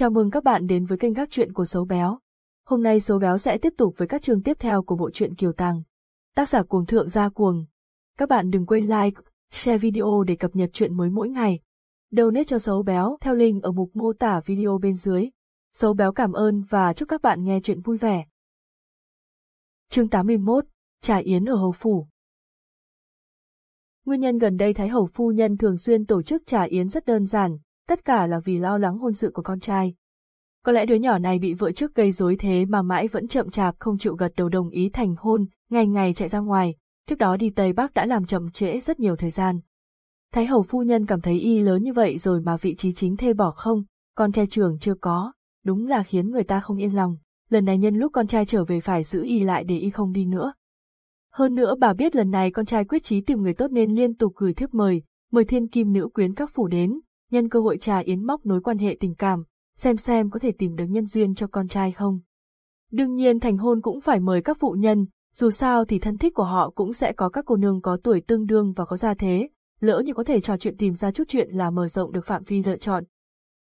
Chào mừng các bạn đến với kênh các truyện của Sấu Béo. Hôm nay Sấu Béo sẽ tiếp tục với các chương tiếp theo của bộ truyện Kiều Tàng. Tác giả cuồng thượng gia cuồng. Các bạn đừng quên like, share video để cập nhật truyện mới mỗi ngày. Donate cho Sấu Béo theo link ở mục mô tả video bên dưới. Sấu Béo cảm ơn và chúc các bạn nghe truyện vui vẻ. Chương 81, Trà Yến ở Hầu Phủ Nguyên nhân gần đây Thái Hầu Phu Nhân thường xuyên tổ chức trà yến rất đơn giản, tất cả là vì lo lắng hôn sự của con trai. Có lẽ đứa nhỏ này bị vợ trước gây rối thế mà mãi vẫn chậm chạp không chịu gật đầu đồng ý thành hôn, ngày ngày chạy ra ngoài, trước đó đi Tây Bắc đã làm chậm trễ rất nhiều thời gian. Thái hầu phu nhân cảm thấy y lớn như vậy rồi mà vị trí chính thê bỏ không, con trai trưởng chưa có, đúng là khiến người ta không yên lòng, lần này nhân lúc con trai trở về phải giữ y lại để y không đi nữa. Hơn nữa bà biết lần này con trai quyết chí tìm người tốt nên liên tục gửi thiếp mời, mời thiên kim nữ quyến các phủ đến, nhân cơ hội trà yến móc nối quan hệ tình cảm, xem xem có thể tìm được nhân duyên cho con trai không. Đương nhiên thành hôn cũng phải mời các phụ nhân, dù sao thì thân thích của họ cũng sẽ có các cô nương có tuổi tương đương và có gia thế, lỡ như có thể trò chuyện tìm ra chút chuyện là mở rộng được phạm vi lựa chọn.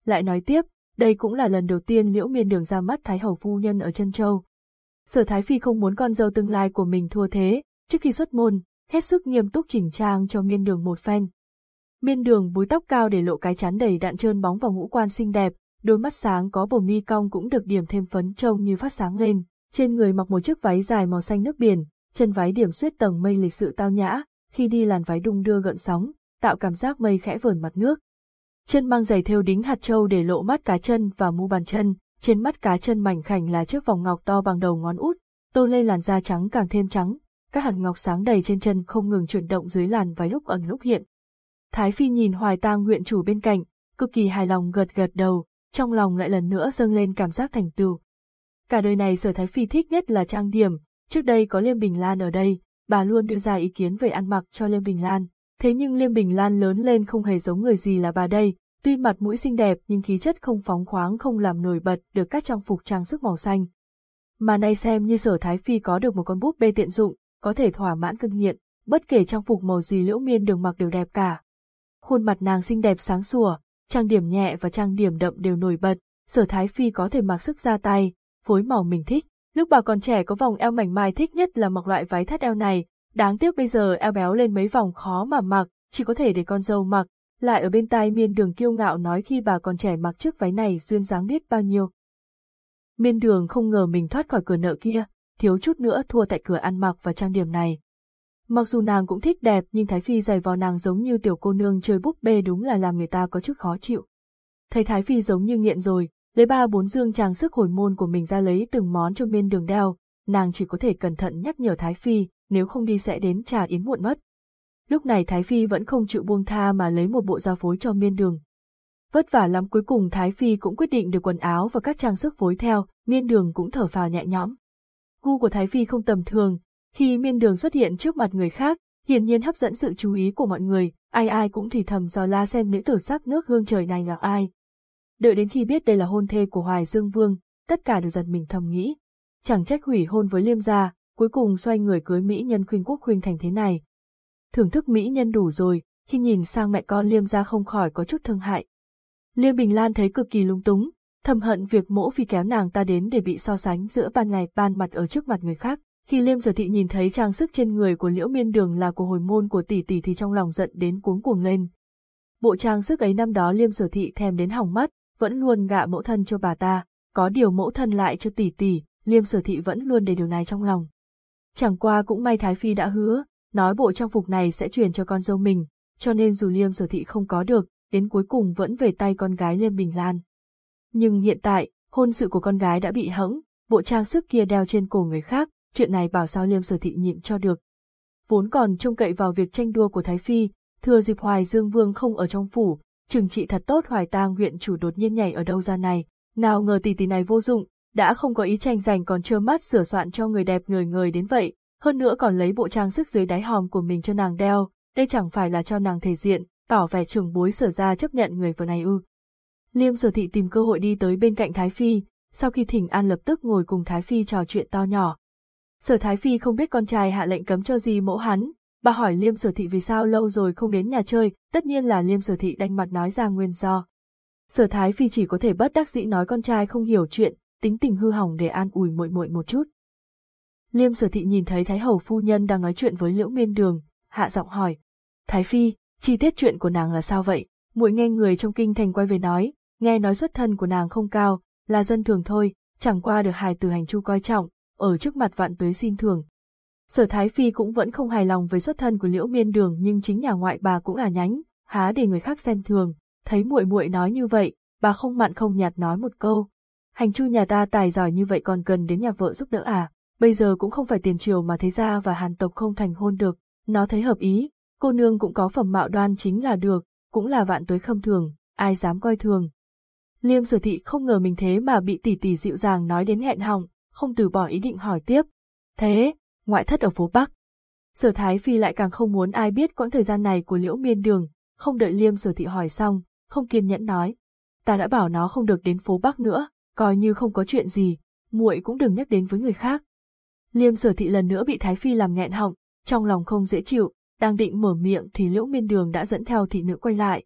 Lại nói tiếp, đây cũng là lần đầu tiên Liễu Miên Đường ra mắt Thái Hầu Phu Nhân ở chân Châu. Sở Thái Phi không muốn con dâu tương lai của mình thua thế, trước khi xuất môn, hết sức nghiêm túc chỉnh trang cho Miên Đường một phen, Miên đường búi tóc cao để lộ cái chán đầy đạn trơn bóng vào ngũ quan xinh đẹp, đôi mắt sáng có bầu mi cong cũng được điểm thêm phấn trông như phát sáng lên, trên người mặc một chiếc váy dài màu xanh nước biển, chân váy điểm xuyết tầng mây lịch sự tao nhã, khi đi làn váy đung đưa gợn sóng, tạo cảm giác mây khẽ vờn mặt nước. Chân mang giày thêu đính hạt châu để lộ mắt cá chân và mu bàn chân, trên mắt cá chân mảnh khảnh là chiếc vòng ngọc to bằng đầu ngón út, tôn lên làn da trắng càng thêm trắng, các hạt ngọc sáng đầy trên chân không ngừng chuyển động dưới làn váy lúc ẩn lúc hiện, Thái Phi nhìn hoài tang huyện chủ bên cạnh, cực kỳ hài lòng gật gật đầu, trong lòng lại lần nữa dâng lên cảm giác thành tựu. Cả đời này sở Thái Phi thích nhất là trang điểm, trước đây có Liêm Bình Lan ở đây, bà luôn đưa ra ý kiến về ăn mặc cho Liêm Bình Lan. Thế nhưng Liêm Bình Lan lớn lên không hề giống người gì là bà đây, tuy mặt mũi xinh đẹp nhưng khí chất không phóng khoáng không làm nổi bật được các trang phục trang sức màu xanh. Mà nay xem như sở Thái Phi có được một con búp bê tiện dụng, có thể thỏa mãn cân nghiện, bất kể trang phục màu gì liễu miên đường mặc đều đẹp cả, khuôn mặt nàng xinh đẹp sáng sủa, trang điểm nhẹ và trang điểm đậm đều nổi bật, sở thái phi có thể mặc sức ra tay, phối màu mình thích. Lúc bà còn trẻ có vòng eo mảnh mai thích nhất là mặc loại váy thắt eo này, đáng tiếc bây giờ eo béo lên mấy vòng khó mà mặc, chỉ có thể để con dâu mặc, lại ở bên tai miên đường kiêu ngạo nói khi bà còn trẻ mặc chiếc váy này duyên dáng biết bao nhiêu. Miên đường không ngờ mình thoát khỏi cửa nợ kia, thiếu chút nữa thua tại cửa ăn mặc và trang điểm này. Mặc dù nàng cũng thích đẹp nhưng Thái Phi giày vò nàng giống như tiểu cô nương chơi búp bê đúng là làm người ta có chút khó chịu. Thấy Thái Phi giống như nghiện rồi, lấy ba bốn dương trang sức hồi môn của mình ra lấy từng món cho miên đường đeo, nàng chỉ có thể cẩn thận nhắc nhở Thái Phi, nếu không đi sẽ đến trà yến muộn mất. Lúc này Thái Phi vẫn không chịu buông tha mà lấy một bộ dao phối cho miên đường. Vất vả lắm cuối cùng Thái Phi cũng quyết định được quần áo và các trang sức phối theo, miên đường cũng thở phào nhẹ nhõm. Gu của Thái Phi không tầm thường, khi miên đường xuất hiện trước mặt người khác, hiển nhiên hấp dẫn sự chú ý của mọi người, ai ai cũng thì thầm dò la xem nữ tử sắc nước hương trời này là ai. Đợi đến khi biết đây là hôn thê của Hoài Dương Vương, tất cả đều giật mình thầm nghĩ. Chẳng trách hủy hôn với Liêm gia, cuối cùng xoay người cưới Mỹ nhân khuyên quốc khuyên thành thế này. Thưởng thức Mỹ nhân đủ rồi, khi nhìn sang mẹ con Liêm gia không khỏi có chút thương hại. Liêm Bình Lan thấy cực kỳ lung túng, thầm hận việc mỗ phi kéo nàng ta đến để bị so sánh giữa ban ngày ban mặt ở trước mặt người khác. Khi Liêm Sở Thị nhìn thấy trang sức trên người của Liễu Miên Đường là của hồi môn của tỷ tỷ thì trong lòng giận đến cuống cuồng lên. Bộ trang sức ấy năm đó Liêm Sở Thị thèm đến hỏng mắt, vẫn luôn gạ mẫu thân cho bà ta, có điều mẫu thân lại cho tỷ tỷ, Liêm Sở Thị vẫn luôn để điều này trong lòng. Chẳng qua cũng may Thái Phi đã hứa, nói bộ trang phục này sẽ truyền cho con dâu mình, cho nên dù Liêm Sở Thị không có được, đến cuối cùng vẫn về tay con gái Liêm Bình Lan. Nhưng hiện tại, hôn sự của con gái đã bị hẫng, bộ trang sức kia đeo trên cổ người khác, chuyện này bảo sao liêm sở thị nhịn cho được. Vốn còn trông cậy vào việc tranh đua của Thái Phi, thừa dịp Hoài Dương Vương không ở trong phủ, trừng trị thật tốt Hoài Tang huyện chủ đột nhiên nhảy ở đâu ra này, nào ngờ tỷ tỷ này vô dụng, đã không có ý tranh giành còn trơ mắt sửa soạn cho người đẹp người người đến vậy, hơn nữa còn lấy bộ trang sức dưới đáy hòm của mình cho nàng đeo, đây chẳng phải là cho nàng thể diện, tỏ vẻ trưởng bối sở ra chấp nhận người vừa này ư. Liêm sở thị tìm cơ hội đi tới bên cạnh Thái Phi, sau khi thỉnh an lập tức ngồi cùng Thái Phi trò chuyện to nhỏ, Sở Thái Phi không biết con trai hạ lệnh cấm cho gì mẫu hắn, bà hỏi Liêm Sở Thị vì sao lâu rồi không đến nhà chơi, tất nhiên là Liêm Sở Thị đanh mặt nói ra nguyên do. Sở Thái Phi chỉ có thể bất đắc dĩ nói con trai không hiểu chuyện, tính tình hư hỏng để an ủi muội muội một chút. Liêm Sở Thị nhìn thấy Thái Hầu phu nhân đang nói chuyện với Liễu Miên Đường, hạ giọng hỏi: "Thái Phi, chi tiết chuyện của nàng là sao vậy?" Muội nghe người trong kinh thành quay về nói, nghe nói xuất thân của nàng không cao, là dân thường thôi, chẳng qua được hài từ hành chu coi trọng, ở trước mặt vạn tuế xin thường. Sở Thái Phi cũng vẫn không hài lòng với xuất thân của Liễu Miên Đường nhưng chính nhà ngoại bà cũng là nhánh, há để người khác xem thường, thấy muội muội nói như vậy, bà không mặn không nhạt nói một câu. Hành chu nhà ta tài giỏi như vậy còn cần đến nhà vợ giúp đỡ à, bây giờ cũng không phải tiền triều mà thế gia và hàn tộc không thành hôn được, nó thấy hợp ý, cô nương cũng có phẩm mạo đoan chính là được, cũng là vạn tuế khâm thường, ai dám coi thường. Liêm sở thị không ngờ mình thế mà bị tỷ tỷ dịu dàng nói đến hẹn họng, không từ bỏ ý định hỏi tiếp. Thế, ngoại thất ở phố Bắc. Sở Thái Phi lại càng không muốn ai biết quãng thời gian này của liễu miên đường, không đợi liêm sở thị hỏi xong, không kiên nhẫn nói. Ta đã bảo nó không được đến phố Bắc nữa, coi như không có chuyện gì, muội cũng đừng nhắc đến với người khác. Liêm sở thị lần nữa bị Thái Phi làm nghẹn họng, trong lòng không dễ chịu, đang định mở miệng thì liễu miên đường đã dẫn theo thị nữ quay lại.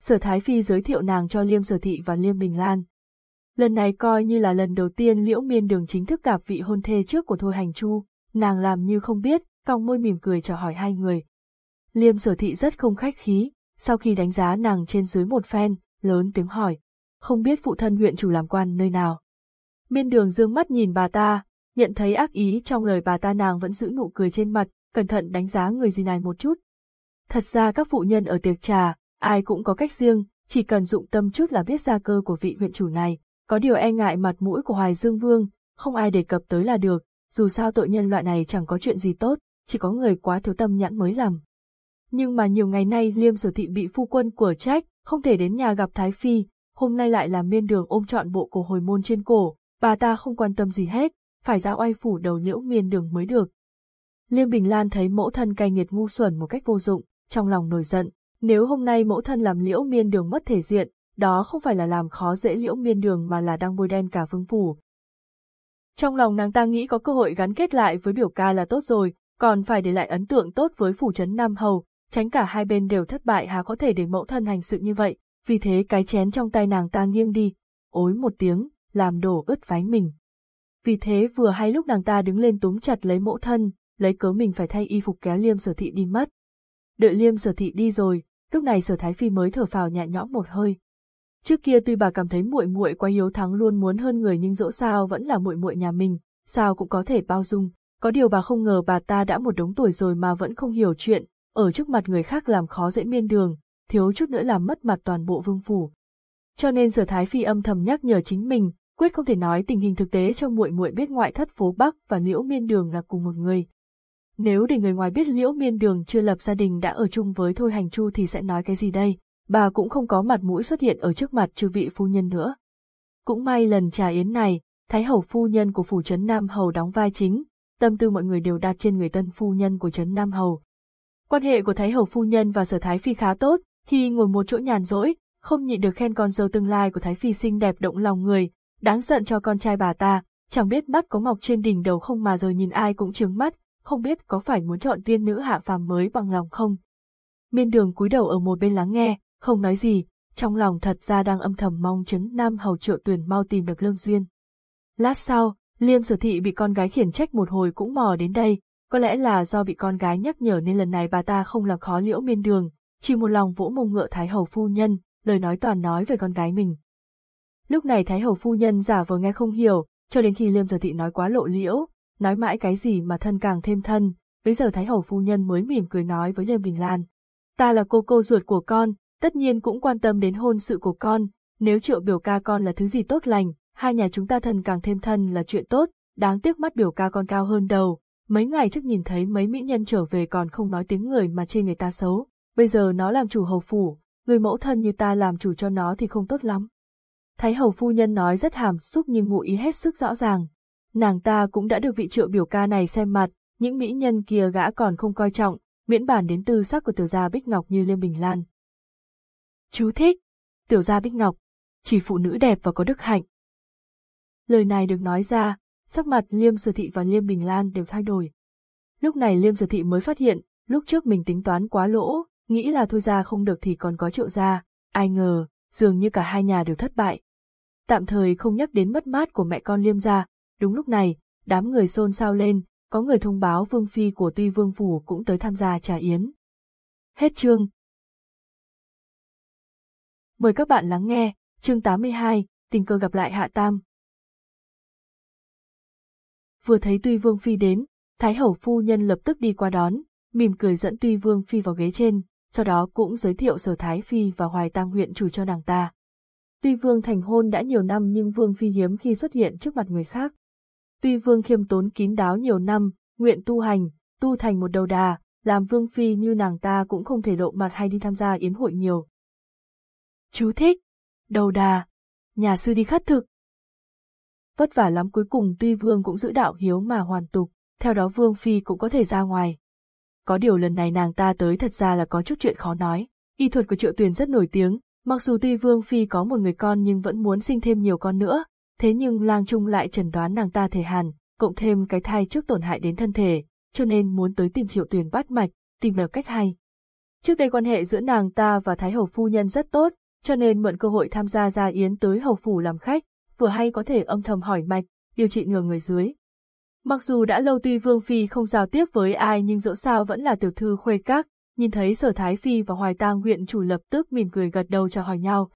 Sở Thái Phi giới thiệu nàng cho Liêm Sở Thị và Liêm Bình Lan. Lần này coi như là lần đầu tiên liễu miên đường chính thức gặp vị hôn thê trước của Thôi Hành Chu, nàng làm như không biết, cong môi mỉm cười chào hỏi hai người. Liêm Sở Thị rất không khách khí, sau khi đánh giá nàng trên dưới một phen, lớn tiếng hỏi, không biết phụ thân huyện chủ làm quan nơi nào. Miên đường dương mắt nhìn bà ta, nhận thấy ác ý trong lời bà ta nàng vẫn giữ nụ cười trên mặt, cẩn thận đánh giá người gì này một chút. Thật ra các phụ nhân ở tiệc trà, ai cũng có cách riêng, chỉ cần dụng tâm chút là biết gia cơ của vị huyện chủ này, có điều e ngại mặt mũi của Hoài Dương Vương, không ai đề cập tới là được, dù sao tội nhân loại này chẳng có chuyện gì tốt, chỉ có người quá thiếu tâm nhãn mới làm. Nhưng mà nhiều ngày nay Liêm Sở Thị bị phu quân của trách, không thể đến nhà gặp Thái Phi, hôm nay lại làm miên đường ôm trọn bộ cổ hồi môn trên cổ, bà ta không quan tâm gì hết, phải ra oai phủ đầu liễu miên đường mới được. Liêm Bình Lan thấy mẫu thân cay nghiệt ngu xuẩn một cách vô dụng, trong lòng nổi giận, nếu hôm nay mẫu thân làm liễu miên đường mất thể diện, đó không phải là làm khó dễ liễu miên đường mà là đang bôi đen cả vương phủ. Trong lòng nàng ta nghĩ có cơ hội gắn kết lại với biểu ca là tốt rồi, còn phải để lại ấn tượng tốt với phủ trấn Nam Hầu, tránh cả hai bên đều thất bại hà có thể để mẫu thân hành sự như vậy, vì thế cái chén trong tay nàng ta nghiêng đi, ối một tiếng, làm đổ ướt váy mình. Vì thế vừa hay lúc nàng ta đứng lên túm chặt lấy mẫu thân, lấy cớ mình phải thay y phục kéo liêm sở thị đi mất. Đợi liêm sở thị đi rồi, lúc này sở thái phi mới thở phào nhẹ nhõm một hơi. Trước kia tuy bà cảm thấy muội muội quá hiếu thắng luôn muốn hơn người nhưng dẫu sao vẫn là muội muội nhà mình, sao cũng có thể bao dung, có điều bà không ngờ bà ta đã một đống tuổi rồi mà vẫn không hiểu chuyện, ở trước mặt người khác làm khó dễ miên đường, thiếu chút nữa làm mất mặt toàn bộ vương phủ. Cho nên sở thái phi âm thầm nhắc nhở chính mình, quyết không thể nói tình hình thực tế cho muội muội biết ngoại thất phố Bắc và liễu miên đường là cùng một người, nếu để người ngoài biết Liễu Miên Đường chưa lập gia đình đã ở chung với Thôi Hành Chu thì sẽ nói cái gì đây, bà cũng không có mặt mũi xuất hiện ở trước mặt chư vị phu nhân nữa. Cũng may lần trà yến này, Thái Hầu phu nhân của phủ trấn Nam Hầu đóng vai chính, tâm tư mọi người đều đặt trên người tân phu nhân của trấn Nam Hầu. Quan hệ của Thái Hầu phu nhân và Sở Thái Phi khá tốt, khi ngồi một chỗ nhàn rỗi, không nhịn được khen con dâu tương lai của Thái Phi xinh đẹp động lòng người, đáng giận cho con trai bà ta, chẳng biết mắt có mọc trên đỉnh đầu không mà giờ nhìn ai cũng trướng mắt, không biết có phải muốn chọn tiên nữ hạ phàm mới bằng lòng không. Miên đường cúi đầu ở một bên lắng nghe, không nói gì, trong lòng thật ra đang âm thầm mong chứng Nam Hầu Triệu Tuyền mau tìm được lương duyên. Lát sau, Liêm Sở Thị bị con gái khiển trách một hồi cũng mò đến đây, có lẽ là do bị con gái nhắc nhở nên lần này bà ta không làm khó liễu miên đường, chỉ một lòng vỗ mông ngựa Thái Hầu Phu Nhân, lời nói toàn nói về con gái mình. Lúc này Thái Hầu Phu Nhân giả vờ nghe không hiểu, cho đến khi Liêm Sở Thị nói quá lộ liễu, nói mãi cái gì mà thân càng thêm thân, bây giờ Thái Hầu Phu Nhân mới mỉm cười nói với Liêm Bình Lan. Ta là cô cô ruột của con, tất nhiên cũng quan tâm đến hôn sự của con, nếu triệu biểu ca con là thứ gì tốt lành, hai nhà chúng ta thân càng thêm thân là chuyện tốt, đáng tiếc mắt biểu ca con cao hơn đầu. Mấy ngày trước nhìn thấy mấy mỹ nhân trở về còn không nói tiếng người mà chê người ta xấu, bây giờ nó làm chủ hầu phủ, người mẫu thân như ta làm chủ cho nó thì không tốt lắm. Thái hầu phu nhân nói rất hàm xúc nhưng ngụ ý hết sức rõ ràng, nàng ta cũng đã được vị triệu biểu ca này xem mặt, những mỹ nhân kia gã còn không coi trọng, miễn bản đến tư sắc của tiểu gia Bích Ngọc như Liêm Bình Lan. Chú thích, tiểu gia Bích Ngọc, chỉ phụ nữ đẹp và có đức hạnh. Lời này được nói ra, sắc mặt Liêm Sở Thị và Liêm Bình Lan đều thay đổi. Lúc này Liêm Sở Thị mới phát hiện, lúc trước mình tính toán quá lỗ, nghĩ là thôi ra không được thì còn có triệu gia, ai ngờ, dường như cả hai nhà đều thất bại. Tạm thời không nhắc đến mất mát của mẹ con Liêm gia, đúng lúc này, đám người xôn xao lên, có người thông báo vương phi của Tuy Vương Phủ cũng tới tham gia trà yến. Hết chương. Mời các bạn lắng nghe, chương 82, tình cờ gặp lại Hạ Tam. Vừa thấy Tuy Vương Phi đến, Thái Hậu Phu Nhân lập tức đi qua đón, mỉm cười dẫn Tuy Vương Phi vào ghế trên, sau đó cũng giới thiệu Sở Thái Phi và Hoài Tam huyện chủ cho nàng ta. Tuy Vương thành hôn đã nhiều năm nhưng Vương Phi hiếm khi xuất hiện trước mặt người khác. Tuy Vương khiêm tốn kín đáo nhiều năm, nguyện tu hành, tu thành một đầu đà, làm Vương Phi như nàng ta cũng không thể lộ mặt hay đi tham gia yến hội nhiều. Chú thích. Đầu đà. Nhà sư đi khất thực. Vất vả lắm cuối cùng tuy Vương cũng giữ đạo hiếu mà hoàn tục, theo đó Vương Phi cũng có thể ra ngoài. Có điều lần này nàng ta tới thật ra là có chút chuyện khó nói. Y thuật của Triệu Tuyền rất nổi tiếng, mặc dù tuy Vương Phi có một người con nhưng vẫn muốn sinh thêm nhiều con nữa, thế nhưng lang trung lại chẩn đoán nàng ta thể hàn, cộng thêm cái thai trước tổn hại đến thân thể, cho nên muốn tới tìm Triệu Tuyền bắt mạch, tìm được cách hay. Trước đây quan hệ giữa nàng ta và Thái hậu Phu Nhân rất tốt, cho nên mượn cơ hội tham gia gia yến tới Hầu Phủ làm khách, vừa hay có thể âm thầm hỏi mạch, điều trị ngừa người dưới. Mặc dù đã lâu tuy Vương Phi không giao tiếp với ai nhưng dẫu sao vẫn là tiểu thư khuê các, nhìn thấy sở Thái Phi và Hoài Tang huyện chủ lập tức mỉm cười gật đầu chào hỏi nhau.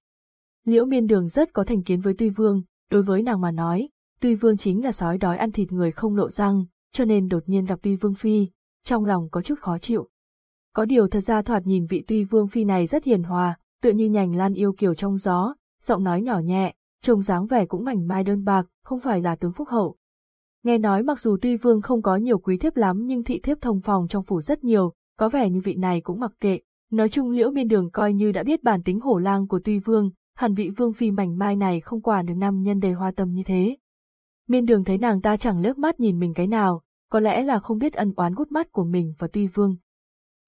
Liễu miên đường rất có thành kiến với Tuy Vương, đối với nàng mà nói, Tuy Vương chính là sói đói ăn thịt người không lộ răng, cho nên đột nhiên gặp Tuy Vương Phi, trong lòng có chút khó chịu. Có điều thật ra thoạt nhìn vị Tuy Vương Phi này rất hiền hòa, tựa như nhành lan yêu kiều trong gió, giọng nói nhỏ nhẹ, trông dáng vẻ cũng mảnh mai đơn bạc, không phải là tướng phúc hậu. Nghe nói mặc dù Tuy Vương không có nhiều quý thiếp lắm nhưng thị thiếp thông phòng trong phủ rất nhiều, có vẻ như vị này cũng mặc kệ. Nói chung liễu miên đường coi như đã biết bản tính hổ lang của Tuy Vương, hẳn vị Vương Phi mảnh mai này không quả được nam nhân đầy hoa tâm như thế. Miên đường thấy nàng ta chẳng lướt mắt nhìn mình cái nào, có lẽ là không biết ân oán gút mắt của mình và Tuy Vương.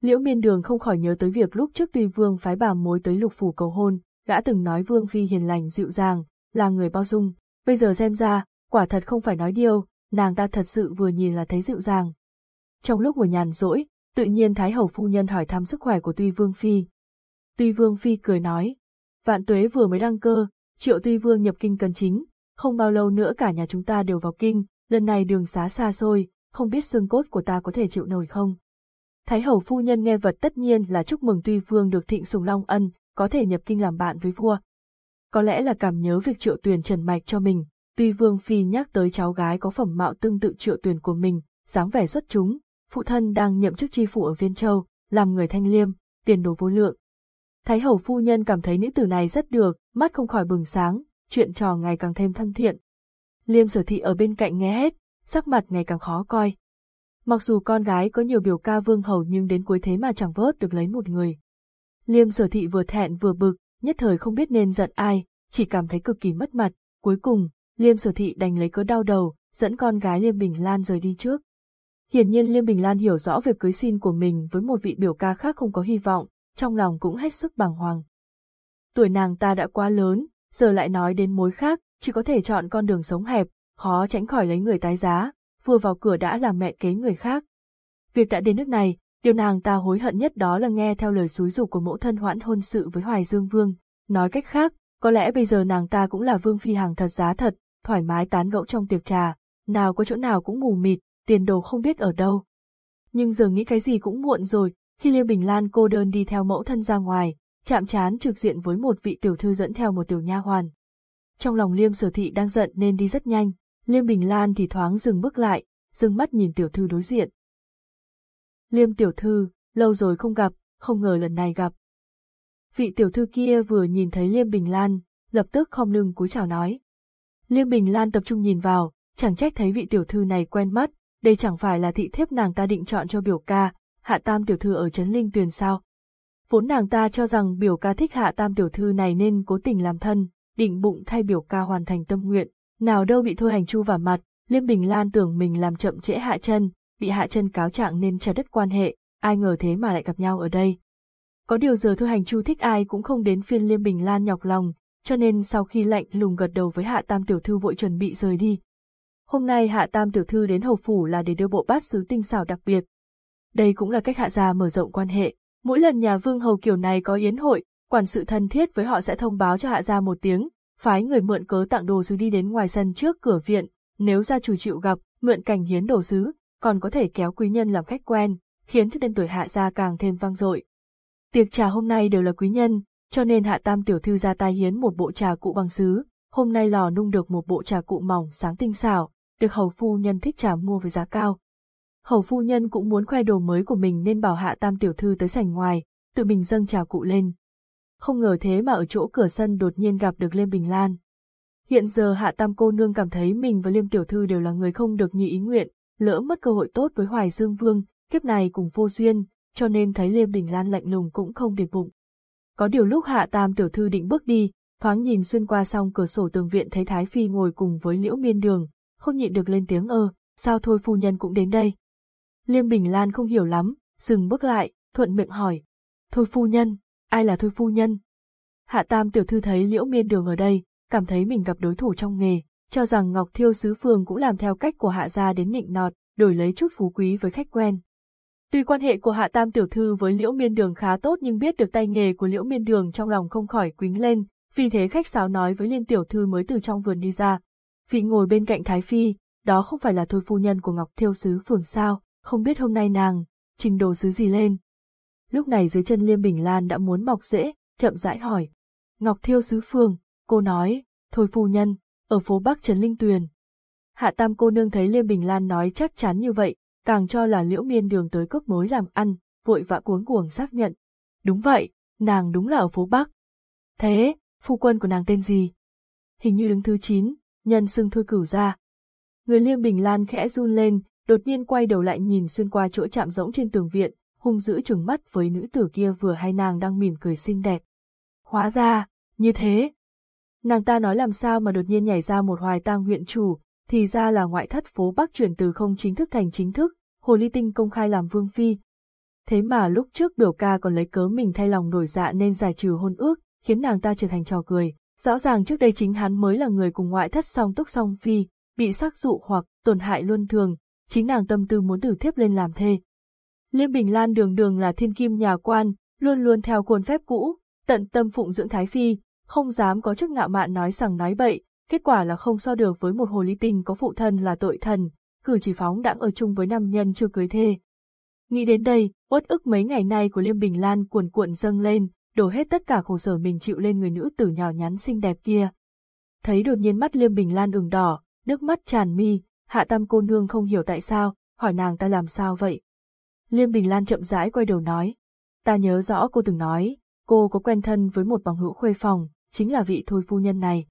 Liễu miên đường không khỏi nhớ tới việc lúc trước Tuy Vương phái bà mối tới lục phủ cầu hôn, đã từng nói Vương Phi hiền lành dịu dàng, là người bao dung, bây giờ xem ra, quả thật không phải nói điều, nàng ta thật sự vừa nhìn là thấy dịu dàng. Trong lúc ngồi nhàn rỗi, tự nhiên Thái Hầu Phu Nhân hỏi thăm sức khỏe của Tuy Vương Phi. Tuy Vương Phi cười nói, vạn tuế vừa mới đăng cơ, triệu Tuy Vương nhập kinh cần chính, không bao lâu nữa cả nhà chúng ta đều vào kinh, lần này đường xá xa xôi, không biết xương cốt của ta có thể chịu nổi không. Thái Hầu Phu Nhân nghe vật tất nhiên là chúc mừng Tuy Vương được thịnh sùng long ân, có thể nhập kinh làm bạn với vua. Có lẽ là cảm nhớ việc triệu tuyển trần mạch cho mình, Tuy Vương Phi nhắc tới cháu gái có phẩm mạo tương tự triệu tuyển của mình, dáng vẻ xuất chúng, phụ thân đang nhậm chức tri phủ ở Viên Châu, làm người thanh liêm, tiền đồ vô lượng. Thái hầu phu nhân cảm thấy nữ tử này rất được, mắt không khỏi bừng sáng, chuyện trò ngày càng thêm thân thiện. Liêm sở thị ở bên cạnh nghe hết, sắc mặt ngày càng khó coi. Mặc dù con gái có nhiều biểu ca vương hầu nhưng đến cuối thế mà chẳng vớt được lấy một người. Liêm sở thị vừa thẹn vừa bực, nhất thời không biết nên giận ai, chỉ cảm thấy cực kỳ mất mặt, cuối cùng, Liêm sở thị đành lấy cớ đau đầu, dẫn con gái Liêm Bình Lan rời đi trước. Hiển nhiên Liêm Bình Lan hiểu rõ việc cưới xin của mình với một vị biểu ca khác không có hy vọng, trong lòng cũng hết sức bàng hoàng. Tuổi nàng ta đã quá lớn, giờ lại nói đến mối khác, chỉ có thể chọn con đường sống hẹp, khó tránh khỏi lấy người tái giá, vừa vào cửa đã làm mẹ kế người khác. Việc đã đến nước này, điều nàng ta hối hận nhất đó là nghe theo lời xúi dục của mẫu thân hoãn hôn sự với Hoài Dương Vương. Nói cách khác, có lẽ bây giờ nàng ta cũng là Vương Phi hàng thật giá thật, thoải mái tán gẫu trong tiệc trà, nào có chỗ nào cũng mù mịt, tiền đồ không biết ở đâu. Nhưng giờ nghĩ cái gì cũng muộn rồi, khi liêu Bình Lan cô đơn đi theo mẫu thân ra ngoài, chạm chán trực diện với một vị tiểu thư dẫn theo một tiểu nha hoàn. Trong lòng Liêm Sở Thị đang giận nên đi rất nhanh, Liêm Bình Lan thì thoáng dừng bước lại, dừng mắt nhìn tiểu thư đối diện. Liêm tiểu thư, lâu rồi không gặp, không ngờ lần này gặp. Vị tiểu thư kia vừa nhìn thấy Liêm Bình Lan, lập tức khom lưng cúi chào nói. Liêm Bình Lan tập trung nhìn vào, chẳng trách thấy vị tiểu thư này quen mắt, đây chẳng phải là thị thiếp nàng ta định chọn cho biểu ca, hạ tam tiểu thư ở Trấn Linh Tuyền sao. Vốn nàng ta cho rằng biểu ca thích hạ tam tiểu thư này nên cố tình làm thân, định bụng thay biểu ca hoàn thành tâm nguyện, nào đâu bị thôi hành chu vào mặt, Liêm Bình Lan tưởng mình làm chậm trễ hạ chân, bị hạ chân cáo trạng nên trả đất quan hệ, ai ngờ thế mà lại gặp nhau ở đây. Có điều giờ thôi hành chu thích ai cũng không đến phiên Liêm Bình Lan nhọc lòng, cho nên sau khi lạnh lùng gật đầu với hạ tam tiểu thư vội chuẩn bị rời đi. Hôm nay hạ tam tiểu thư đến hầu phủ là để đưa bộ bát sứ tinh xảo đặc biệt. Đây cũng là cách hạ gia mở rộng quan hệ, mỗi lần nhà vương hầu kiểu này có yến hội, Quản sự thân thiết với họ sẽ thông báo cho hạ gia một tiếng, phái người mượn cớ tặng đồ sứ đi đến ngoài sân trước cửa viện, nếu gia chủ chịu gặp, mượn cảnh hiến đồ sứ, còn có thể kéo quý nhân làm khách quen, khiến cho tên tuổi hạ gia càng thêm vang dội. Tiệc trà hôm nay đều là quý nhân, cho nên hạ tam tiểu thư ra tay hiến một bộ trà cụ bằng sứ, hôm nay lò nung được một bộ trà cụ mỏng sáng tinh xảo, được hầu phu nhân thích trà mua với giá cao. Hầu phu nhân cũng muốn khoe đồ mới của mình nên bảo hạ tam tiểu thư tới sảnh ngoài, tự mình dâng trà cụ lên. Không ngờ thế mà ở chỗ cửa sân đột nhiên gặp được Liêm Bình Lan. Hiện giờ hạ tam cô nương cảm thấy mình và Liêm tiểu thư đều là người không được như ý nguyện, lỡ mất cơ hội tốt với Hoài Dương Vương, kiếp này cùng vô duyên, cho nên thấy Liêm Bình Lan lạnh lùng cũng không để bụng. Có điều lúc hạ tam tiểu thư định bước đi, thoáng nhìn xuyên qua xong cửa sổ tường viện thấy Thái Phi ngồi cùng với Liễu Miên Đường, không nhịn được lên tiếng ơ, sao thôi phu nhân cũng đến đây. Liêm Bình Lan không hiểu lắm, dừng bước lại, thuận miệng hỏi. Thôi phu nhân, ai là thôi phu nhân? Hạ Tam tiểu thư thấy Liễu Miên Đường ở đây, cảm thấy mình gặp đối thủ trong nghề, cho rằng Ngọc Thiêu Sứ Phường cũng làm theo cách của Hạ gia đến nịnh nọt, đổi lấy chút phú quý với khách quen. Tuy quan hệ của Hạ Tam tiểu thư với Liễu Miên Đường khá tốt nhưng biết được tay nghề của Liễu Miên Đường trong lòng không khỏi quính lên, vì thế khách sáo nói với Liên tiểu thư mới từ trong vườn đi ra. Vị ngồi bên cạnh Thái Phi, đó không phải là thôi phu nhân của Ngọc Thiêu Sứ Phường sao, không biết hôm nay nàng, trình đồ sứ gì lên. Lúc này dưới chân Liêm Bình Lan đã muốn mọc rễ, chậm rãi hỏi. Ngọc Thiêu Sứ phương cô nói, thôi phu nhân, ở phố Bắc Trấn Linh Tuyền. Hạ Tam cô nương thấy Liêm Bình Lan nói chắc chắn như vậy, càng cho là liễu miên đường tới cốc mối làm ăn, vội vã cuống cuồng xác nhận. Đúng vậy, nàng đúng là ở phố Bắc. Thế, phu quân của nàng tên gì? Hình như đứng thứ 9, nhân xưng thôi cửu ra. Người Liêm Bình Lan khẽ run lên, đột nhiên quay đầu lại nhìn xuyên qua chỗ chạm rỗng trên tường viện, hung dữ trừng mắt với nữ tử kia vừa hay nàng đang mỉm cười xinh đẹp. Hóa ra, như thế. Nàng ta nói làm sao mà đột nhiên nhảy ra một hoài tang huyện chủ, thì ra là ngoại thất phố Bắc chuyển từ không chính thức thành chính thức, Hồ Ly Tinh công khai làm vương phi. Thế mà lúc trước biểu ca còn lấy cớ mình thay lòng đổi dạ nên giải trừ hôn ước, khiến nàng ta trở thành trò cười. Rõ ràng trước đây chính hắn mới là người cùng ngoại thất song túc song phi, bị sắc dụ hoặc tổn hại luân thường, chính nàng tâm tư muốn tử thiếp lên làm thê. Liêm Bình Lan đường đường là thiên kim nhà quan, luôn luôn theo khuôn phép cũ, tận tâm phụng dưỡng Thái Phi, không dám có chức ngạo mạn nói rằng nói bậy, kết quả là không so được với một hồ ly tinh có phụ thân là tội thần, cử chỉ phóng đãng ở chung với nam nhân chưa cưới thê. Nghĩ đến đây, uất ức mấy ngày nay của Liêm Bình Lan cuồn cuộn dâng lên, đổ hết tất cả khổ sở mình chịu lên người nữ tử nhỏ nhắn xinh đẹp kia. Thấy đột nhiên mắt Liêm Bình Lan ửng đỏ, nước mắt tràn mi, hạ tam cô nương không hiểu tại sao, hỏi nàng ta làm sao vậy. Liêm Bình Lan chậm rãi quay đầu nói, ta nhớ rõ cô từng nói, cô có quen thân với một bằng hữu khuê phòng, chính là vị thôi phu nhân này.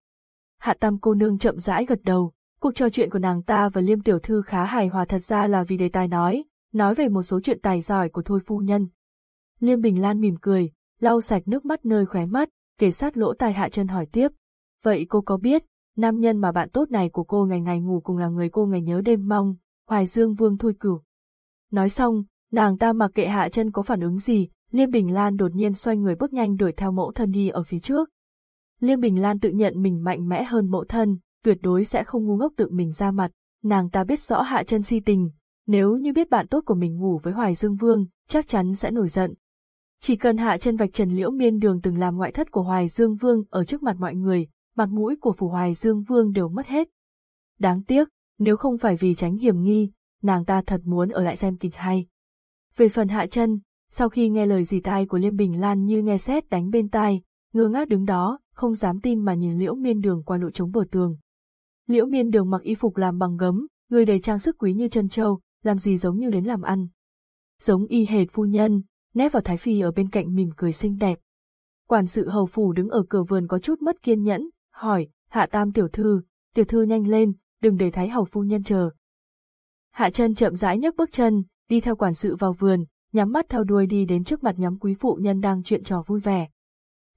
Hạ tam cô nương chậm rãi gật đầu, cuộc trò chuyện của nàng ta và Liêm tiểu thư khá hài hòa thật ra là vì đề tài nói, nói về một số chuyện tài giỏi của thôi phu nhân. Liêm Bình Lan mỉm cười, lau sạch nước mắt nơi khóe mắt, kể sát lỗ tai hạ chân hỏi tiếp. Vậy cô có biết, nam nhân mà bạn tốt này của cô ngày ngày ngủ cùng là người cô ngày nhớ đêm mong, Hoài Dương Vương Thôi Cửu. Nói xong, nàng ta mặc kệ hạ chân có phản ứng gì, Liêm Bình Lan đột nhiên xoay người bước nhanh đuổi theo mẫu thân đi ở phía trước. Liêm Bình Lan tự nhận mình mạnh mẽ hơn mẫu thân, tuyệt đối sẽ không ngu ngốc tự mình ra mặt, nàng ta biết rõ hạ chân si tình, nếu như biết bạn tốt của mình ngủ với Hoài Dương Vương, chắc chắn sẽ nổi giận. Chỉ cần hạ chân vạch trần liễu miên đường từng làm ngoại thất của Hoài Dương Vương ở trước mặt mọi người, mặt mũi của phủ Hoài Dương Vương đều mất hết. Đáng tiếc, nếu không phải vì tránh hiểm nghi, nàng ta thật muốn ở lại xem kịch hay. Về phần hạ chân, sau khi nghe lời dì tai của Liêm Bình Lan như nghe sét đánh bên tai, ngơ ngác đứng đó, không dám tin mà nhìn liễu miên đường qua lỗ trống bờ tường. Liễu miên đường mặc y phục làm bằng gấm, người đầy trang sức quý như chân châu, làm gì giống như đến làm ăn. Giống y hệt phu nhân, nép vào Thái Phi ở bên cạnh mỉm cười xinh đẹp. Quản sự hầu phủ đứng ở cửa vườn có chút mất kiên nhẫn, hỏi, hạ tam tiểu thư, tiểu thư nhanh lên, đừng để Thái hầu phu nhân chờ. Hạ chân chậm rãi nhấc bước chân, đi theo quản sự vào vườn, nhắm mắt theo đuôi đi đến trước mặt nhóm quý phụ nhân đang chuyện trò vui vẻ.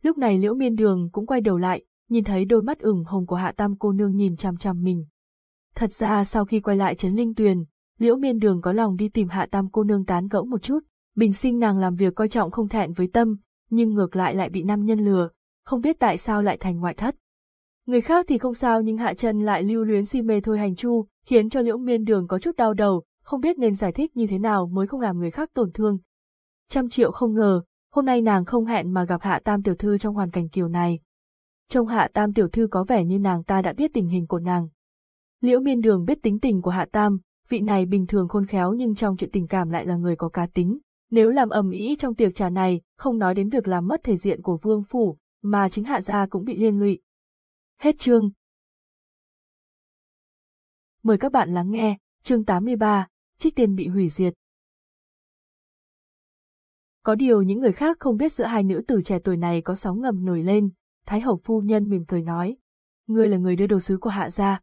Lúc này liễu miên đường cũng quay đầu lại, nhìn thấy đôi mắt ửng hồng của hạ tam cô nương nhìn chằm chằm mình. Thật ra sau khi quay lại trấn linh tuyền, liễu miên đường có lòng đi tìm hạ tam cô nương tán gẫu một chút, bình sinh nàng làm việc coi trọng không thẹn với tâm, nhưng ngược lại lại bị nam nhân lừa, không biết tại sao lại thành ngoại thất. Người khác thì không sao nhưng hạ Trần lại lưu luyến si mê thôi hành chu, khiến cho liễu miên đường có chút đau đầu, không biết nên giải thích như thế nào mới không làm người khác tổn thương. Trăm triệu không ngờ, Hôm nay nàng không hẹn mà gặp Hạ Tam tiểu thư trong hoàn cảnh kiểu này. Trông Hạ Tam tiểu thư có vẻ như nàng ta đã biết tình hình của nàng. Liễu miên đường biết tính tình của Hạ Tam, vị này bình thường khôn khéo nhưng trong chuyện tình cảm lại là người có cá tính. Nếu làm ầm ĩ trong tiệc trà này, không nói đến việc làm mất thể diện của vương phủ, mà chính hạ gia cũng bị liên lụy. Hết chương. Mời các bạn lắng nghe, chương 83, trích tiền bị hủy diệt. Có điều những người khác không biết giữa hai nữ tử trẻ tuổi này có sóng ngầm nổi lên, Thái Hậu Phu Nhân mỉm cười nói. Ngươi là người đưa đồ sứ của hạ gia.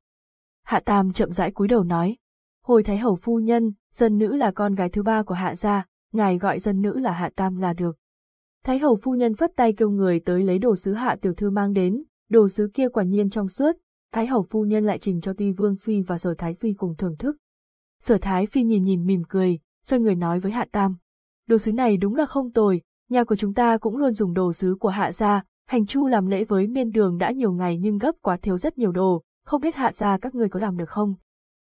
Hạ Tam chậm rãi cúi đầu nói. Hồi Thái Hậu Phu Nhân, dân nữ là con gái thứ ba của hạ gia, ngài gọi dân nữ là Hạ Tam là được. Thái Hậu Phu Nhân phất tay kêu người tới lấy đồ sứ hạ tiểu thư mang đến, đồ sứ kia quả nhiên trong suốt, Thái Hậu Phu Nhân lại trình cho Tuy Vương Phi và Sở Thái Phi cùng thưởng thức. Sở Thái Phi nhìn nhìn mỉm cười, xoay người nói với Hạ Tam. Đồ sứ này đúng là không tồi, nhà của chúng ta cũng luôn dùng đồ sứ của Hạ gia, hành chu làm lễ với miên đường đã nhiều ngày nhưng gấp quá thiếu rất nhiều đồ, không biết Hạ gia các người có làm được không?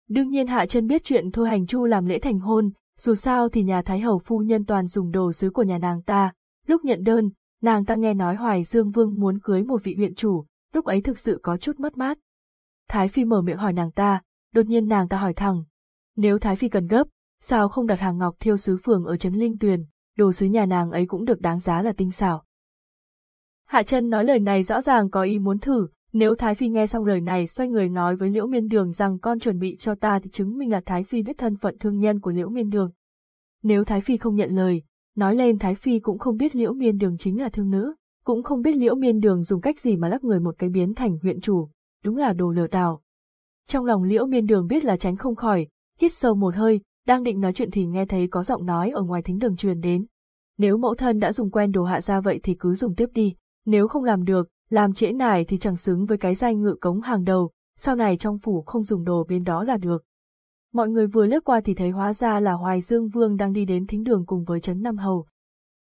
Đương nhiên Hạ chân biết chuyện thôi hành chu làm lễ thành hôn, dù sao thì nhà Thái Hậu Phu Nhân toàn dùng đồ sứ của nhà nàng ta, lúc nhận đơn, nàng ta nghe nói Hoài Dương Vương muốn cưới một vị huyện chủ, lúc ấy thực sự có chút mất mát. Thái Phi mở miệng hỏi nàng ta, đột nhiên nàng ta hỏi thẳng. Nếu Thái Phi cần gấp, sao không đặt hàng ngọc thiêu sứ phường ở Trấn Linh Tuyền, đồ sứ nhà nàng ấy cũng được đáng giá là tinh xảo. Hạ chân nói lời này rõ ràng có ý muốn thử, nếu Thái Phi nghe xong lời này xoay người nói với Liễu Miên Đường rằng con chuẩn bị cho ta thì chứng minh là Thái Phi biết thân phận thương nhân của Liễu Miên Đường. Nếu Thái Phi không nhận lời, nói lên Thái Phi cũng không biết Liễu Miên Đường chính là thương nữ, cũng không biết Liễu Miên Đường dùng cách gì mà lắc người một cái biến thành huyện chủ, đúng là đồ lừa đảo. Trong lòng Liễu Miên Đường biết là tránh không khỏi, hít sâu một hơi, đang định nói chuyện thì nghe thấy có giọng nói ở ngoài thính đường truyền đến. Nếu mẫu thân đã dùng quen đồ hạ ra vậy thì cứ dùng tiếp đi, nếu không làm được, làm trễ nải thì chẳng xứng với cái danh ngự cống hàng đầu, sau này trong phủ không dùng đồ bên đó là được. Mọi người vừa lướt qua thì thấy hóa ra là Hoài Dương Vương đang đi đến thính đường cùng với Trấn Nam Hầu.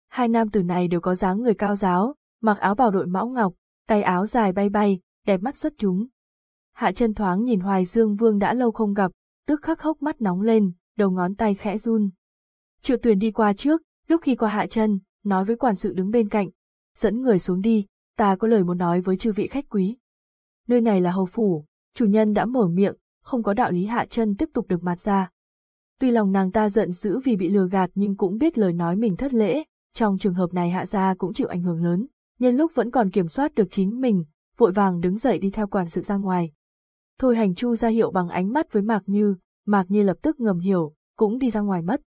Hai nam tử này đều có dáng người cao giáo, mặc áo bào đội mão ngọc, tay áo dài bay bay, đẹp mắt xuất chúng. Hạ chân thoáng nhìn Hoài Dương Vương đã lâu không gặp, tức khắc hốc mắt nóng lên, đầu ngón tay khẽ run. Triệu tuyển đi qua trước, lúc khi qua hạ chân, nói với quản sự đứng bên cạnh, dẫn người xuống đi, ta có lời muốn nói với chư vị khách quý. Nơi này là hầu phủ, chủ nhân đã mở miệng, không có đạo lý hạ chân tiếp tục được mặt ra. Tuy lòng nàng ta giận dữ vì bị lừa gạt nhưng cũng biết lời nói mình thất lễ, trong trường hợp này hạ gia cũng chịu ảnh hưởng lớn, nhân lúc vẫn còn kiểm soát được chính mình, vội vàng đứng dậy đi theo quản sự ra ngoài. Thôi hành chu ra hiệu bằng ánh mắt với Mạc Như, Mạc Như lập tức ngầm hiểu, cũng đi ra ngoài mất.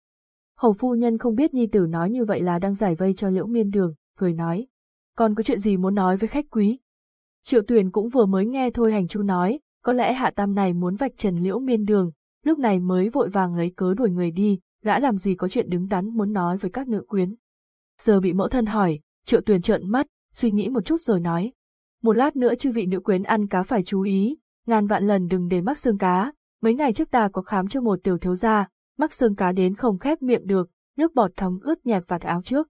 Hầu phu nhân không biết nhi tử nói như vậy là đang giải vây cho liễu miên đường, cười nói. Còn có chuyện gì muốn nói với khách quý? Triệu tuyển cũng vừa mới nghe thôi hành chu nói, có lẽ hạ tam này muốn vạch trần liễu miên đường, lúc này mới vội vàng lấy cớ đuổi người đi, gã làm gì có chuyện đứng đắn muốn nói với các nữ quyến. Giờ bị mẫu thân hỏi, triệu tuyển trợn mắt, suy nghĩ một chút rồi nói. Một lát nữa chư vị nữ quyến ăn cá phải chú ý, ngàn vạn lần đừng để mắc xương cá, mấy ngày trước ta có khám cho một tiểu thiếu gia, mắc xương cá đến không khép miệng được, nước bọt thấm ướt nhẹp vạt áo trước.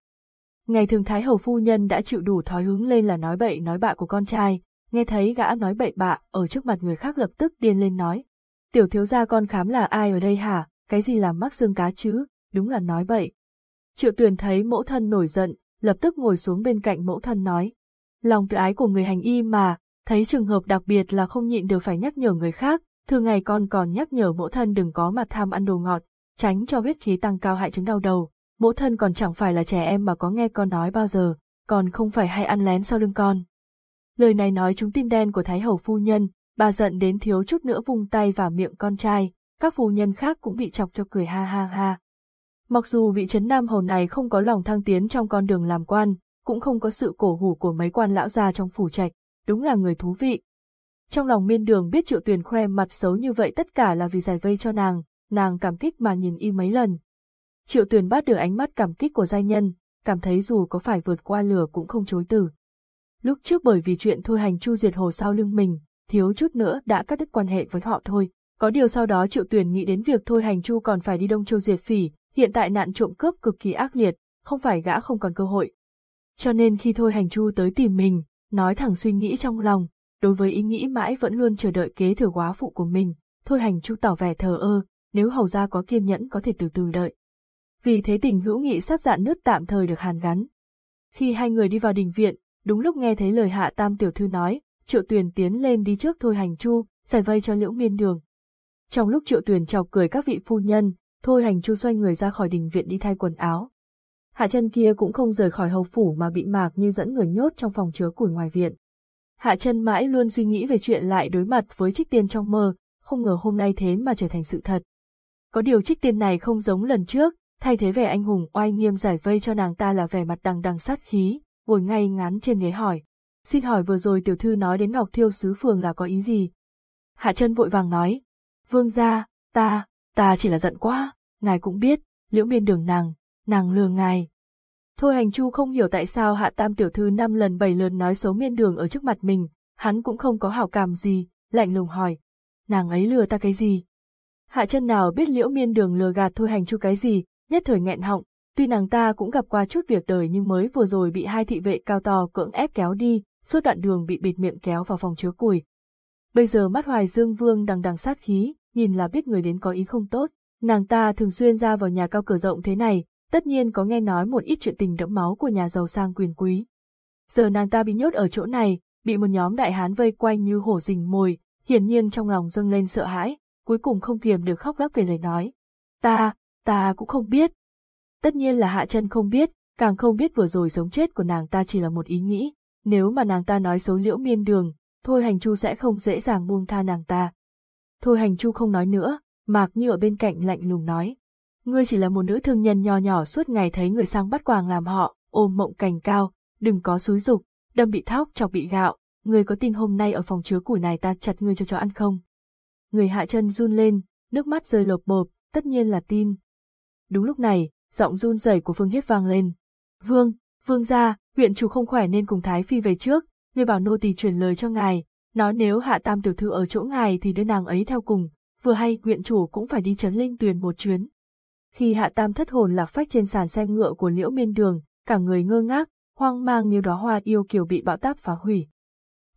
Ngày thường Thái Hầu Phu Nhân đã chịu đủ thói hướng lên là nói bậy nói bạ của con trai, nghe thấy gã nói bậy bạ ở trước mặt người khác lập tức điên lên nói. Tiểu thiếu gia con khám là ai ở đây hả, cái gì làm mắc xương cá chứ, đúng là nói bậy. Triệu tuyền thấy mẫu thân nổi giận, lập tức ngồi xuống bên cạnh mẫu thân nói. Lòng tự ái của người hành y mà, thấy trường hợp đặc biệt là không nhịn được phải nhắc nhở người khác, thường ngày con còn nhắc nhở mẫu thân đừng có mặt tham ăn đồ ngọt, tránh cho huyết khí tăng cao hại chứng đau đầu. Mẫu thân còn chẳng phải là trẻ em mà có nghe con nói bao giờ, còn không phải hay ăn lén sau lưng con. Lời này nói trúng tim đen của Thái Hầu phu nhân, bà giận đến thiếu chút nữa vung tay vào miệng con trai, các phu nhân khác cũng bị chọc cho cười ha ha ha. Mặc dù vị trấn nam hầu này không có lòng thăng tiến trong con đường làm quan, cũng không có sự cổ hủ của mấy quan lão già trong phủ trạch, đúng là người thú vị. Trong lòng miên đường biết triệu tuyền khoe mặt xấu như vậy tất cả là vì giải vây cho nàng, nàng cảm kích mà nhìn y mấy lần. Triệu tuyền bắt được ánh mắt cảm kích của giai nhân, cảm thấy dù có phải vượt qua lửa cũng không chối từ. Lúc trước bởi vì chuyện thôi hành chu diệt hồ sau lưng mình, thiếu chút nữa đã cắt đứt quan hệ với họ thôi. Có điều sau đó triệu tuyển nghĩ đến việc thôi hành chu còn phải đi đông châu diệt phỉ, hiện tại nạn trộm cướp cực kỳ ác liệt, không phải gã không còn cơ hội. Cho nên khi thôi hành chu tới tìm mình, nói thẳng suy nghĩ trong lòng, đối với ý nghĩ mãi vẫn luôn chờ đợi kế thừa quá phụ của mình, thôi hành chu tỏ vẻ thờ ơ, nếu hầu gia có kiên nhẫn có thể từ từ đợi. Vì thế tình hữu nghị sát dạn nứt tạm thời được hàn gắn. Khi hai người đi vào đình viện, đúng lúc nghe thấy lời hạ tam tiểu thư nói, triệu tuyền tiến lên đi trước thôi hành chu, giải vây cho liễu miên đường. Trong lúc triệu tuyền chọc cười các vị phu nhân, thôi hành chu xoay người ra khỏi đình viện đi thay quần áo. Hạ chân kia cũng không rời khỏi hầu phủ mà bị mạc như dẫn người nhốt trong phòng chứa củi ngoài viện. Hạ chân mãi luôn suy nghĩ về chuyện lại đối mặt với trích tiên trong mơ, không ngờ hôm nay thế mà trở thành sự thật. Có điều trích tiên này không giống lần trước, thay thế vẻ anh hùng oai nghiêm giải vây cho nàng ta là vẻ mặt đằng đằng sát khí, ngồi ngay ngắn trên ghế hỏi. Xin hỏi vừa rồi tiểu thư nói đến Ngọc Thiêu Sứ Phường là có ý gì? Hạ chân vội vàng nói. Vương gia, ta, ta chỉ là giận quá, ngài cũng biết, liễu miên đường nàng, nàng lừa ngài. Thôi hành chu không hiểu tại sao hạ tam tiểu thư năm lần bảy lượt nói xấu miên đường ở trước mặt mình, hắn cũng không có hảo cảm gì, lạnh lùng hỏi. Nàng ấy lừa ta cái gì? Hạ chân nào biết liễu miên đường lừa gạt thôi hành chu cái gì, nhất thời nghẹn họng, tuy nàng ta cũng gặp qua chút việc đời nhưng mới vừa rồi bị hai thị vệ cao to cưỡng ép kéo đi, suốt đoạn đường bị bịt miệng kéo vào phòng chứa củi. Bây giờ mắt hoài dương vương đằng đằng sát khí, nhìn là biết người đến có ý không tốt, nàng ta thường xuyên ra vào nhà cao cửa rộng thế này, tất nhiên có nghe nói một ít chuyện tình đẫm máu của nhà giàu sang quyền quý. Giờ nàng ta bị nhốt ở chỗ này, bị một nhóm đại hán vây quanh như hổ rình mồi, hiển nhiên trong lòng dâng lên sợ hãi, cuối cùng không kiềm được khóc lóc về lời nói. Ta, ta cũng không biết. Tất nhiên là hạ chân không biết, càng không biết vừa rồi sống chết của nàng ta chỉ là một ý nghĩ, nếu mà nàng ta nói xấu liễu miên đường, thôi hành chu sẽ không dễ dàng buông tha nàng ta. Thôi hành chu không nói nữa, mạc như ở bên cạnh lạnh lùng nói. Ngươi chỉ là một nữ thương nhân nho nhỏ suốt ngày thấy người sang bắt quàng làm họ, ôm mộng cành cao, đừng có xúi dục, đâm bị thóc chọc bị gạo, ngươi có tin hôm nay ở phòng chứa củi này ta chặt ngươi cho chó ăn không? Người hạ chân run lên, nước mắt rơi lột bộp, tất nhiên là tin. Đúng lúc này, giọng run rẩy của Phương Hiết vang lên. Vương, Vương gia, huyện chủ không khỏe nên cùng Thái Phi về trước, Ngươi bảo nô tỳ truyền lời cho ngài, nói nếu hạ tam tiểu thư ở chỗ ngài thì đưa nàng ấy theo cùng, vừa hay huyện chủ cũng phải đi chấn linh tuyền một chuyến. Khi hạ tam thất hồn lạc phách trên sàn xe ngựa của liễu miên đường, cả người ngơ ngác, hoang mang như đóa hoa yêu kiều bị bão táp phá hủy.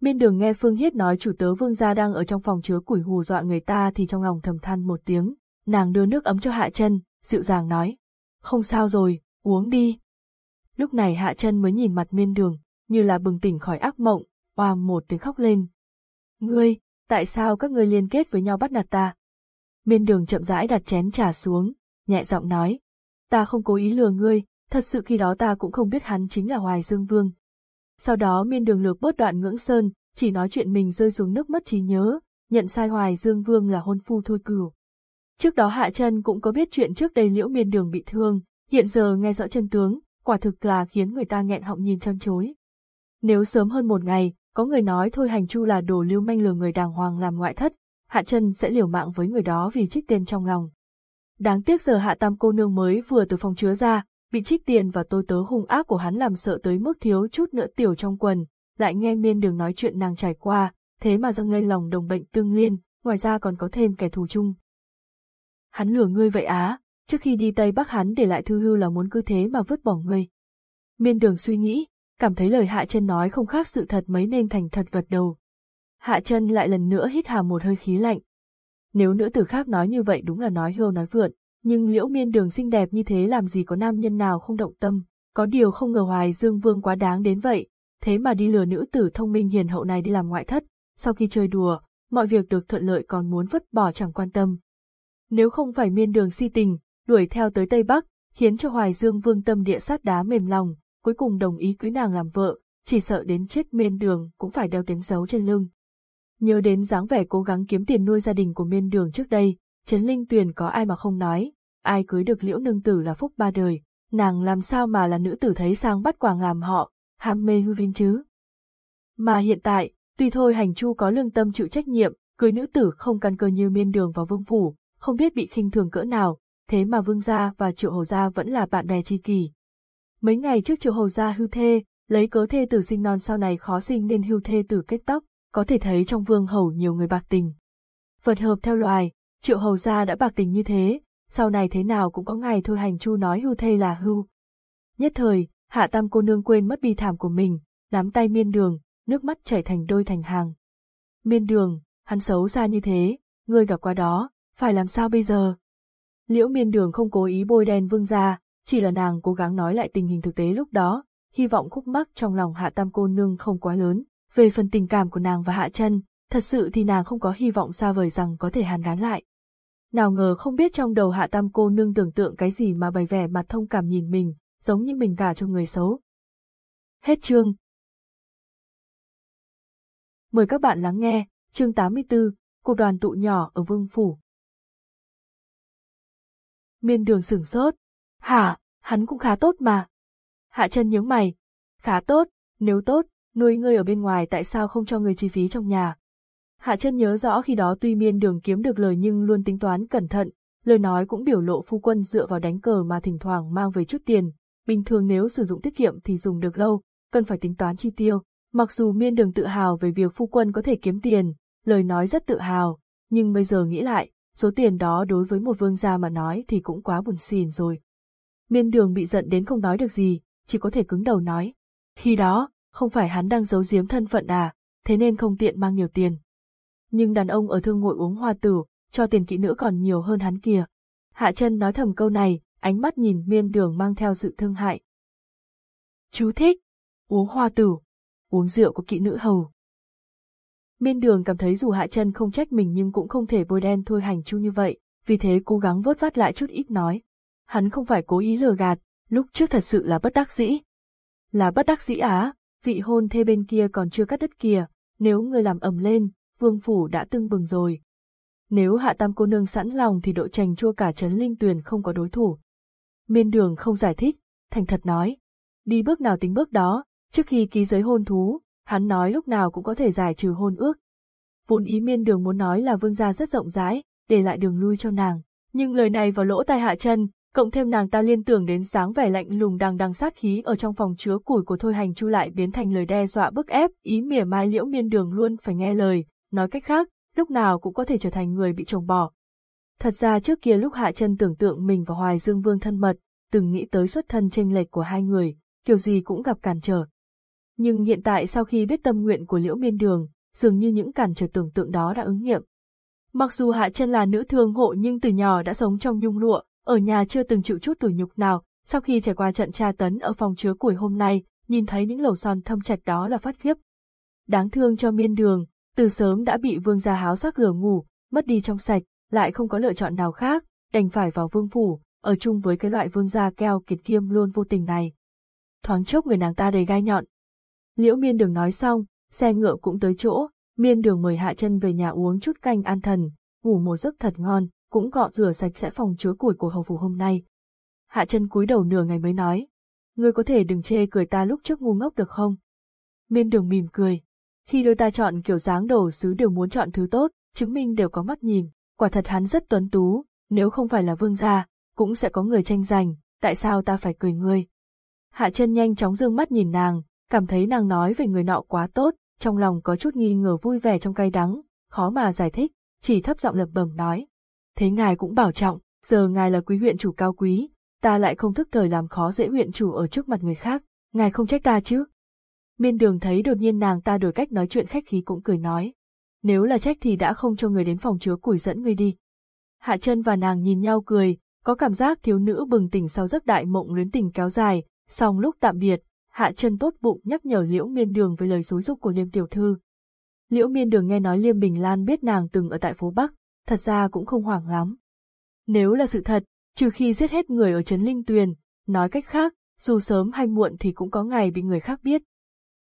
Miên đường nghe Phương Hiết nói chủ tớ vương gia đang ở trong phòng chứa củi hù dọa người ta thì trong lòng thầm than một tiếng, nàng đưa nước ấm cho hạ chân, dịu dàng nói. Không sao rồi, uống đi. Lúc này hạ chân mới nhìn mặt miên đường, như là bừng tỉnh khỏi ác mộng, oa một tiếng khóc lên. Ngươi, tại sao các ngươi liên kết với nhau bắt nạt ta? Miên đường chậm rãi đặt chén trà xuống, nhẹ giọng nói. Ta không cố ý lừa ngươi, thật sự khi đó ta cũng không biết hắn chính là Hoài Dương Vương. Sau đó miên đường lược bớt đoạn ngưỡng sơn, chỉ nói chuyện mình rơi xuống nước mất trí nhớ, nhận sai Hoài Dương Vương là hôn phu thôi cửu. Trước đó Hạ chân cũng có biết chuyện trước đây liễu miên đường bị thương, hiện giờ nghe rõ chân tướng, quả thực là khiến người ta nghẹn họng nhìn chăm chối. Nếu sớm hơn một ngày, có người nói thôi hành chu là đồ lưu manh lừa người đàng hoàng làm ngoại thất, Hạ chân sẽ liều mạng với người đó vì trích tiền trong lòng. Đáng tiếc giờ Hạ Tam cô nương mới vừa từ phòng chứa ra, bị trích tiền và tôi tớ hung ác của hắn làm sợ tới mức thiếu chút nữa tiểu trong quần, lại nghe miên đường nói chuyện nàng trải qua, thế mà dâng lên lòng đồng bệnh tương liên, ngoài ra còn có thêm kẻ thù chung. Hắn lừa ngươi vậy á, trước khi đi Tây Bắc hắn để lại thư hưu là muốn cứ thế mà vứt bỏ ngươi. Miên đường suy nghĩ, cảm thấy lời Hạ chân nói không khác sự thật mấy nên thành thật gật đầu. Hạ chân lại lần nữa hít hà một hơi khí lạnh. Nếu nữ tử khác nói như vậy đúng là nói hưu nói vượn, nhưng liễu miên đường xinh đẹp như thế làm gì có nam nhân nào không động tâm, có điều không ngờ Hoài Dương Vương quá đáng đến vậy, thế mà đi lừa nữ tử thông minh hiền hậu này đi làm ngoại thất, sau khi chơi đùa, mọi việc được thuận lợi còn muốn vứt bỏ chẳng quan tâm. Nếu không phải miên đường si tình, đuổi theo tới Tây Bắc, khiến cho Hoài Dương Vương tâm địa sát đá mềm lòng, cuối cùng đồng ý cưới nàng làm vợ, chỉ sợ đến chết miên đường cũng phải đeo tiếng dấu trên lưng. Nhớ đến dáng vẻ cố gắng kiếm tiền nuôi gia đình của miên đường trước đây, Trấn Linh Tuyền có ai mà không nói, ai cưới được liễu nương tử là phúc ba đời, nàng làm sao mà là nữ tử thấy sang bắt quàng làm họ, ham mê hư vinh chứ. Mà hiện tại, tuy thôi hành chu có lương tâm chịu trách nhiệm, cưới nữ tử không căn cơ như miên đường vào vương phủ, không biết bị khinh thường cỡ nào, thế mà vương gia và triệu hầu gia vẫn là bạn bè tri kỷ. Mấy ngày trước triệu hầu gia hưu thê, lấy cớ thê tử sinh non sau này khó sinh nên hưu thê tử kết tóc, có thể thấy trong vương hầu nhiều người bạc tình. Phật hợp theo loài, triệu hầu gia đã bạc tình như thế, sau này thế nào cũng có ngày thôi hành chu nói hưu thê là hưu. Nhất thời, hạ tam cô nương quên mất bi thảm của mình, nắm tay miên đường, nước mắt chảy thành đôi thành hàng. Miên đường, hắn xấu xa như thế, ngươi gặp qua đó, phải làm sao bây giờ? Liễu miên đường không cố ý bôi đen vương gia, chỉ là nàng cố gắng nói lại tình hình thực tế lúc đó, hy vọng khúc mắc trong lòng Hạ Tam cô nương không quá lớn. Về phần tình cảm của nàng và Hạ chân, thật sự thì nàng không có hy vọng xa vời rằng có thể hàn gắn lại. Nào ngờ không biết trong đầu Hạ Tam cô nương tưởng tượng cái gì mà bày vẻ mặt thông cảm nhìn mình, giống như mình cả cho người xấu. Hết chương. Mời các bạn lắng nghe, chương 84, cuộc đoàn tụ nhỏ ở Vương Phủ. Miên đường sửng sốt. Hả, hắn cũng khá tốt mà. Hạ chân nhướng mày. Khá tốt, nếu tốt, nuôi ngươi ở bên ngoài tại sao không cho ngươi chi phí trong nhà. Hạ chân nhớ rõ khi đó tuy miên đường kiếm được lời nhưng luôn tính toán cẩn thận, lời nói cũng biểu lộ phu quân dựa vào đánh cờ mà thỉnh thoảng mang về chút tiền, bình thường nếu sử dụng tiết kiệm thì dùng được lâu, cần phải tính toán chi tiêu. Mặc dù miên đường tự hào về việc phu quân có thể kiếm tiền, lời nói rất tự hào, nhưng bây giờ nghĩ lại, số tiền đó đối với một vương gia mà nói thì cũng quá buồn xỉn rồi. Miên đường bị giận đến không nói được gì, chỉ có thể cứng đầu nói. Khi đó, không phải hắn đang giấu giếm thân phận à, thế nên không tiện mang nhiều tiền. Nhưng đàn ông ở thương ngồi uống hoa tử, cho tiền kỹ nữ còn nhiều hơn hắn kìa. Hạ chân nói thầm câu này, ánh mắt nhìn miên đường mang theo sự thương hại. Chú thích, uống hoa tử, uống rượu của kỹ nữ hầu. Miên đường cảm thấy dù hạ chân không trách mình nhưng cũng không thể bôi đen thôi hành chu như vậy, vì thế cố gắng vớt vát lại chút ít nói. Hắn không phải cố ý lừa gạt, lúc trước thật sự là bất đắc dĩ. Là bất đắc dĩ á, vị hôn thê bên kia còn chưa cắt đứt kìa, nếu người làm ầm lên, vương phủ đã tưng bừng rồi. Nếu hạ tam cô nương sẵn lòng thì độ trành chua cả trấn linh tuyền không có đối thủ. Miên đường không giải thích, thành thật nói. Đi bước nào tính bước đó, trước khi ký giấy hôn thú, hắn nói lúc nào cũng có thể giải trừ hôn ước. Vốn ý miên đường muốn nói là vương gia rất rộng rãi, để lại đường lui cho nàng. Nhưng lời này vào lỗ tai hạ chân, cộng thêm nàng ta liên tưởng đến sáng vẻ lạnh lùng đang đằng sát khí ở trong phòng chứa củi của Thôi Hành Chu lại biến thành lời đe dọa bức ép, ý mỉa mai liễu miên đường luôn phải nghe lời, nói cách khác, lúc nào cũng có thể trở thành người bị chồng bỏ. Thật ra trước kia lúc Hạ chân tưởng tượng mình và Hoài Dương Vương thân mật, từng nghĩ tới xuất thân tranh lệch của hai người, kiểu gì cũng gặp cản trở. Nhưng hiện tại sau khi biết tâm nguyện của Liễu Miên Đường, dường như những cản trở tưởng tượng đó đã ứng nghiệm. Mặc dù Hạ chân là nữ thương hộ nhưng từ nhỏ đã sống trong nhung lụa, ở nhà chưa từng chịu chút tủi nhục nào, sau khi trải qua trận tra tấn ở phòng chứa củi hôm nay, nhìn thấy những lầu son thâm trạch đó là phát khiếp. Đáng thương cho miên đường, từ sớm đã bị vương gia háo sắc lừa ngủ, mất đi trong sạch, lại không có lựa chọn nào khác, đành phải vào vương phủ, ở chung với cái loại vương gia keo kiệt kiêm luôn vô tình này. Thoáng chốc người nàng ta đầy gai nhọn. Liễu miên đường nói xong, xe ngựa cũng tới chỗ, miên đường mời hạ chân về nhà uống chút canh an thần, ngủ một giấc thật ngon, cũng gọn rửa sạch sẽ phòng chứa củi của hầu phủ hôm nay. Hạ chân cúi đầu nửa ngày mới nói, ngươi có thể đừng chê cười ta lúc trước ngu ngốc được không? Miên đường mỉm cười, khi đôi ta chọn kiểu dáng đồ sứ đều muốn chọn thứ tốt, chứng minh đều có mắt nhìn, quả thật hắn rất tuấn tú, nếu không phải là vương gia, cũng sẽ có người tranh giành, tại sao ta phải cười ngươi? Hạ chân nhanh chóng dương mắt nhìn nàng, cảm thấy nàng nói về người nọ quá tốt, trong lòng có chút nghi ngờ vui vẻ trong cay đắng, khó mà giải thích, chỉ thấp giọng lẩm bẩm nói. Thế ngài cũng bảo trọng, giờ ngài là quý huyện chủ cao quý, ta lại không thức thời làm khó dễ huyện chủ ở trước mặt người khác, ngài không trách ta chứ? Miên đường thấy đột nhiên nàng ta đổi cách nói chuyện khách khí cũng cười nói. Nếu là trách thì đã không cho người đến phòng chứa củi dẫn người đi. Hạ chân và nàng nhìn nhau cười, có cảm giác thiếu nữ bừng tỉnh sau giấc đại mộng luyến tình kéo dài, song lúc tạm biệt, hạ chân tốt bụng nhắc nhở liễu miên đường với lời xúi dục của liêm tiểu thư. Liễu miên đường nghe nói liêm bình lan biết nàng từng ở tại phố Bắc, thật ra cũng không hoảng lắm. Nếu là sự thật, trừ khi giết hết người ở Trấn Linh Tuyền, nói cách khác, dù sớm hay muộn thì cũng có ngày bị người khác biết.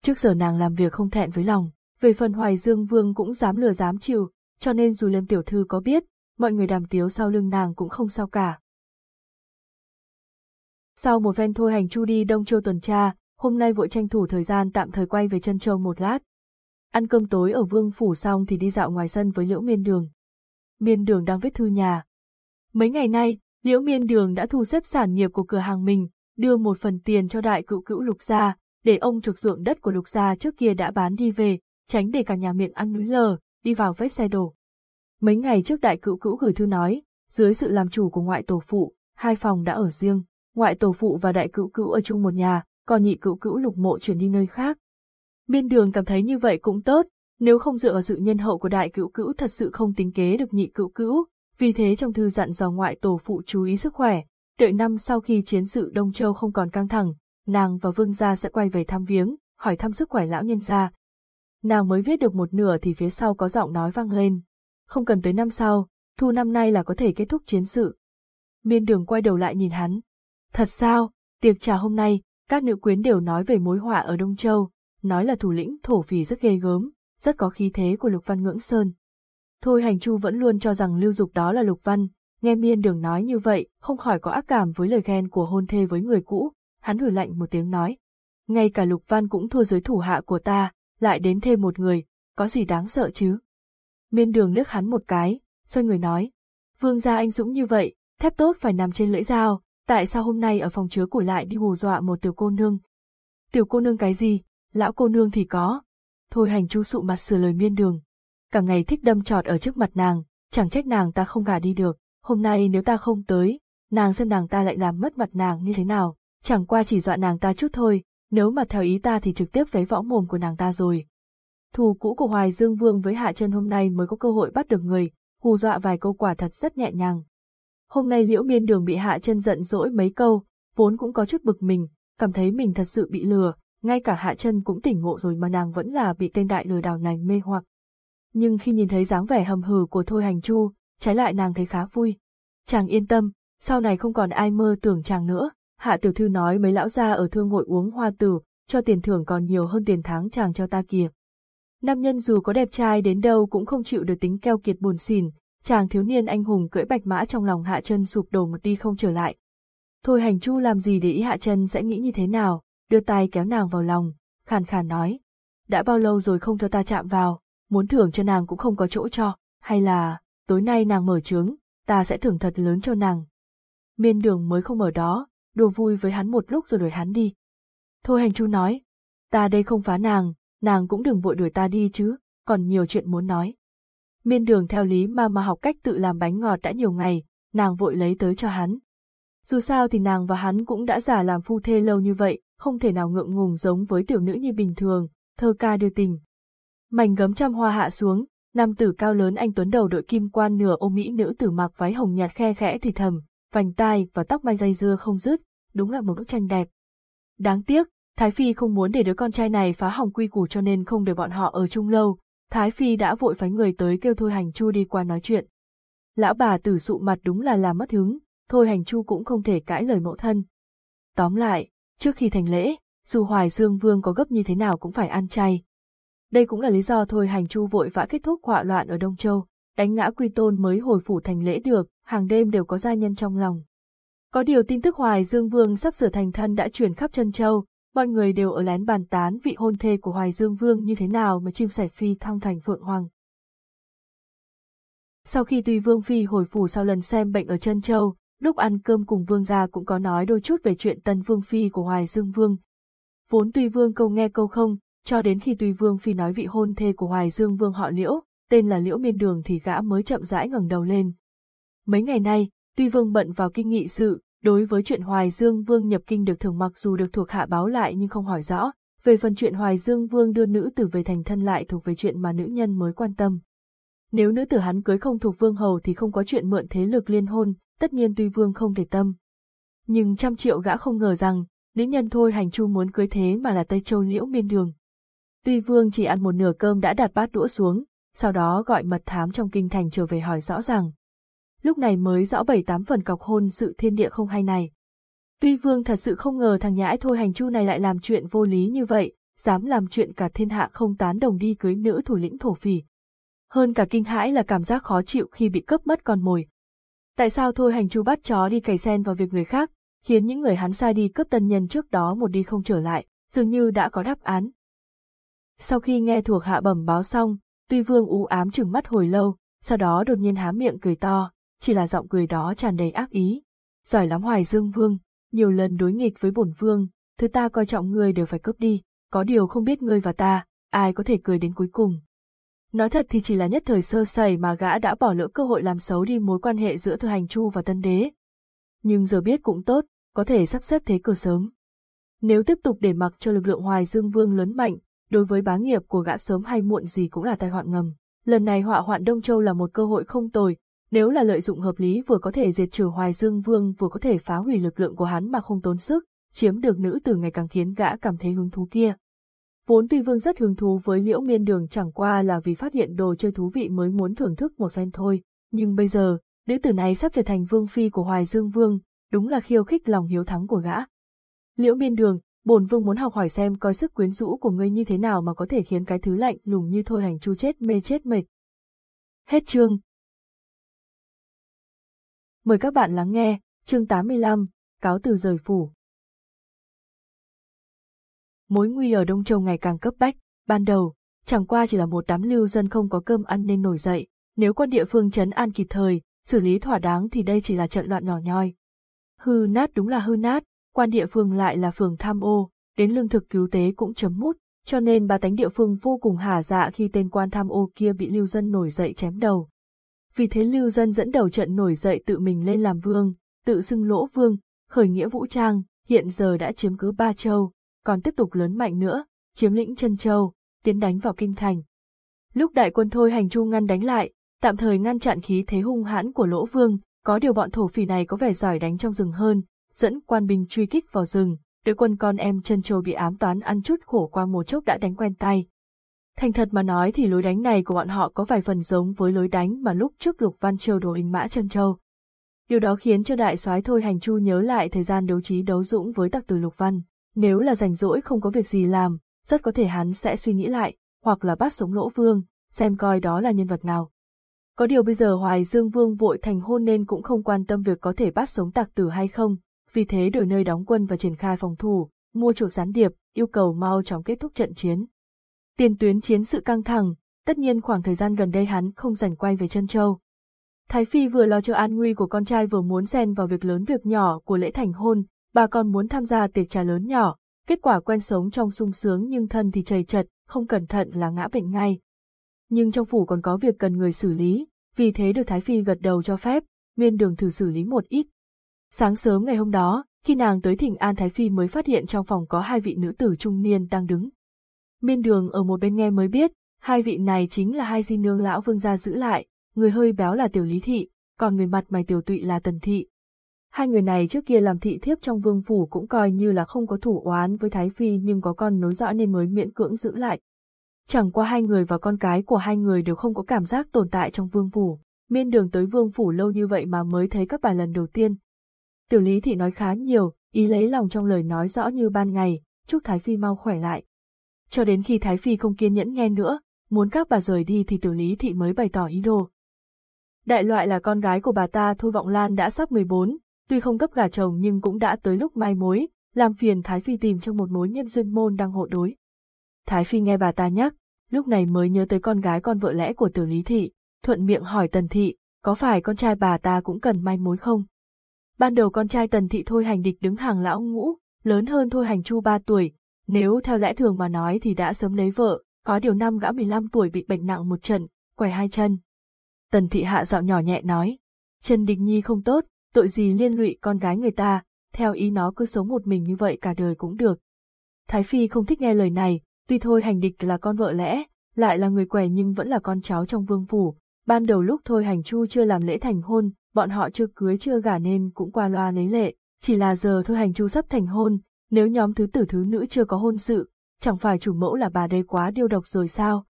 Trước giờ nàng làm việc không thẹn với lòng, về phần Hoài Dương Vương cũng dám lừa dám chịu, cho nên dù lâm Tiểu Thư có biết, mọi người đàm tiếu sau lưng nàng cũng không sao cả. Sau một ven thôi hành chu đi Đông Châu tuần tra, hôm nay vội tranh thủ thời gian tạm thời quay về chân châu một lát. Ăn cơm tối ở Vương Phủ xong thì đi dạo ngoài sân với Liễu Miên Đường. Miên Đường đang viết thư nhà. Mấy ngày nay, Liễu Miên Đường đã thu xếp sản nghiệp của cửa hàng mình, đưa một phần tiền cho đại cựu cữu lục gia, để ông trực ruộng đất của lục gia trước kia đã bán đi về, tránh để cả nhà miệng ăn núi lờ, đi vào vết xe đổ. Mấy ngày trước đại cựu cữu gửi thư nói, dưới sự làm chủ của ngoại tổ phụ, hai phòng đã ở riêng, ngoại tổ phụ và đại cựu cữu ở chung một nhà, còn nhị cựu cữu lục mộ chuyển đi nơi khác. Miên đường cảm thấy như vậy cũng tốt, nếu không dựa vào sự nhân hậu của đại cựu cữu thật sự không tính kế được nhị cựu cữu, vì thế trong thư dặn dò ngoại tổ phụ chú ý sức khỏe, đợi năm sau khi chiến sự Đông Châu không còn căng thẳng, nàng và vương gia sẽ quay về thăm viếng, hỏi thăm sức khỏe lão nhân gia. Nàng mới viết được một nửa thì phía sau có giọng nói vang lên. Không cần tới năm sau, thu năm nay là có thể kết thúc chiến sự. Miên đường quay đầu lại nhìn hắn. Thật sao, tiệc trà hôm nay, các nữ quyến đều nói về mối họa ở Đông Châu, nói là thủ lĩnh thổ phỉ rất ghê gớm, rất có khí thế của Lục Văn Ngưỡng Sơn. Thôi hành chu vẫn luôn cho rằng lưu dục đó là Lục Văn, nghe miên đường nói như vậy, không khỏi có ác cảm với lời khen của hôn thê với người cũ, hắn hử lạnh một tiếng nói. Ngay cả Lục Văn cũng thua dưới thủ hạ của ta, lại đến thêm một người, có gì đáng sợ chứ? Miên đường liếc hắn một cái, xoay người nói. Vương gia anh dũng như vậy, thép tốt phải nằm trên lưỡi dao, tại sao hôm nay ở phòng chứa củi lại đi hù dọa một tiểu cô nương? Tiểu cô nương cái gì, lão cô nương thì có. Thôi hành chu sụ mặt sửa lời miên đường. Cả ngày thích đâm trọt ở trước mặt nàng, chẳng trách nàng ta không gả đi được, hôm nay nếu ta không tới, nàng xem nàng ta lại làm mất mặt nàng như thế nào, chẳng qua chỉ dọa nàng ta chút thôi, nếu mà theo ý ta thì trực tiếp vấy võ mồm của nàng ta rồi. Thù cũ của Hoài Dương Vương với Hạ chân hôm nay mới có cơ hội bắt được người, hù dọa vài câu quả thật rất nhẹ nhàng. Hôm nay liễu miên đường bị Hạ chân giận dỗi mấy câu, vốn cũng có chút bực mình, cảm thấy mình thật sự bị lừa, ngay cả Hạ chân cũng tỉnh ngộ rồi mà nàng vẫn là bị tên đại lừa đảo này mê hoặc. Nhưng khi nhìn thấy dáng vẻ hầm hừ của Thôi Hành Chu, trái lại nàng thấy khá vui. Chàng yên tâm, sau này không còn ai mơ tưởng chàng nữa, Hạ tiểu thư nói mấy lão gia ở thương hội uống hoa tử, cho tiền thưởng còn nhiều hơn tiền tháng chàng cho ta kìa. Nam nhân dù có đẹp trai đến đâu cũng không chịu được tính keo kiệt buồn xỉn, chàng thiếu niên anh hùng cưỡi bạch mã trong lòng hạ chân sụp đổ một đi không trở lại. Thôi hành chu làm gì để ý hạ chân sẽ nghĩ như thế nào, đưa tay kéo nàng vào lòng, khàn khàn nói. Đã bao lâu rồi không cho ta chạm vào, muốn thưởng cho nàng cũng không có chỗ cho, hay là, tối nay nàng mở trướng, ta sẽ thưởng thật lớn cho nàng. Miên đường mới không ở đó, đùa vui với hắn một lúc rồi đuổi hắn đi. Thôi hành chu nói, ta đây không phá nàng, nàng cũng đừng vội đuổi ta đi chứ, còn nhiều chuyện muốn nói. Miên đường theo lý mà mà học cách tự làm bánh ngọt đã nhiều ngày, nàng vội lấy tới cho hắn. Dù sao thì nàng và hắn cũng đã giả làm phu thê lâu như vậy, không thể nào ngượng ngùng giống với tiểu nữ như bình thường, thơ ca đưa tình. Mảnh gấm trăm hoa hạ xuống, nam tử cao lớn anh tuấn đầu đội kim quan nửa ôm mỹ nữ tử mặc váy hồng nhạt khe khẽ thì thầm, vành tai và tóc mai dây dưa không dứt, đúng là một bức tranh đẹp. Đáng tiếc, Thái Phi không muốn để đứa con trai này phá hỏng quy củ cho nên không để bọn họ ở chung lâu, Thái Phi đã vội phái người tới kêu Thôi Hành Chu đi qua nói chuyện. Lão bà tử sụ mặt đúng là làm mất hứng, Thôi Hành Chu cũng không thể cãi lời mẫu thân. Tóm lại, trước khi thành lễ, dù Hoài Dương Vương có gấp như thế nào cũng phải ăn chay. Đây cũng là lý do Thôi Hành Chu vội vã kết thúc họa loạn ở Đông Châu, đánh ngã Quy Tôn mới hồi phủ thành lễ được, hàng đêm đều có gia nhân trong lòng. Có điều tin tức Hoài Dương Vương sắp sửa thành thân đã truyền khắp chân châu, mọi người đều ở lén bàn tán vị hôn thê của Hoài Dương Vương như thế nào mà chim sẻ phi thăng thành Phượng Hoàng. Sau khi Tuy Vương Phi hồi phủ sau lần xem bệnh ở chân châu, lúc ăn cơm cùng Vương gia cũng có nói đôi chút về chuyện tân Vương Phi của Hoài Dương Vương. Vốn Tuy Vương câu nghe câu không, cho đến khi Tuy Vương Phi nói vị hôn thê của Hoài Dương Vương họ Liễu, tên là Liễu Miên Đường thì gã mới chậm rãi ngẩng đầu lên. Mấy ngày nay, Tuy Vương bận vào kinh nghị sự, đối với chuyện Hoài Dương Vương nhập kinh được thường mặc dù được thuộc hạ báo lại nhưng không hỏi rõ, về phần chuyện Hoài Dương Vương đưa nữ tử về thành thân lại thuộc về chuyện mà nữ nhân mới quan tâm. Nếu nữ tử hắn cưới không thuộc vương hầu thì không có chuyện mượn thế lực liên hôn, tất nhiên Tuy Vương không để tâm. Nhưng trăm triệu gã không ngờ rằng, nữ nhân thôi hành chu muốn cưới thế mà là Tây Châu Liễu Miên Đường. Tuy Vương chỉ ăn một nửa cơm đã đặt bát đũa xuống, sau đó gọi mật thám trong kinh thành trở về hỏi rõ ràng, lúc này mới rõ bảy tám phần cọc hôn sự thiên địa không hay này. Tuy vương thật sự không ngờ thằng nhãi thôi hành chu này lại làm chuyện vô lý như vậy, dám làm chuyện cả thiên hạ không tán đồng đi cưới nữ thủ lĩnh thổ phỉ. Hơn cả kinh hãi là cảm giác khó chịu khi bị cướp mất con mồi. Tại sao thôi hành chu bắt chó đi cày sen vào việc người khác, khiến những người hắn sai đi cướp tân nhân trước đó một đi không trở lại, dường như đã có đáp án. Sau khi nghe thuộc hạ bẩm báo xong, tuy vương u ám chừng mắt hồi lâu, sau đó đột nhiên há miệng cười to, chỉ là giọng cười đó tràn đầy ác ý. Giỏi lắm Hoài Dương Vương, nhiều lần đối nghịch với bổn vương, thứ ta coi trọng ngươi đều phải cướp đi, có điều không biết ngươi và ta, ai có thể cười đến cuối cùng. Nói thật thì chỉ là nhất thời sơ sẩy mà gã đã bỏ lỡ cơ hội làm xấu đi mối quan hệ giữa Thư Hành Chu và Tân Đế. Nhưng giờ biết cũng tốt, có thể sắp xếp thế cờ sớm. Nếu tiếp tục để mặc cho lực lượng Hoài Dương Vương lớn mạnh, đối với bá nghiệp của gã sớm hay muộn gì cũng là tai họa ngầm. Lần này họa hoạn Đông Châu là một cơ hội không tồi, nếu là lợi dụng hợp lý vừa có thể diệt trừ Hoài Dương Vương vừa có thể phá hủy lực lượng của hắn mà không tốn sức, chiếm được nữ tử ngày càng khiến gã cảm thấy hứng thú kia. Vốn tuy vương rất hứng thú với liễu miên đường chẳng qua là vì phát hiện đồ chơi thú vị mới muốn thưởng thức một phen thôi, nhưng bây giờ, nữ tử này sắp trở thành vương phi của Hoài Dương Vương, đúng là khiêu khích lòng hiếu thắng của gã. Liễu miên đường, bổn vương muốn học hỏi xem coi sức quyến rũ của ngươi như thế nào mà có thể khiến cái thứ lạnh lùng như thôi hành chu chết mê chết mệt. Hết chương. Mời các bạn lắng nghe, chương 85, cáo từ rời phủ. Mối nguy ở Đông Châu ngày càng cấp bách, ban đầu, chẳng qua chỉ là một đám lưu dân không có cơm ăn nên nổi dậy, nếu quân địa phương chấn an kịp thời, xử lý thỏa đáng thì đây chỉ là trận loạn nhỏ nhoi. Hư nát đúng là hư nát, quan địa phương lại là phường tham ô, đến lương thực cứu tế cũng chấm mút, cho nên ba tánh địa phương vô cùng hà dạ khi tên quan tham ô kia bị lưu dân nổi dậy chém đầu. Vì thế lưu dân dẫn đầu trận nổi dậy tự mình lên làm vương, tự xưng lỗ vương, khởi nghĩa vũ trang, hiện giờ đã chiếm cứ ba châu, còn tiếp tục lớn mạnh nữa, chiếm lĩnh chân châu, tiến đánh vào kinh thành. Lúc đại quân thôi hành chu ngăn đánh lại, tạm thời ngăn chặn khí thế hung hãn của lỗ vương, có điều bọn thổ phỉ này có vẻ giỏi đánh trong rừng hơn, dẫn quan binh truy kích vào rừng, đội quân con em chân châu bị ám toán ăn chút khổ qua một chốc đã đánh quen tay. Thành thật mà nói thì lối đánh này của bọn họ có vài phần giống với lối đánh mà lúc trước Lục Văn Châu đồ hình mã chân châu. Điều đó khiến cho đại soái Thôi Hành Chu nhớ lại thời gian đấu trí đấu dũng với tặc tử Lục Văn, nếu là rảnh rỗi không có việc gì làm, rất có thể hắn sẽ suy nghĩ lại, hoặc là bắt sống lỗ vương, xem coi đó là nhân vật nào. Có điều bây giờ Hoài Dương Vương vội thành hôn nên cũng không quan tâm việc có thể bắt sống Tạc tử hay không, vì thế đổi nơi đóng quân và triển khai phòng thủ, mua chuộc gián điệp, yêu cầu mau chóng kết thúc trận chiến. Tiền tuyến chiến sự căng thẳng, tất nhiên khoảng thời gian gần đây hắn không rảnh quay về chân châu. Thái Phi vừa lo cho an nguy của con trai vừa muốn xen vào việc lớn việc nhỏ của lễ thành hôn, bà còn muốn tham gia tiệc trà lớn nhỏ, kết quả quen sống trong sung sướng nhưng thân thì chầy chật, không cẩn thận là ngã bệnh ngay. Nhưng trong phủ còn có việc cần người xử lý, vì thế được Thái Phi gật đầu cho phép, miên đường thử xử lý một ít. Sáng sớm ngày hôm đó, khi nàng tới thỉnh An Thái Phi mới phát hiện trong phòng có hai vị nữ tử trung niên đang đứng. Miên đường ở một bên nghe mới biết, hai vị này chính là hai di nương lão vương gia giữ lại, người hơi béo là tiểu lý thị, còn người mặt mày tiểu tụy là tần thị. Hai người này trước kia làm thị thiếp trong vương phủ cũng coi như là không có thủ oán với Thái Phi nhưng có con nối dõi nên mới miễn cưỡng giữ lại. Chẳng qua hai người và con cái của hai người đều không có cảm giác tồn tại trong vương phủ, miên đường tới vương phủ lâu như vậy mà mới thấy các bài lần đầu tiên. Tiểu lý thị nói khá nhiều, ý lấy lòng trong lời nói rõ như ban ngày, chúc Thái Phi mau khỏe lại. Cho đến khi Thái Phi không kiên nhẫn nghe nữa, muốn các bà rời đi thì tiểu lý thị mới bày tỏ ý đồ. Đại loại là con gái của bà ta Thôi Vọng Lan đã sắp 14, tuy không cấp gà chồng nhưng cũng đã tới lúc mai mối, làm phiền Thái Phi tìm cho một mối nhân duyên môn đang hộ đối. Thái Phi nghe bà ta nhắc, lúc này mới nhớ tới con gái con vợ lẽ của tiểu lý thị, thuận miệng hỏi tần thị, có phải con trai bà ta cũng cần mai mối không? Ban đầu con trai tần thị thôi hành địch đứng hàng lão ngũ, lớn hơn thôi hành chu ba tuổi, nếu theo lẽ thường mà nói thì đã sớm lấy vợ, có điều năm gã 15 tuổi bị bệnh nặng một trận, quẻ hai chân. Tần thị hạ giọng nhỏ nhẹ nói, chân Đình Nhi không tốt, tội gì liên lụy con gái người ta, theo ý nó cứ sống một mình như vậy cả đời cũng được. Thái Phi không thích nghe lời này, tuy thôi hành địch là con vợ lẽ, lại là người què nhưng vẫn là con cháu trong vương phủ. Ban đầu lúc thôi hành chu chưa làm lễ thành hôn, bọn họ chưa cưới chưa gả nên cũng qua loa lấy lệ, chỉ là giờ thôi hành chu sắp thành hôn, nếu nhóm thứ tử thứ nữ chưa có hôn sự, chẳng phải chủ mẫu là bà đây quá điêu độc rồi sao?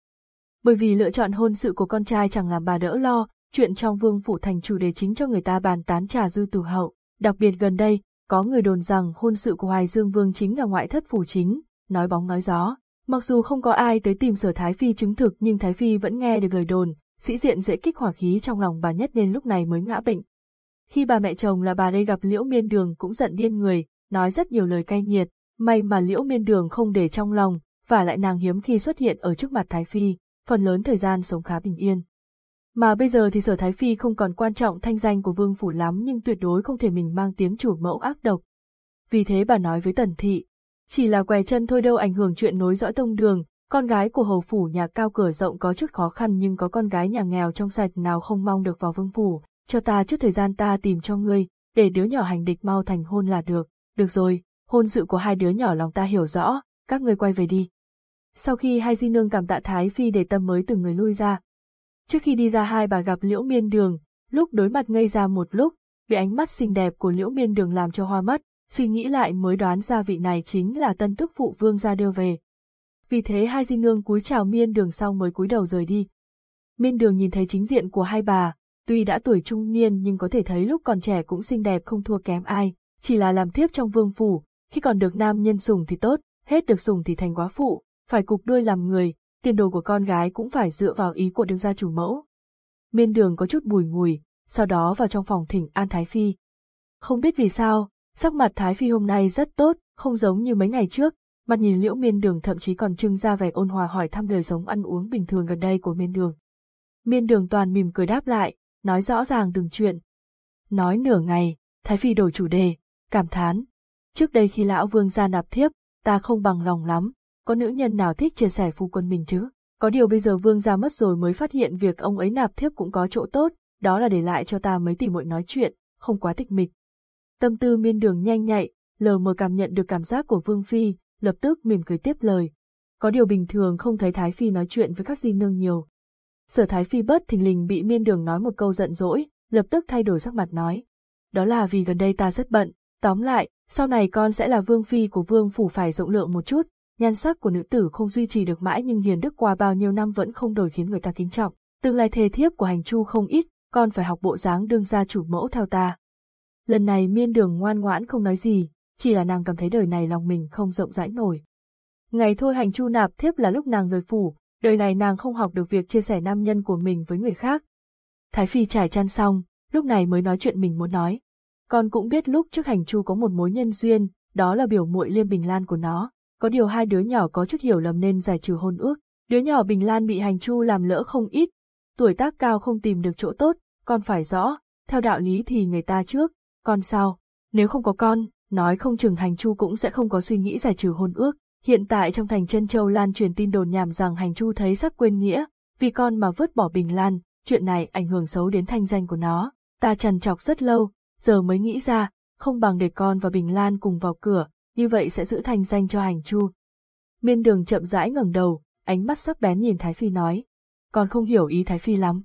Bởi vì lựa chọn hôn sự của con trai chẳng làm bà đỡ lo, chuyện trong vương phủ thành chủ đề chính cho người ta bàn tán trà dư tử hậu. Đặc biệt gần đây, có người đồn rằng hôn sự của Hoài Dương Vương chính là ngoại thất phủ chính, nói bóng nói gió. Mặc dù không có ai tới tìm sở Thái Phi chứng thực nhưng Thái Phi vẫn nghe được lời đồn, sĩ diện dễ kích hỏa khí trong lòng bà nhất nên lúc này mới ngã bệnh. Khi bà mẹ chồng là bà đây gặp Liễu Miên Đường cũng giận điên người, nói rất nhiều lời cay nghiệt, may mà Liễu Miên Đường không để trong lòng, và lại nàng hiếm khi xuất hiện ở trước mặt Thái Phi, phần lớn thời gian sống khá bình yên. Mà bây giờ thì sở Thái Phi không còn quan trọng thanh danh của vương phủ lắm nhưng tuyệt đối không thể mình mang tiếng chủ mẫu ác độc. Vì thế bà nói với Tần Thị, chỉ là què chân thôi đâu ảnh hưởng chuyện nối dõi tông đường, con gái của hầu phủ nhà cao cửa rộng có chút khó khăn nhưng có con gái nhà nghèo trong sạch nào không mong được vào vương phủ, cho ta chút thời gian ta tìm cho ngươi, để đứa nhỏ hành địch mau thành hôn là được, được rồi, hôn sự của hai đứa nhỏ lòng ta hiểu rõ, các ngươi quay về đi. Sau khi hai di nương cảm tạ Thái Phi để tâm mới từng người lui ra, Trước khi đi ra hai bà gặp Liễu Miên Đường, lúc đối mặt ngây ra một lúc, bị ánh mắt xinh đẹp của Liễu Miên Đường làm cho hoa mắt, suy nghĩ lại mới đoán ra vị này chính là tân tức phụ vương gia đưa về. Vì thế hai di nương cúi chào miên đường sau mới cúi đầu rời đi. Miên đường nhìn thấy chính diện của hai bà, tuy đã tuổi trung niên nhưng có thể thấy lúc còn trẻ cũng xinh đẹp không thua kém ai, chỉ là làm thiếp trong vương phủ, khi còn được nam nhân sủng thì tốt, hết được sủng thì thành quá phụ, phải cục đuôi làm người, tiền đồ của con gái cũng phải dựa vào ý của đương gia chủ mẫu. Miên đường có chút bùi ngùi, sau đó vào trong phòng thỉnh An Thái Phi. Không biết vì sao, sắc mặt Thái Phi hôm nay rất tốt, không giống như mấy ngày trước, mặt nhìn liễu miên đường thậm chí còn trưng ra vẻ ôn hòa hỏi thăm đời sống ăn uống bình thường gần đây của miên đường. Miên đường toàn mỉm cười đáp lại, nói rõ ràng đừng chuyện. Nói nửa ngày, Thái Phi đổi chủ đề, cảm thán. Trước đây khi lão vương ra nạp thiếp, ta không bằng lòng lắm, có nữ nhân nào thích chia sẻ phu quân mình chứ? Có điều bây giờ vương gia mất rồi mới phát hiện việc ông ấy nạp thiếp cũng có chỗ tốt, đó là để lại cho ta mấy tỷ muội nói chuyện, không quá tịch mịch. Tâm tư miên đường nhanh nhạy, lờ mờ cảm nhận được cảm giác của vương phi, lập tức mỉm cười tiếp lời. Có điều bình thường không thấy Thái Phi nói chuyện với các di nương nhiều. Sở Thái Phi bất thình lình bị miên đường nói một câu giận dỗi, lập tức thay đổi sắc mặt nói. Đó là vì gần đây ta rất bận, tóm lại, sau này con sẽ là vương phi của vương phủ phải rộng lượng một chút, nhan sắc của nữ tử không duy trì được mãi nhưng hiền đức qua bao nhiêu năm vẫn không đổi khiến người ta kính trọng. Tương lai thề thiếp của hành chu không ít, con phải học bộ dáng đương gia chủ mẫu theo ta. Lần này miên đường ngoan ngoãn không nói gì, chỉ là nàng cảm thấy đời này lòng mình không rộng rãi nổi. Ngày thôi hành chu nạp thiếp là lúc nàng rời phủ, đời này nàng không học được việc chia sẻ nam nhân của mình với người khác. Thái Phi trải chăn xong, lúc này mới nói chuyện mình muốn nói. Con cũng biết lúc trước hành chu có một mối nhân duyên, đó là biểu muội liêm bình lan của nó, có điều hai đứa nhỏ có chút hiểu lầm nên giải trừ hôn ước. Đứa nhỏ bình lan bị hành chu làm lỡ không ít, tuổi tác cao không tìm được chỗ tốt, con phải rõ, theo đạo lý thì người ta trước, con sao, nếu không có con, nói không chừng hành chu cũng sẽ không có suy nghĩ giải trừ hôn ước. Hiện tại trong thành chân châu lan truyền tin đồn nhảm rằng hành chu thấy sắc quên nghĩa, vì con mà vứt bỏ bình lan, chuyện này ảnh hưởng xấu đến thanh danh của nó. Ta trần chọc rất lâu, giờ mới nghĩ ra, không bằng để con và bình lan cùng vào cửa, như vậy sẽ giữ thành danh cho hành chu. Miên đường chậm rãi ngẩng đầu, ánh mắt sắc bén nhìn Thái Phi nói. Con không hiểu ý Thái Phi lắm.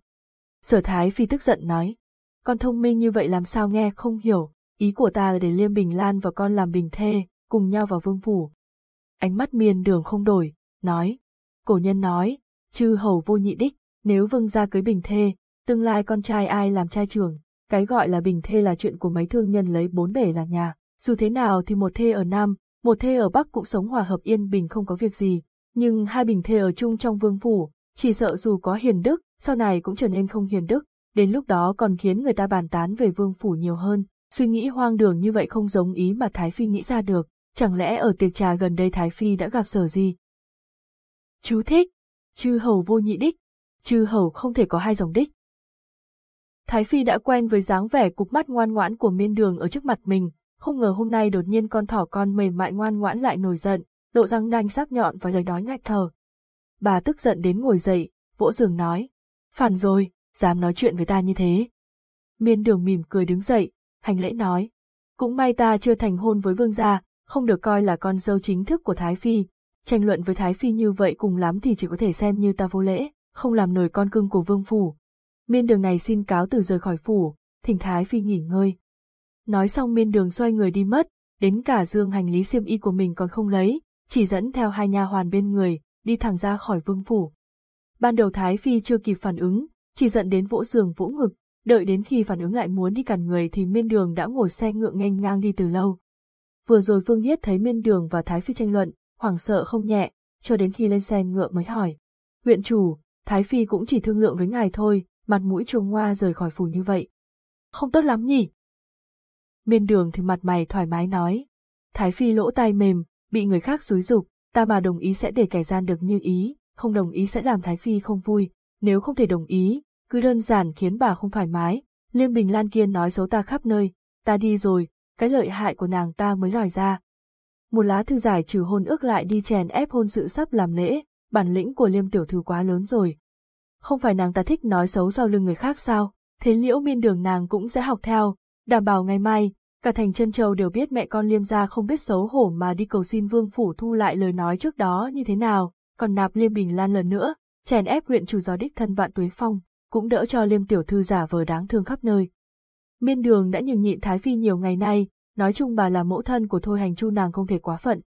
Sở Thái Phi tức giận nói. Con thông minh như vậy làm sao nghe không hiểu, ý của ta là để Liêm Bình Lan và con làm bình thê, cùng nhau vào vương phủ. Ánh mắt miên đường không đổi, nói. Cổ nhân nói, chư hầu vô nhị đích, nếu vương gia cưới bình thê, tương lai con trai ai làm trai trưởng, cái gọi là bình thê là chuyện của mấy thương nhân lấy bốn bể là nhà. Dù thế nào thì một thê ở Nam, một thê ở Bắc cũng sống hòa hợp yên bình không có việc gì, nhưng hai bình thê ở chung trong vương phủ, chỉ sợ dù có hiền đức, sau này cũng trở nên không hiền đức, đến lúc đó còn khiến người ta bàn tán về vương phủ nhiều hơn. Suy nghĩ hoang đường như vậy không giống ý mà Thái Phi nghĩ ra được, chẳng lẽ ở tiệc trà gần đây Thái Phi đã gặp sở gì? Chú thích, chư hầu vô nhị đích, chư hầu không thể có hai dòng đích. Thái Phi đã quen với dáng vẻ cục mắt ngoan ngoãn của miên đường ở trước mặt mình, không ngờ hôm nay đột nhiên con thỏ con mềm mại ngoan ngoãn lại nổi giận, lộ răng nanh sắc nhọn và lời nói ngạch thở. Bà tức giận đến ngồi dậy, vỗ giường nói. Phản rồi, dám nói chuyện với ta như thế. Miên đường mỉm cười đứng dậy, hành lễ nói. Cũng may ta chưa thành hôn với vương gia, không được coi là con dâu chính thức của Thái Phi. Tranh luận với Thái Phi như vậy cùng lắm thì chỉ có thể xem như ta vô lễ, không làm nổi con cưng của vương phủ. Miên đường này xin cáo từ rời khỏi phủ, thỉnh Thái Phi nghỉ ngơi, Nói xong miên đường xoay người đi mất, đến cả dương hành lý xiêm y của mình còn không lấy, chỉ dẫn theo hai nha hoàn bên người, đi thẳng ra khỏi vương phủ. Ban đầu Thái Phi chưa kịp phản ứng, chỉ giận đến vỗ giường vỗ ngực, đợi đến khi phản ứng lại muốn đi cản người thì miên đường đã ngồi xe ngựa nghênh ngang đi từ lâu. Vừa rồi Vương Hiết thấy miên đường và Thái Phi tranh luận, hoảng sợ không nhẹ, cho đến khi lên xe ngựa mới hỏi. Huyện chủ, Thái Phi cũng chỉ thương lượng với ngài thôi, mặt mũi trông hoa rời khỏi phủ như vậy. Không tốt lắm nhỉ, miên đường thì mặt mày thoải mái nói. Thái Phi lỗ tai mềm, bị người khác xúi dục, ta mà đồng ý sẽ để kẻ gian được như ý, không đồng ý sẽ làm Thái Phi không vui, nếu không thể đồng ý, cứ đơn giản khiến bà không thoải mái. Liêm Bình Lan Kiên nói xấu ta khắp nơi, ta đi rồi, cái lợi hại của nàng ta mới lòi ra. Một lá thư giải trừ hôn ước lại đi chèn ép hôn sự sắp làm lễ, bản lĩnh của Liêm tiểu thư quá lớn rồi. Không phải nàng ta thích nói xấu sau lưng người khác sao, thế liễu miên đường nàng cũng sẽ học theo, đảm bảo ngày mai, Cả thành chân châu đều biết mẹ con liêm gia không biết xấu hổ mà đi cầu xin vương phủ thu lại lời nói trước đó như thế nào, còn nạp liêm bình lan lần nữa, chèn ép huyện chủ gió đích thân vạn tuế phong, cũng đỡ cho liêm tiểu thư giả vờ đáng thương khắp nơi. Miên đường đã nhường nhịn Thái Phi nhiều ngày nay, nói chung bà là mẫu thân của Thôi Hành Chu nàng không thể quá phận.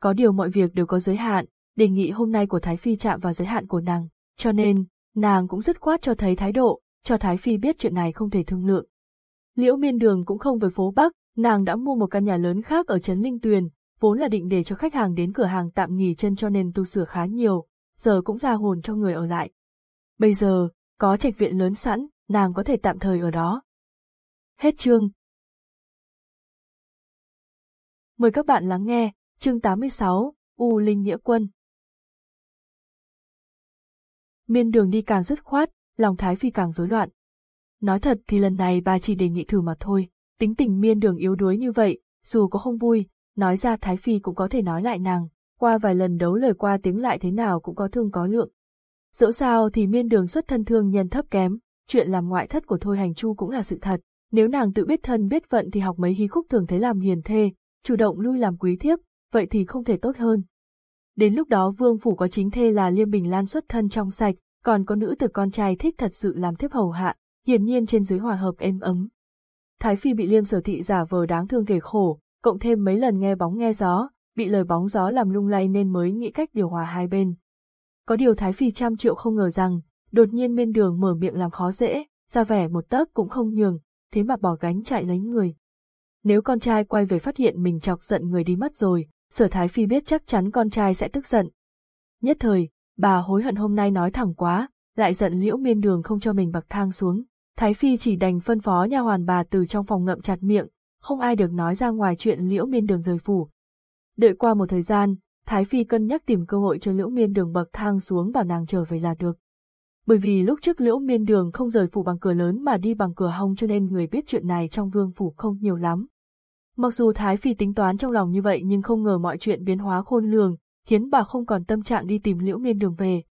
Có điều mọi việc đều có giới hạn, đề nghị hôm nay của Thái Phi chạm vào giới hạn của nàng, cho nên, nàng cũng dứt khoát cho thấy thái độ, cho Thái Phi biết chuyện này không thể thương lượng. Liễu miên đường cũng không về phố Bắc, nàng đã mua một căn nhà lớn khác ở Trấn Linh Tuyền, vốn là định để cho khách hàng đến cửa hàng tạm nghỉ chân cho nên tu sửa khá nhiều, giờ cũng ra hồn cho người ở lại. Bây giờ, có trạch viện lớn sẵn, nàng có thể tạm thời ở đó. Hết chương. Mời các bạn lắng nghe, chương 86, U Linh Nghĩa Quân. Miên đường đi càng dứt khoát, lòng Thái Phi càng rối loạn. Nói thật thì lần này bà chỉ đề nghị thử mà thôi, tính tình miên đường yếu đuối như vậy, dù có không vui, nói ra Thái Phi cũng có thể nói lại nàng, qua vài lần đấu lời qua tiếng lại thế nào cũng có thương có lượng. Dẫu sao thì miên đường xuất thân thương nhân thấp kém, chuyện làm ngoại thất của Thôi Hành Chu cũng là sự thật, nếu nàng tự biết thân biết vận thì học mấy hí khúc thường thấy làm hiền thê, chủ động lui làm quý thiếp, vậy thì không thể tốt hơn. Đến lúc đó vương phủ có chính thê là Liêm Bình Lan xuất thân trong sạch, còn có nữ tử con trai thích thật sự làm thiếp hầu hạ, hiển nhiên trên dưới hòa hợp êm ấm. Thái Phi bị Liêm sở thị giả vờ đáng thương kể khổ, cộng thêm mấy lần nghe bóng nghe gió, bị lời bóng gió làm lung lay nên mới nghĩ cách điều hòa hai bên. Có điều Thái Phi trăm triệu không ngờ rằng, đột nhiên bên đường mở miệng làm khó dễ, ra vẻ một tấc cũng không nhường, thế mà bỏ gánh chạy lấy người. Nếu con trai quay về phát hiện mình chọc giận người đi mất rồi, sở Thái Phi biết chắc chắn con trai sẽ tức giận. Nhất thời, bà hối hận hôm nay nói thẳng quá, lại giận liễu miên đường không cho mình bậc thang xuống. Thái Phi chỉ đành phân phó nha hoàn bà từ trong phòng ngậm chặt miệng, không ai được nói ra ngoài chuyện liễu miên đường rời phủ. Đợi qua một thời gian, Thái Phi cân nhắc tìm cơ hội cho liễu miên đường bậc thang xuống bảo nàng trở về là được. Bởi vì lúc trước liễu miên đường không rời phủ bằng cửa lớn mà đi bằng cửa hông cho nên người biết chuyện này trong vương phủ không nhiều lắm. Mặc dù Thái Phi tính toán trong lòng như vậy nhưng không ngờ mọi chuyện biến hóa khôn lường, khiến bà không còn tâm trạng đi tìm liễu miên đường về.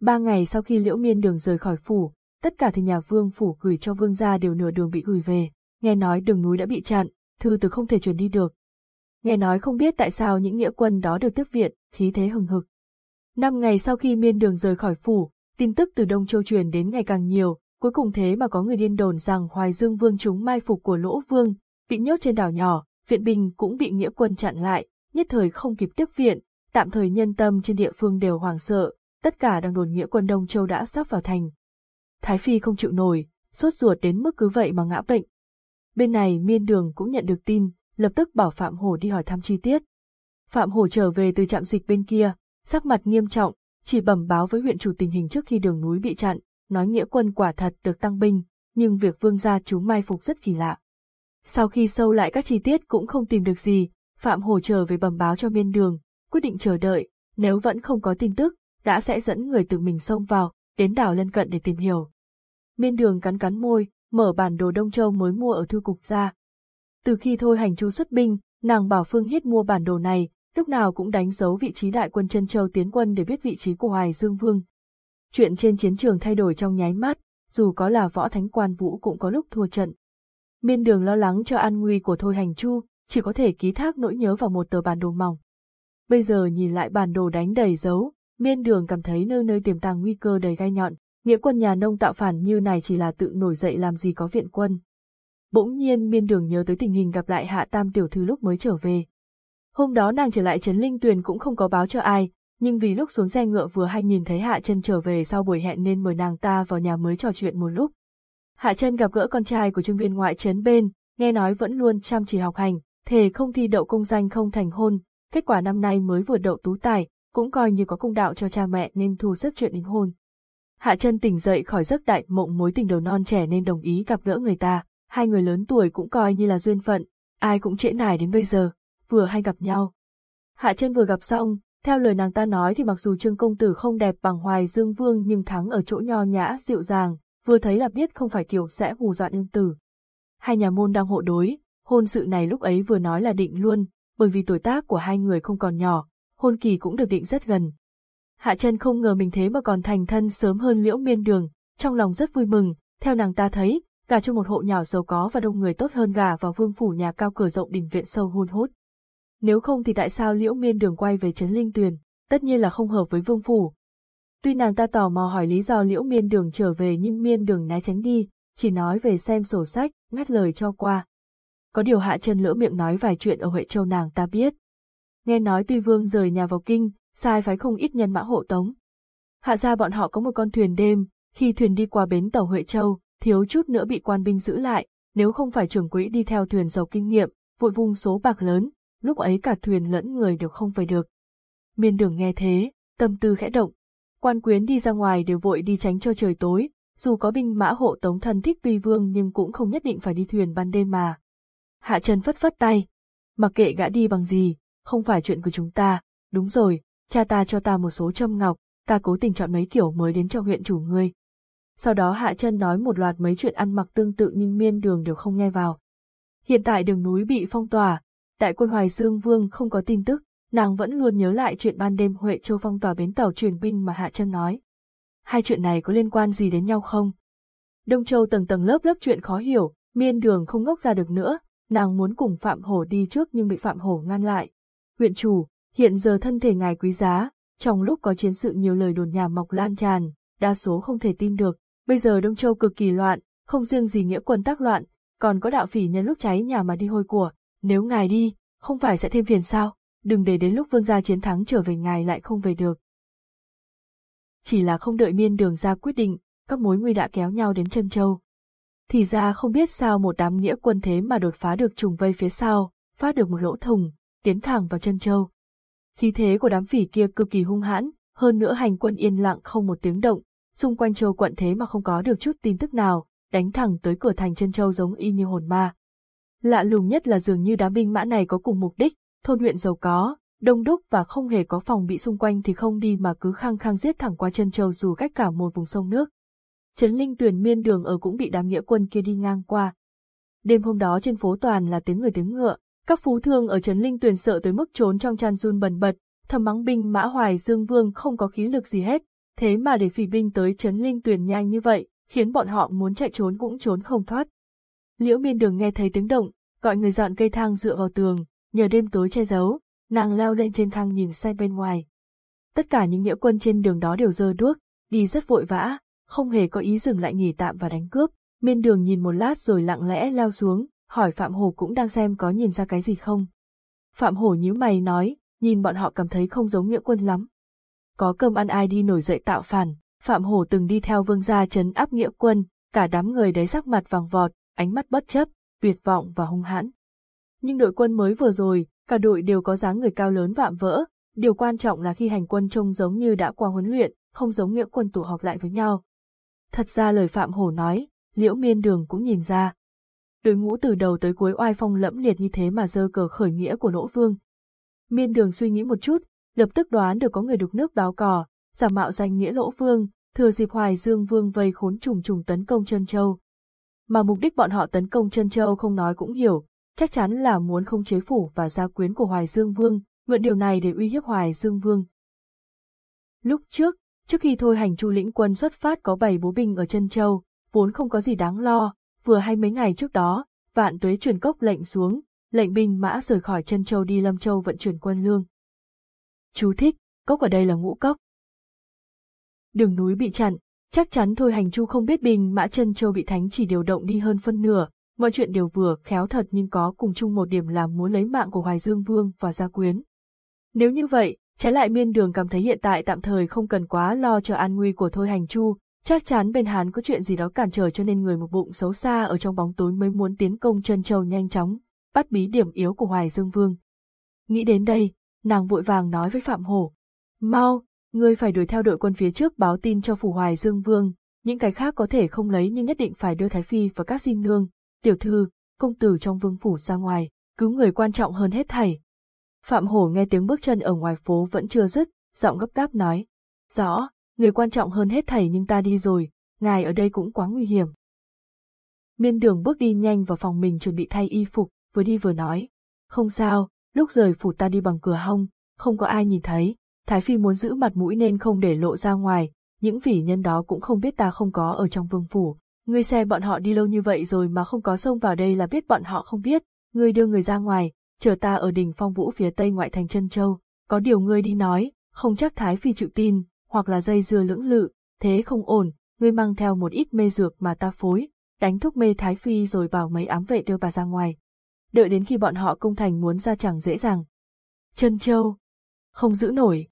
Ba ngày sau khi liễu miên đường rời khỏi phủ, tất cả thì nhà vương phủ gửi cho vương gia đều nửa đường bị gửi về, nghe nói đường núi đã bị chặn, thư từ không thể chuyển đi được. Nghe nói không biết tại sao những nghĩa quân đó được tiếp viện, khí thế hừng hực. Năm ngày sau khi miên đường rời khỏi phủ, tin tức từ Đông Châu truyền đến ngày càng nhiều, cuối cùng thế mà có người điên đồn rằng Hoài Dương Vương chúng mai phục của Lỗ Vương, bị nhốt trên đảo nhỏ, viện binh cũng bị nghĩa quân chặn lại, nhất thời không kịp tiếp viện, tạm thời nhân tâm trên địa phương đều hoảng sợ, tất cả đang đồn nghĩa quân Đông Châu đã sắp vào thành. Thái Phi không chịu nổi, sốt ruột đến mức cứ vậy mà ngã bệnh. Bên này miên đường cũng nhận được tin, lập tức bảo Phạm Hổ đi hỏi thăm chi tiết. Phạm Hổ trở về từ trạm dịch bên kia, sắc mặt nghiêm trọng, chỉ bẩm báo với huyện chủ tình hình trước khi đường núi bị chặn, nói nghĩa quân quả thật được tăng binh, nhưng việc vương gia chúng mai phục rất kỳ lạ. Sau khi sâu lại các chi tiết cũng không tìm được gì, Phạm Hổ trở về bẩm báo cho miên đường, quyết định chờ đợi, nếu vẫn không có tin tức, đã sẽ dẫn người tự mình xông vào, đến đảo lân cận để tìm hiểu. Miên đường cắn cắn môi, mở bản đồ Đông Châu mới mua ở thư cục ra. Từ khi thôi hành chu xuất binh, nàng bảo Phương Hiết mua bản đồ này, lúc nào cũng đánh dấu vị trí đại quân chân châu tiến quân để biết vị trí của Hoài Dương Vương. Chuyện trên chiến trường thay đổi trong nháy mắt, dù có là võ thánh quan vũ cũng có lúc thua trận. Miên đường lo lắng cho an nguy của Thôi Hành Chu, chỉ có thể ký thác nỗi nhớ vào một tờ bản đồ mỏng. Bây giờ nhìn lại bản đồ đánh đầy dấu, miên đường cảm thấy nơi nơi tiềm tàng nguy cơ đầy gai nhọn, nghĩa quân nhà nông tạo phản như này chỉ là tự nổi dậy làm gì có viện quân. Bỗng nhiên miên đường nhớ tới tình hình gặp lại hạ tam tiểu thư lúc mới trở về. Hôm đó nàng trở lại Trấn Linh Tuyền cũng không có báo cho ai, nhưng vì lúc xuống xe ngựa vừa hay nhìn thấy Hạ chân trở về sau buổi hẹn nên mời nàng ta vào nhà mới trò chuyện một lúc. Hạ chân gặp gỡ con trai của trương viên ngoại trấn bên, nghe nói vẫn luôn chăm chỉ học hành, thề không thi đậu công danh không thành hôn, kết quả năm nay mới vừa đậu tú tài, cũng coi như có công đạo cho cha mẹ nên thu xếp chuyện đính hôn. Hạ chân tỉnh dậy khỏi giấc đại mộng mối tình đầu non trẻ nên đồng ý gặp gỡ người ta, hai người lớn tuổi cũng coi như là duyên phận, ai cũng trễ nải đến bây giờ, vừa hay gặp nhau. Hạ chân vừa gặp xong, theo lời nàng ta nói thì mặc dù Trương Công Tử không đẹp bằng Hoài Dương Vương nhưng thắng ở chỗ nho nhã dịu dàng, vừa thấy là biết không phải kiểu sẽ hù dọa nương tử. Hai nhà môn đang hộ đối, hôn sự này lúc ấy vừa nói là định luôn, bởi vì tuổi tác của hai người không còn nhỏ, hôn kỳ cũng được định rất gần. Hạ chân không ngờ mình thế mà còn thành thân sớm hơn liễu miên đường, trong lòng rất vui mừng, theo nàng ta thấy, gà cho một hộ nhỏ giàu có và đông người tốt hơn gà vào vương phủ nhà cao cửa rộng đình viện sâu hôn hút. Nếu không thì tại sao liễu miên đường quay về Trấn Linh Tuyền, tất nhiên là không hợp với vương phủ. Tuy nàng ta tò mò hỏi lý do liễu miên đường trở về nhưng miên đường né tránh đi, chỉ nói về xem sổ sách, ngắt lời cho qua. có điều Hạ chân lỡ miệng nói vài chuyện ở Huệ Châu nàng ta biết. Nghe nói Tuy Vương rời nhà vào kinh, sai phái không ít nhân mã hộ tống. Hạ ra bọn họ có một con thuyền đêm, khi thuyền đi qua bến tàu Huệ Châu, thiếu chút nữa bị quan binh giữ lại, nếu không phải trưởng quỹ đi theo thuyền giàu kinh nghiệm, vội vung số bạc lớn, lúc ấy cả thuyền lẫn người đều không về được. Miên đường nghe thế, tâm tư khẽ động. Quan quyến đi ra ngoài đều vội đi tránh cho trời tối, dù có binh mã hộ tống thân thích tuy vương nhưng cũng không nhất định phải đi thuyền ban đêm mà. Hạ Trần phất phất tay. Mặc kệ gã đi bằng gì, không phải chuyện của chúng ta, đúng rồi, cha ta cho ta một số châm ngọc, ta cố tình chọn mấy kiểu mới đến cho huyện chủ ngươi. Sau đó Hạ Trân nói một loạt mấy chuyện ăn mặc tương tự nhưng miên đường đều không nghe vào. Hiện tại đường núi bị phong tỏa, đại quân Hoài Dương Vương không có tin tức, nàng vẫn luôn nhớ lại chuyện ban đêm Huệ Châu phong tỏa bến tàu truyền binh mà Hạ Trân nói. Hai chuyện này có liên quan gì đến nhau không? Đông Châu tầng tầng lớp lớp chuyện khó hiểu, miên đường không ngốc ra được nữa, nàng muốn cùng Phạm Hổ đi trước nhưng bị Phạm Hổ ngăn lại. Huyện chủ, hiện giờ thân thể ngài quý giá, trong lúc có chiến sự nhiều lời đồn nhà mọc lan tràn, đa số không thể tin được, bây giờ Đông Châu cực kỳ loạn, không riêng gì nghĩa quân tác loạn, còn có đạo phỉ nhân lúc cháy nhà mà đi hôi của, nếu ngài đi, không phải sẽ thêm phiền sao, đừng để đến lúc vương gia chiến thắng trở về ngài lại không về được. Chỉ là không đợi miên đường ra quyết định, các mối nguy đã kéo nhau đến chân châu. Thì ra không biết sao một đám nghĩa quân thế mà đột phá được trùng vây phía sau, phát được một lỗ thùng, tiến thẳng vào chân châu. Khí thế của đám phỉ kia cực kỳ hung hãn, hơn nữa hành quân yên lặng không một tiếng động, xung quanh châu quận thế mà không có được chút tin tức nào, đánh thẳng tới cửa thành chân châu giống y như hồn ma. Lạ lùng nhất là dường như đám binh mã này có cùng mục đích, thôn huyện giàu có, đông đúc và không hề có phòng bị xung quanh thì không đi mà cứ khăng khăng giết thẳng qua chân châu dù cách cả một vùng sông nước. Trấn Linh tuyển miên đường ở cũng bị đám nghĩa quân kia đi ngang qua. Đêm hôm đó trên phố toàn là tiếng người tiếng ngựa, các phú thương ở Trấn Linh tuyền sợ tới mức trốn trong chăn run bần bật, thầm mắng binh mã hoài dương vương không có khí lực gì hết, thế mà để phỉ binh tới Trấn Linh tuyền nhanh như vậy, khiến bọn họ muốn chạy trốn cũng trốn không thoát. Liễu miên đường nghe thấy tiếng động, gọi người dọn cây thang dựa vào tường, nhờ đêm tối che giấu, nàng leo lên trên thang nhìn xe bên ngoài. Tất cả những nghĩa quân trên đường đó đều dơ đuốc, đi rất vội vã, không hề có ý dừng lại nghỉ tạm và đánh cướp. Miên đường nhìn một lát rồi lặng lẽ leo xuống, hỏi Phạm Hổ cũng đang xem có nhìn ra cái gì không. Phạm Hổ nhíu mày nói, nhìn bọn họ cảm thấy không giống nghĩa quân lắm. Có cơm ăn ai đi nổi dậy tạo phản, Phạm Hổ từng đi theo vương gia trấn áp nghĩa quân, cả đám người đấy sắc mặt vàng vọt, ánh mắt bất chấp, tuyệt vọng và hung hãn. Nhưng đội quân mới vừa rồi, cả đội đều có dáng người cao lớn vạm vỡ, điều quan trọng là khi hành quân trông giống như đã qua huấn luyện, không giống nghĩa quân tụ họp lại với nhau. Thật ra lời Phạm Hổ nói, liễu miên đường cũng nhìn ra. Đội ngũ từ đầu tới cuối oai phong lẫm liệt như thế mà dơ cờ khởi nghĩa của nỗ vương. Miên đường suy nghĩ một chút, lập tức đoán được có người đục nước báo cò, giả mạo danh nghĩa lỗ vương, thừa dịp hoài dương vương vây khốn trùng trùng tấn công chân châu. Mà mục đích bọn họ tấn công chân châu không nói cũng hiểu, chắc chắn là muốn không chế phủ và gia quyến của hoài dương vương, mượn điều này để uy hiếp hoài dương vương. Lúc trước, trước khi thôi hành chu lĩnh quân xuất phát có bảy bố binh ở chân châu, vốn không có gì đáng lo, vừa hay mấy ngày trước đó, vạn tuế truyền cốc lệnh xuống, lệnh binh mã rời khỏi chân châu đi lâm châu vận chuyển quân lương. Chú thích, cốc ở đây là ngũ cốc. Đường núi bị chặn, chắc chắn thôi hành chu không biết binh mã chân châu bị thánh chỉ điều động đi hơn phân nửa, mọi chuyện đều vừa khéo thật nhưng có cùng chung một điểm là muốn lấy mạng của Hoài Dương Vương và Gia Quyến. Nếu như vậy, trái lại miên đường cảm thấy hiện tại tạm thời không cần quá lo cho an nguy của Thôi Hành Chu, chắc chắn bên hắn có chuyện gì đó cản trở cho nên người một bụng xấu xa ở trong bóng tối mới muốn tiến công chân châu nhanh chóng, bắt bí điểm yếu của Hoài Dương Vương. Nghĩ đến đây, nàng vội vàng nói với Phạm Hổ. Mau, ngươi phải đuổi theo đội quân phía trước báo tin cho phủ Hoài Dương Vương, những cái khác có thể không lấy nhưng nhất định phải đưa Thái Phi và các xin nương, tiểu thư, công tử trong vương phủ ra ngoài, cứu người quan trọng hơn hết thảy. Phạm Hổ nghe tiếng bước chân ở ngoài phố vẫn chưa dứt, giọng gấp gáp nói. Rõ, người quan trọng hơn hết thảy nhưng ta đi rồi, ngài ở đây cũng quá nguy hiểm. Miên đường bước đi nhanh vào phòng mình chuẩn bị thay y phục, vừa đi vừa nói. Không sao, lúc rời phủ ta đi bằng cửa hông, không có ai nhìn thấy, Thái Phi muốn giữ mặt mũi nên không để lộ ra ngoài, những vỉ nhân đó cũng không biết ta không có ở trong vương phủ, Ngươi xem bọn họ đi lâu như vậy rồi mà không có xông vào đây là biết bọn họ không biết, ngươi đưa người ra ngoài, chờ ta ở đỉnh phong vũ phía tây ngoại thành chân châu, có điều ngươi đi nói, không chắc Thái Phi chịu tin, hoặc là dây dưa lưỡng lự, thế không ổn, ngươi mang theo một ít mê dược mà ta phối, đánh thuốc mê Thái Phi rồi bảo mấy ám vệ đưa bà ra ngoài. đợi đến khi bọn họ công thành muốn ra chẳng dễ dàng. Chân châu. Không giữ nổi.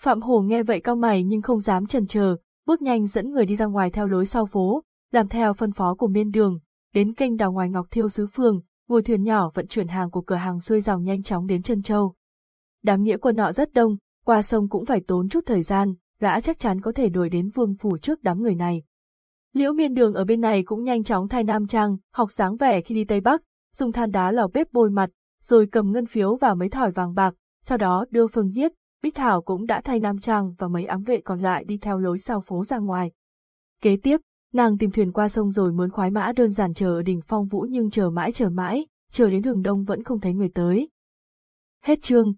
Phạm Hổ nghe vậy cao mày nhưng không dám chần chờ, bước nhanh dẫn người đi ra ngoài theo lối sau phố, làm theo phân phó của miên đường, đến kênh đào ngoài Ngọc Thiêu Sứ Phường, ngồi thuyền nhỏ vận chuyển hàng của cửa hàng xuôi dòng nhanh chóng đến chân châu. Đám nghĩa quân nọ rất đông, qua sông cũng phải tốn chút thời gian, gã chắc chắn có thể đuổi đến vương phủ trước đám người này. Liễu miên đường ở bên này cũng nhanh chóng thay nam trang, học dáng vẻ khi đi Tây Bắc, dùng than đá lò bếp bôi mặt, rồi cầm ngân phiếu và mấy thỏi vàng bạc, sau đó đưa Phương Hiết, Bích Thảo cũng đã thay nam trang và mấy ám vệ còn lại đi theo lối sau phố ra ngoài. Kế tiếp, nàng tìm thuyền qua sông rồi mướn khoái mã đơn giản chờ ở đỉnh phong vũ nhưng chờ mãi chờ mãi, chờ đến đường đông vẫn không thấy người tới. Hết chương.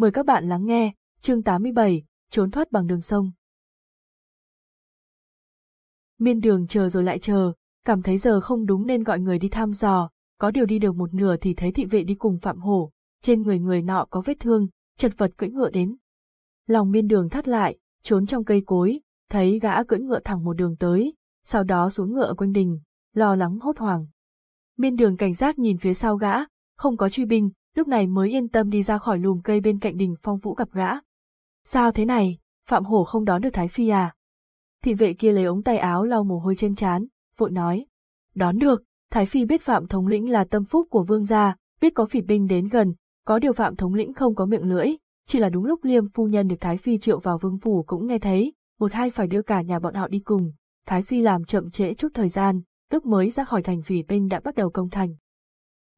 Mời các bạn lắng nghe, chương 87, trốn thoát bằng đường sông. Miên đường chờ rồi lại chờ, cảm thấy giờ không đúng nên gọi người đi thăm dò, có điều đi được một nửa thì thấy thị vệ đi cùng Phạm Hổ, trên người người nọ có vết thương, chật vật cưỡi ngựa đến. Lòng miên đường thắt lại, trốn trong cây cối, thấy gã cưỡi ngựa thẳng một đường tới, sau đó xuống ngựa quanh đình, lo lắng hốt hoảng. Miên đường cảnh giác nhìn phía sau gã, không có truy binh, lúc này mới yên tâm đi ra khỏi lùm cây bên cạnh đình phong vũ gặp gã. Sao thế này, Phạm Hổ không đón được Thái Phi à? Thị vệ kia lấy ống tay áo lau mồ hôi trên trán, vội nói. Đón được, Thái Phi biết Phạm Thống lĩnh là tâm phúc của vương gia, biết có phỉ binh đến gần, có điều Phạm Thống lĩnh không có miệng lưỡi, chỉ là đúng lúc Liêm phu nhân được Thái Phi triệu vào vương phủ cũng nghe thấy, một hai phải đưa cả nhà bọn họ đi cùng. Thái Phi làm chậm trễ chút thời gian, lúc mới ra khỏi thành phỉ binh đã bắt đầu công thành.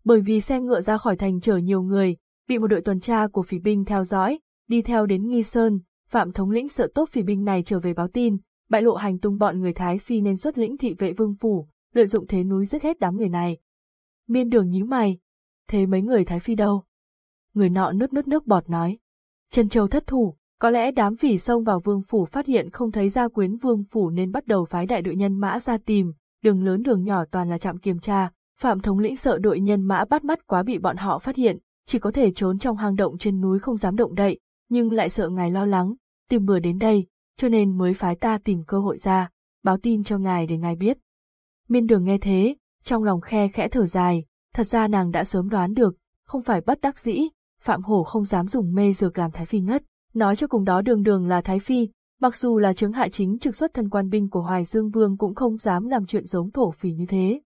Bởi vì xe ngựa ra khỏi thành chở nhiều người, bị một đội tuần tra của phỉ binh theo dõi, đi theo đến Nghi Sơn, Phạm thống lĩnh sợ tốt phỉ binh này trở về báo tin, bại lộ hành tung bọn người Thái Phi nên xuất lĩnh thị vệ vương phủ, lợi dụng thế núi giết hết đám người này. Miên đường nhíu mày, thế mấy người Thái Phi đâu? Người nọ nứt nứt nước bọt nói. Trần Châu thất thủ, có lẽ đám phỉ xông vào vương phủ phát hiện không thấy gia quyến vương phủ nên bắt đầu phái đại đội nhân mã ra tìm, đường lớn đường nhỏ toàn là trạm kiểm tra, Phạm thống lĩnh sợ đội nhân mã bắt mắt quá bị bọn họ phát hiện, chỉ có thể trốn trong hang động trên núi không dám động đậy, nhưng lại sợ ngài lo lắng, tìm bừa đến đây, cho nên mới phái ta tìm cơ hội ra, báo tin cho ngài để ngài biết. Miên đường nghe thế, trong lòng khe khẽ thở dài, thật ra nàng đã sớm đoán được, không phải bất đắc dĩ, Phạm Hổ không dám dùng mê dược làm Thái Phi ngất, nói cho cùng đó đường đường là Thái Phi, mặc dù là chứng hạ chính trực xuất thân quan binh của Hoài Dương Vương cũng không dám làm chuyện giống thổ phỉ như thế.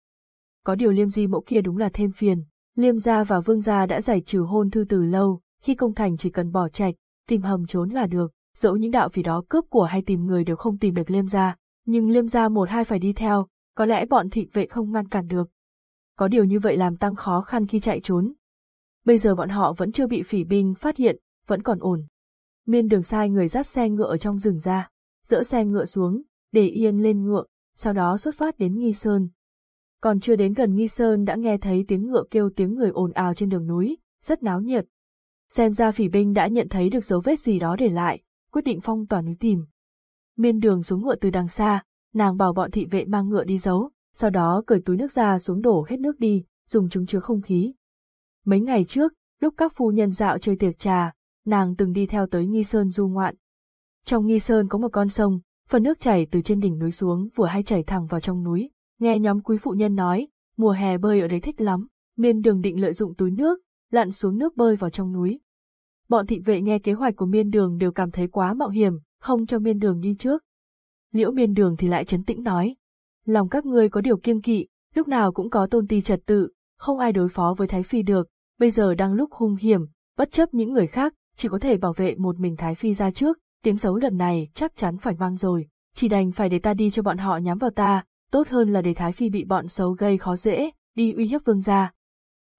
Có điều liêm di mẫu kia đúng là thêm phiền, liêm gia và vương gia đã giải trừ hôn thư từ lâu, khi công thành chỉ cần bỏ trạch, tìm hầm trốn là được, dẫu những đạo phỉ đó cướp của hay tìm người đều không tìm được liêm gia, nhưng liêm gia một hai phải đi theo, có lẽ bọn thị vệ không ngăn cản được. Có điều như vậy làm tăng khó khăn khi chạy trốn. Bây giờ bọn họ vẫn chưa bị phỉ binh phát hiện, vẫn còn ổn. Miên đường sai người dắt xe ngựa ở trong rừng ra, dỡ xe ngựa xuống, để yên lên ngựa, sau đó xuất phát đến Nghi Sơn. Còn chưa đến gần Nghi Sơn đã nghe thấy tiếng ngựa kêu tiếng người ồn ào trên đường núi, rất náo nhiệt. Xem ra phỉ binh đã nhận thấy được dấu vết gì đó để lại, quyết định phong tỏa núi tìm. Miên đường xuống ngựa từ đằng xa, nàng bảo bọn thị vệ mang ngựa đi giấu, sau đó cởi túi nước ra xuống đổ hết nước đi, dùng chúng chứa không khí. Mấy ngày trước, lúc các phu nhân dạo chơi tiệc trà, nàng từng đi theo tới Nghi Sơn du ngoạn. Trong Nghi Sơn có một con sông, phần nước chảy từ trên đỉnh núi xuống vừa hay chảy thẳng vào trong núi. Nghe nhóm quý phụ nhân nói, mùa hè bơi ở đấy thích lắm, miên đường định lợi dụng túi nước, lặn xuống nước bơi vào trong núi. Bọn thị vệ nghe kế hoạch của miên đường đều cảm thấy quá mạo hiểm, không cho miên đường đi trước. Liễu miên đường thì lại chấn tĩnh nói. Lòng các ngươi có điều kiêng kỵ, lúc nào cũng có tôn ti trật tự, không ai đối phó với Thái Phi được, bây giờ đang lúc hung hiểm, bất chấp những người khác, chỉ có thể bảo vệ một mình Thái Phi ra trước, tiếng xấu lần này chắc chắn phải vang rồi, chỉ đành phải để ta đi cho bọn họ nhắm vào ta, tốt hơn là để Thái Phi bị bọn xấu gây khó dễ, đi uy hiếp vương gia.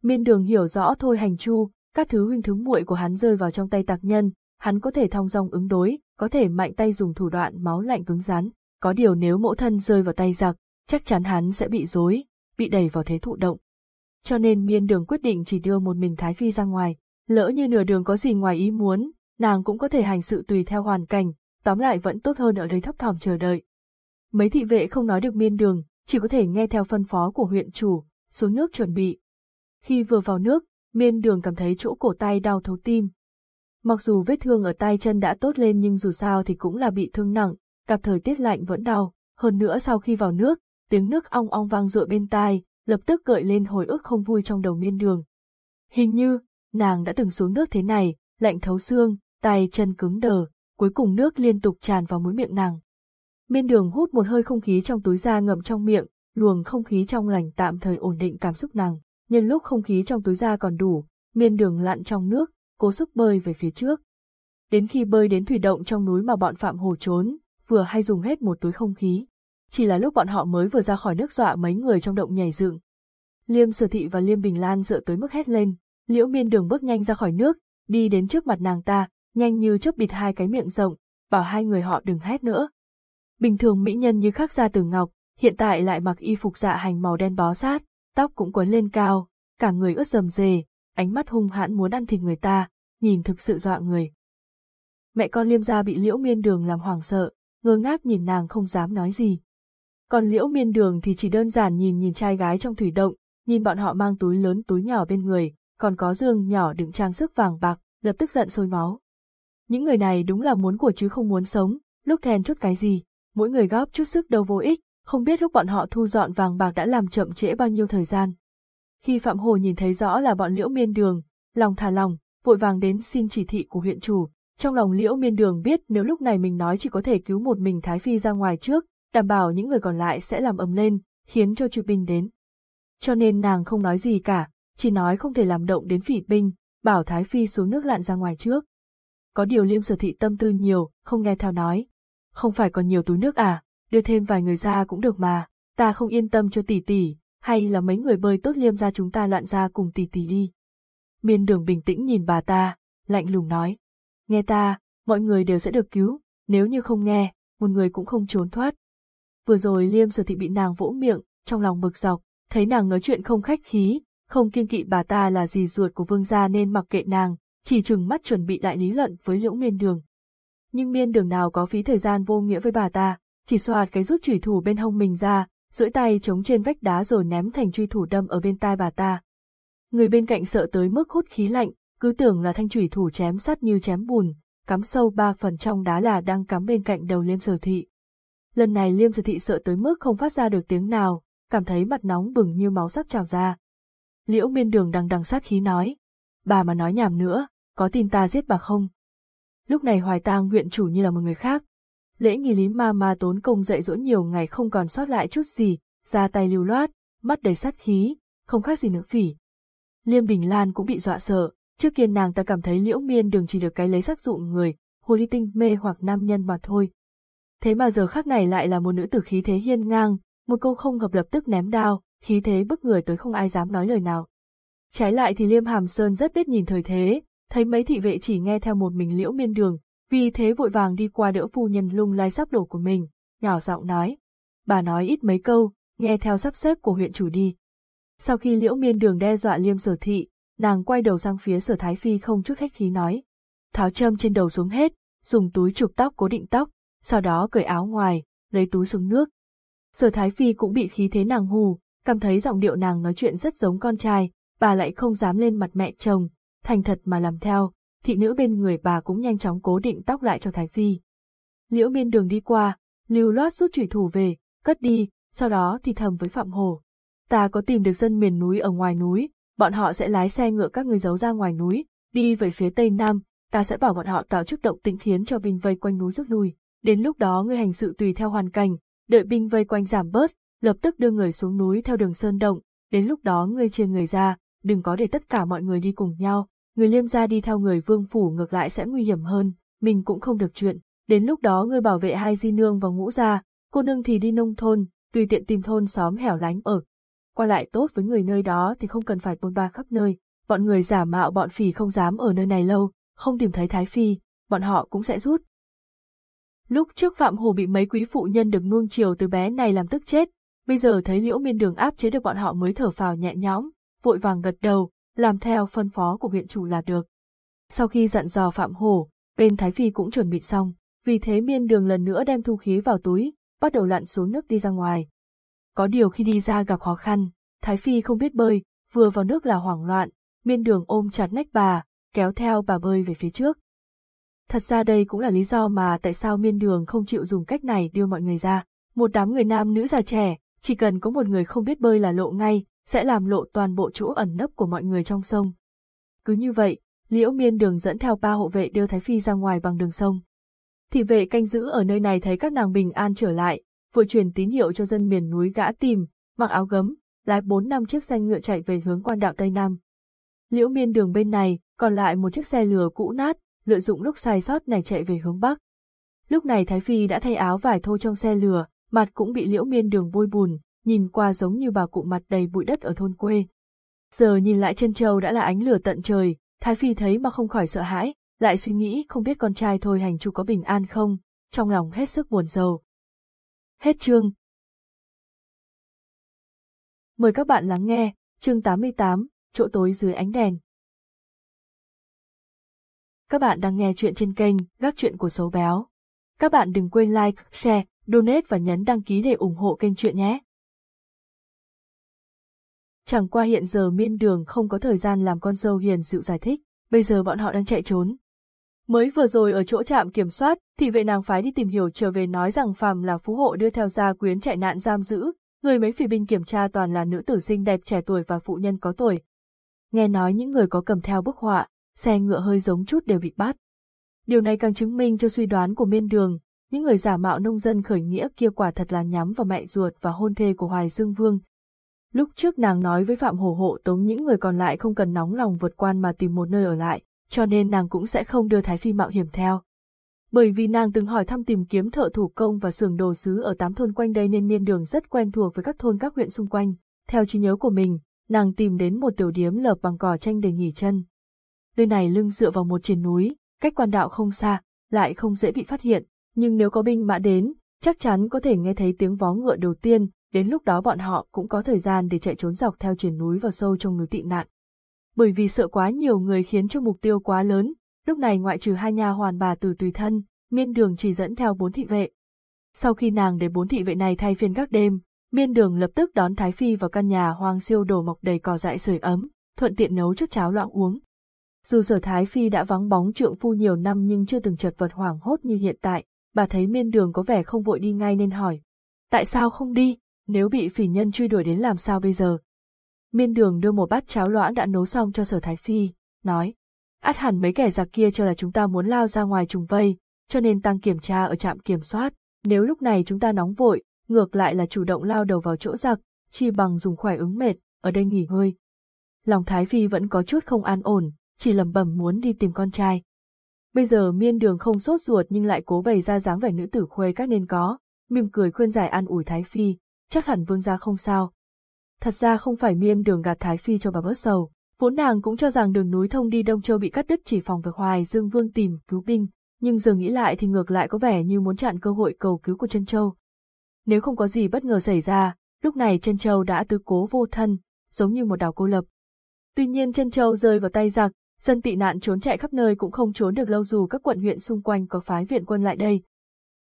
Miên đường hiểu rõ thôi hành chu, các thứ huynh thứ muội của hắn rơi vào trong tay tạc nhân, hắn có thể thong dong ứng đối, có thể mạnh tay dùng thủ đoạn máu lạnh cứng rắn, có điều nếu mẫu thân rơi vào tay giặc, chắc chắn hắn sẽ bị dối, bị đẩy vào thế thụ động. Cho nên miên đường quyết định chỉ đưa một mình Thái Phi ra ngoài, lỡ như nửa đường có gì ngoài ý muốn, nàng cũng có thể hành sự tùy theo hoàn cảnh, tóm lại vẫn tốt hơn ở đây thấp thỏm chờ đợi. Mấy thị vệ không nói được miên đường, chỉ có thể nghe theo phân phó của huyện chủ, xuống nước chuẩn bị. Khi vừa vào nước, miên đường cảm thấy chỗ cổ tay đau thấu tim. Mặc dù vết thương ở tay chân đã tốt lên nhưng dù sao thì cũng là bị thương nặng, gặp thời tiết lạnh vẫn đau, hơn nữa sau khi vào nước, tiếng nước ong ong vang rội bên tai, lập tức gợi lên hồi ức không vui trong đầu miên đường. Hình như, nàng đã từng xuống nước thế này, lạnh thấu xương, tay chân cứng đờ, cuối cùng nước liên tục tràn vào mũi miệng nàng. Miên đường hút một hơi không khí trong túi da ngậm trong miệng, luồng không khí trong lành tạm thời ổn định cảm xúc nàng. Nhân lúc không khí trong túi da còn đủ, miên đường lặn trong nước, cố sức bơi về phía trước. Đến khi bơi đến thủy động trong núi mà bọn Phạm Hồ trốn, vừa hay dùng hết một túi không khí. Chỉ là lúc bọn họ mới vừa ra khỏi nước dọa mấy người trong động nhảy dựng. Liêm Sở Thị và Liêm Bình Lan dựa tới mức hét lên, liễu miên đường bước nhanh ra khỏi nước, đi đến trước mặt nàng ta, nhanh như chớp bịt hai cái miệng rộng, bảo hai người họ đừng hét nữa. Bình thường mỹ nhân như khắc ra từ ngọc, hiện tại lại mặc y phục dạ hành màu đen bó sát, tóc cũng quấn lên cao, cả người ướt rầm rề, ánh mắt hung hãn muốn ăn thịt người ta, nhìn thực sự dọa người. Mẹ con liêm gia bị liễu miên đường làm hoảng sợ, ngơ ngác nhìn nàng không dám nói gì. Còn liễu miên đường thì chỉ đơn giản nhìn nhìn trai gái trong thủy động, nhìn bọn họ mang túi lớn túi nhỏ bên người, còn có dương nhỏ đựng trang sức vàng bạc, lập tức giận sôi máu. Những người này đúng là muốn của chứ không muốn sống, lúc thèn chút cái gì, mỗi người góp chút sức đâu vô ích, không biết lúc bọn họ thu dọn vàng bạc đã làm chậm trễ bao nhiêu thời gian. Khi Phạm Hồ nhìn thấy rõ là bọn liễu miên đường, lòng thả lòng, vội vàng đến xin chỉ thị của huyện chủ, trong lòng liễu miên đường biết nếu lúc này mình nói chỉ có thể cứu một mình Thái Phi ra ngoài trước, đảm bảo những người còn lại sẽ làm ầm lên, khiến cho Trừ binh đến. Cho nên nàng không nói gì cả, chỉ nói không thể làm động đến phỉ binh, bảo Thái Phi xuống nước lặn ra ngoài trước. Có điều liêm sở thị tâm tư nhiều, không nghe theo nói. Không phải còn nhiều túi nước à, đưa thêm vài người ra cũng được mà, ta không yên tâm cho tỷ tỷ, hay là mấy người bơi tốt liêm ra chúng ta loạn ra cùng tỷ tỷ đi. Miên đường bình tĩnh nhìn bà ta, lạnh lùng nói. Nghe ta, mọi người đều sẽ được cứu, nếu như không nghe, một người cũng không trốn thoát. Vừa rồi liêm sở thị bị nàng vỗ miệng, trong lòng bực dọc, thấy nàng nói chuyện không khách khí, không kiên kỵ bà ta là gì ruột của vương gia nên mặc kệ nàng, chỉ chừng mắt chuẩn bị lại lý luận với liễu miên đường. Nhưng miên đường nào có phí thời gian vô nghĩa với bà ta, chỉ soạt cái rút chủy thủ bên hông mình ra, duỗi tay chống trên vách đá rồi ném thành truy thủ đâm ở bên tai bà ta. Người bên cạnh sợ tới mức hút khí lạnh, cứ tưởng là thanh chủy thủ chém sắt như chém bùn, cắm sâu ba phần trong đá là đang cắm bên cạnh đầu liêm sở thị. Lần này liêm sở thị sợ tới mức không phát ra được tiếng nào, cảm thấy mặt nóng bừng như máu sắp trào ra. Liễu miên đường đằng đằng sát khí nói, bà mà nói nhảm nữa, có tin ta giết bà không? Lúc này hoài tang huyện chủ như là một người khác. Lễ nghi lý ma ma tốn công dạy dỗ nhiều ngày không còn sót lại chút gì, ra tay lưu loát, mắt đầy sát khí, không khác gì nữ phỉ. Liêm Bình Lan cũng bị dọa sợ, trước kia nàng ta cảm thấy liễu miên đường chỉ được cái lấy sắc dụng người, hồ ly tinh mê hoặc nam nhân mà thôi. Thế mà giờ khác này lại là một nữ tử khí thế hiên ngang, một câu không hợp lập tức ném đao, khí thế bức người tới không ai dám nói lời nào. Trái lại thì Liêm Hàm Sơn rất biết nhìn thời thế, thấy mấy thị vệ chỉ nghe theo một mình liễu miên đường, vì thế vội vàng đi qua đỡ phu nhân lung lai sắp đổ của mình, nhỏ giọng nói. Bà nói ít mấy câu, nghe theo sắp xếp của huyện chủ đi. Sau khi liễu miên đường đe dọa liêm sở thị, nàng quay đầu sang phía sở thái phi không chút khách khí nói. Tháo châm trên đầu xuống hết, dùng túi chụp tóc cố định tóc, sau đó cởi áo ngoài, lấy túi xuống nước. Sở thái phi cũng bị khí thế nàng hù, cảm thấy giọng điệu nàng nói chuyện rất giống con trai, bà lại không dám lên mặt mẹ chồng, thành thật mà làm theo, thị nữ bên người bà cũng nhanh chóng cố định tóc lại cho Thái Phi. Liễu miên đường đi qua, lưu loát rút thủy thủ về, cất đi, sau đó thì thầm với Phạm Hồ. Ta có tìm được dân miền núi ở ngoài núi, bọn họ sẽ lái xe ngựa các người giấu ra ngoài núi, đi về phía tây nam, ta sẽ bảo bọn họ tạo chức động tĩnh khiến cho binh vây quanh núi rút lui. Đến lúc đó người hành sự tùy theo hoàn cảnh, đợi binh vây quanh giảm bớt, lập tức đưa người xuống núi theo đường sơn động, đến lúc đó người chia người ra, đừng có để tất cả mọi người đi cùng nhau, người liêm gia đi theo người vương phủ ngược lại sẽ nguy hiểm hơn, mình cũng không được chuyện, đến lúc đó ngươi bảo vệ hai di nương và ngũ gia, cô nương thì đi nông thôn, tùy tiện tìm thôn xóm hẻo lánh ở. Qua lại tốt với người nơi đó thì không cần phải bôn ba khắp nơi, bọn người giả mạo bọn phỉ không dám ở nơi này lâu, không tìm thấy Thái Phi, bọn họ cũng sẽ rút. Lúc trước Phạm Hồ bị mấy quý phụ nhân được nuông chiều từ bé này làm tức chết, bây giờ thấy liễu miên đường áp chế được bọn họ mới thở phào nhẹ nhõm, vội vàng gật đầu, làm theo phân phó của huyện chủ là được. Sau khi dặn dò Phạm Hổ, bên Thái Phi cũng chuẩn bị xong, vì thế miên đường lần nữa đem thu khí vào túi, bắt đầu lặn xuống nước đi ra ngoài. Có điều khi đi ra gặp khó khăn, Thái Phi không biết bơi, vừa vào nước là hoảng loạn, miên đường ôm chặt nách bà, kéo theo bà bơi về phía trước. Thật ra đây cũng là lý do mà tại sao miên đường không chịu dùng cách này đưa mọi người ra. Một đám người nam nữ già trẻ, chỉ cần có một người không biết bơi là lộ ngay, sẽ làm lộ toàn bộ chỗ ẩn nấp của mọi người trong sông. Cứ như vậy, Liễu Miên Đường dẫn theo ba hộ vệ đưa Thái Phi ra ngoài bằng đường sông. Thị vệ canh giữ ở nơi này thấy các nàng bình an trở lại, vội truyền tín hiệu cho dân miền núi gã tìm, mặc áo gấm, lái bốn năm chiếc xe ngựa chạy về hướng quan đạo Tây Nam. Liễu Miên Đường bên này, còn lại một chiếc xe lừa cũ nát, lợi dụng lúc sai sót này chạy về hướng Bắc. Lúc này Thái Phi đã thay áo vải thô trong xe lừa, mặt cũng bị Liễu Miên Đường bôi bùn, nhìn qua giống như bà cụ mặt đầy bụi đất ở thôn quê. Giờ nhìn lại chân châu đã là ánh lửa tận trời, Thái Phi thấy mà không khỏi sợ hãi, lại suy nghĩ không biết con trai thôi hành chu có bình an không, trong lòng hết sức buồn rầu. Hết chương. Mời các bạn lắng nghe, chương 88, chỗ tối dưới ánh đèn. Các bạn đang nghe chuyện trên kênh Gác Chuyện của Số Béo. Các bạn đừng quên like, share, donate và nhấn đăng ký để ủng hộ kênh chuyện nhé. Chẳng qua hiện giờ miên đường không có thời gian làm con dâu hiền dịu giải thích, bây giờ bọn họ đang chạy trốn. Mới vừa rồi ở chỗ trạm kiểm soát, thị vệ nàng phái đi tìm hiểu trở về nói rằng phàm là phú hộ đưa theo gia quyến chạy nạn giam giữ, người mấy phỉ binh kiểm tra toàn là nữ tử xinh đẹp trẻ tuổi và phụ nhân có tuổi. Nghe nói những người có cầm theo bức họa, xe ngựa hơi giống chút đều bị bắt. Điều này càng chứng minh cho suy đoán của miên đường, những người giả mạo nông dân khởi nghĩa kia quả thật là nhắm vào mẹ ruột và hôn thê của Hoài Dương Vương, Lúc trước nàng nói với Phạm Hổ hộ tống những người còn lại không cần nóng lòng vượt quan mà tìm một nơi ở lại, cho nên nàng cũng sẽ không đưa Thái Phi mạo hiểm theo. Bởi vì nàng từng hỏi thăm tìm kiếm thợ thủ công và xưởng đồ sứ ở tám thôn quanh đây nên niên đường rất quen thuộc với các thôn các huyện xung quanh. Theo trí nhớ của mình, nàng tìm đến một tiểu điếm lợp bằng cỏ tranh để nghỉ chân. Nơi này lưng dựa vào một triền núi, cách quan đạo không xa, lại không dễ bị phát hiện, nhưng nếu có binh mã đến, chắc chắn có thể nghe thấy tiếng vó ngựa đầu tiên, đến lúc đó bọn họ cũng có thời gian để chạy trốn dọc theo triển núi vào sâu trong núi tị nạn. Bởi vì sợ quá nhiều người khiến cho mục tiêu quá lớn, lúc này ngoại trừ hai nha hoàn bà từ tùy thân, miên đường chỉ dẫn theo bốn thị vệ. Sau khi nàng để bốn thị vệ này thay phiên các đêm, miên đường lập tức đón Thái Phi vào căn nhà hoang siêu đổ mọc đầy cỏ dại sưởi ấm, thuận tiện nấu chút cháo loãng uống. Dù sở Thái Phi đã vắng bóng trượng phu nhiều năm nhưng chưa từng chật vật hoảng hốt như hiện tại, bà thấy miên đường có vẻ không vội đi ngay nên hỏi. Tại sao không đi? nếu bị phỉ nhân truy đuổi đến làm sao bây giờ? Miên đường đưa một bát cháo loãng đã nấu xong cho sở thái phi, nói. Át hẳn mấy kẻ giặc kia cho là chúng ta muốn lao ra ngoài trùng vây, cho nên tăng kiểm tra ở trạm kiểm soát, nếu lúc này chúng ta nóng vội, ngược lại là chủ động lao đầu vào chỗ giặc, chi bằng dùng khỏe ứng mệt, ở đây nghỉ ngơi. Lòng Thái Phi vẫn có chút không an ổn, chỉ lầm bầm muốn đi tìm con trai. Bây giờ miên đường không sốt ruột nhưng lại cố bày ra dáng vẻ nữ tử khuê các nên có, mỉm cười khuyên giải an ủi Thái Phi, chắc hẳn vương gia không sao. Thật ra không phải miên đường gạt Thái Phi cho bà bớt sầu, vốn nàng cũng cho rằng đường núi thông đi Đông Châu bị cắt đứt chỉ phòng về Hoài Dương Vương tìm cứu binh, nhưng giờ nghĩ lại thì ngược lại có vẻ như muốn chặn cơ hội cầu cứu của chân Châu. Nếu không có gì bất ngờ xảy ra, lúc này chân Châu đã tứ cố vô thân, giống như một đảo cô lập. Tuy nhiên chân Châu rơi vào tay giặc, dân tị nạn trốn chạy khắp nơi cũng không trốn được lâu dù các quận huyện xung quanh có phái viện quân lại đây,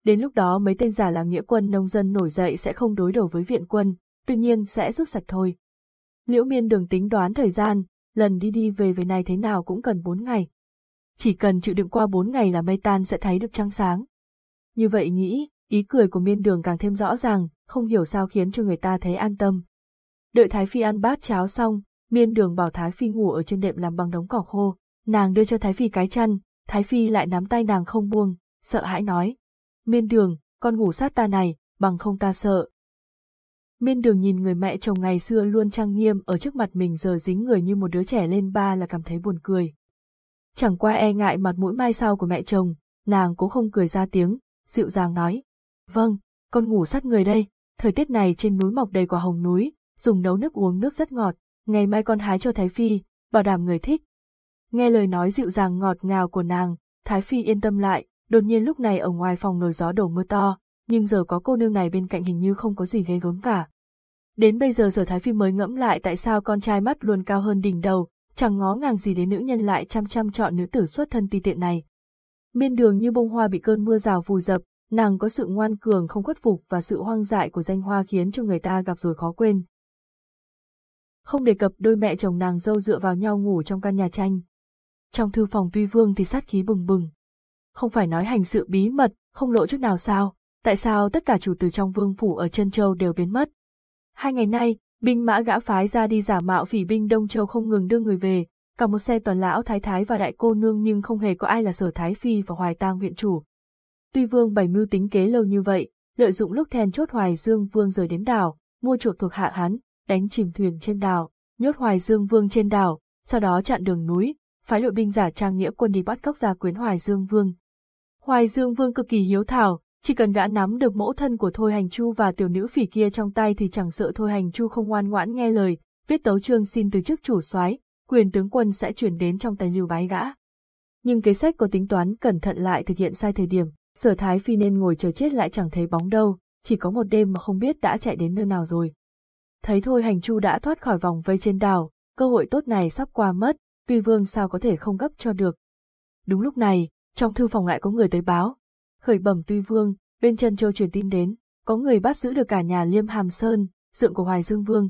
Đến lúc đó mấy tên giả làm nghĩa quân nông dân nổi dậy sẽ không đối đầu với viện quân, tuy nhiên sẽ rút sạch thôi. Liễu miên đường tính đoán thời gian, lần đi đi về về này thế nào cũng cần 4 ngày. Chỉ cần chịu đựng qua 4 ngày là mây tan sẽ thấy được trăng sáng. Như vậy nghĩ, ý cười của miên đường càng thêm rõ ràng, không hiểu sao khiến cho người ta thấy an tâm. Đợi Thái Phi ăn bát cháo xong, miên đường bảo Thái Phi ngủ ở trên đệm làm bằng đống cỏ khô, nàng đưa cho Thái Phi cái chăn, Thái Phi lại nắm tay nàng không buông, sợ hãi nói, Miên đường, con ngủ sát ta này, bằng không ta sợ. Miên đường nhìn người mẹ chồng ngày xưa luôn trang nghiêm ở trước mặt mình giờ dính người như một đứa trẻ lên ba là cảm thấy buồn cười. Chẳng qua e ngại mặt mũi mai sau của mẹ chồng, nàng cố không cười ra tiếng, dịu dàng nói. Vâng, con ngủ sát người đây, thời tiết này trên núi mọc đầy quả hồng núi, dùng nấu nước uống nước rất ngọt, ngày mai con hái cho Thái Phi, bảo đảm người thích. Nghe lời nói dịu dàng ngọt ngào của nàng, Thái Phi yên tâm lại, Đột nhiên lúc này ở ngoài phòng nổi gió đổ mưa to, nhưng giờ có cô nương này bên cạnh hình như không có gì ghê gớm cả. Đến bây giờ sở Thái Phi mới ngẫm lại tại sao con trai mắt luôn cao hơn đỉnh đầu, chẳng ngó ngàng gì đến nữ nhân lại chăm chăm chọn nữ tử xuất thân ti tiện này. Miên đường như bông hoa bị cơn mưa rào vùi dập, nàng có sự ngoan cường không khuất phục và sự hoang dại của danh hoa khiến cho người ta gặp rồi khó quên. Không đề cập đôi mẹ chồng nàng dâu dựa vào nhau ngủ trong căn nhà tranh. Trong thư phòng tuy vương thì sát khí bừng bừng, không phải nói hành sự bí mật, không lộ chút nào sao, tại sao tất cả chủ từ trong vương phủ ở chân châu đều biến mất. Hai ngày nay, Binh mã gã phái ra đi giả mạo phỉ binh Đông Châu không ngừng đưa người về, cả một xe toàn lão thái thái và đại cô nương nhưng không hề có ai là sở thái phi và hoài tang viện chủ. Tuy vương bày mưu tính kế lâu như vậy, lợi dụng lúc then chốt hoài dương vương rời đến đảo, mua chuộc thuộc hạ hắn, đánh chìm thuyền trên đảo, nhốt hoài dương vương trên đảo, sau đó chặn đường núi, phái đội binh giả trang nghĩa quân đi bắt cóc gia quyến hoài dương vương. Hoài dương vương cực kỳ hiếu thảo, chỉ cần gã nắm được mẫu thân của Thôi Hành Chu và tiểu nữ phỉ kia trong tay thì chẳng sợ Thôi Hành Chu không ngoan ngoãn nghe lời, viết tấu chương xin từ chức chủ soái, quyền tướng quân sẽ chuyển đến trong tay lưu bái gã. Nhưng kế sách có tính toán cẩn thận lại thực hiện sai thời điểm, sở thái phi nên ngồi chờ chết lại chẳng thấy bóng đâu, chỉ có một đêm mà không biết đã chạy đến nơi nào rồi. Thấy Thôi Hành Chu đã thoát khỏi vòng vây trên đảo, cơ hội tốt này sắp qua mất, tuy vương sao có thể không gấp cho được. Đúng lúc này, trong thư phòng lại có người tới báo, khởi bẩm tuy vương, bên chân châu truyền tin đến, có người bắt giữ được cả nhà Liêm Hàm Sơn, dượng của Hoài Dương Vương.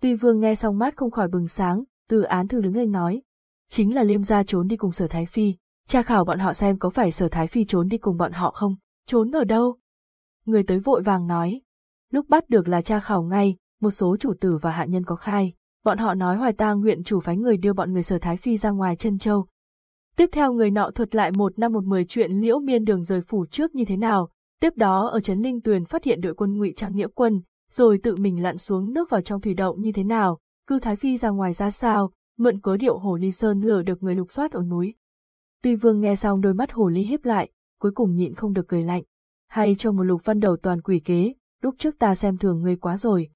Tuy vương nghe xong mắt không khỏi bừng sáng, từ án thư đứng lên nói, chính là Liêm gia trốn đi cùng sở Thái Phi, tra khảo bọn họ xem có phải sở Thái Phi trốn đi cùng bọn họ không, trốn ở đâu? Người tới vội vàng nói, lúc bắt được là tra khảo ngay, một số chủ tử và hạ nhân có khai, bọn họ nói Hoài Tang nguyện chủ phái người đưa bọn người sở Thái Phi ra ngoài chân châu, Tiếp theo người nọ thuật lại một năm một mười chuyện liễu miên đường rời phủ trước như thế nào, tiếp đó ở Trấn Linh Tuyền phát hiện đội quân ngụy trang nghĩa quân, rồi tự mình lặn xuống nước vào trong thủy động như thế nào, cư Thái Phi ra ngoài ra sao, mượn cớ điệu hồ ly sơn lừa được người lục soát ở núi. Tuy vương nghe xong đôi mắt hồ ly hiếp lại, cuối cùng nhịn không được cười lạnh. Hay cho một lục văn đầu toàn quỷ kế, lúc trước ta xem thường ngươi quá rồi,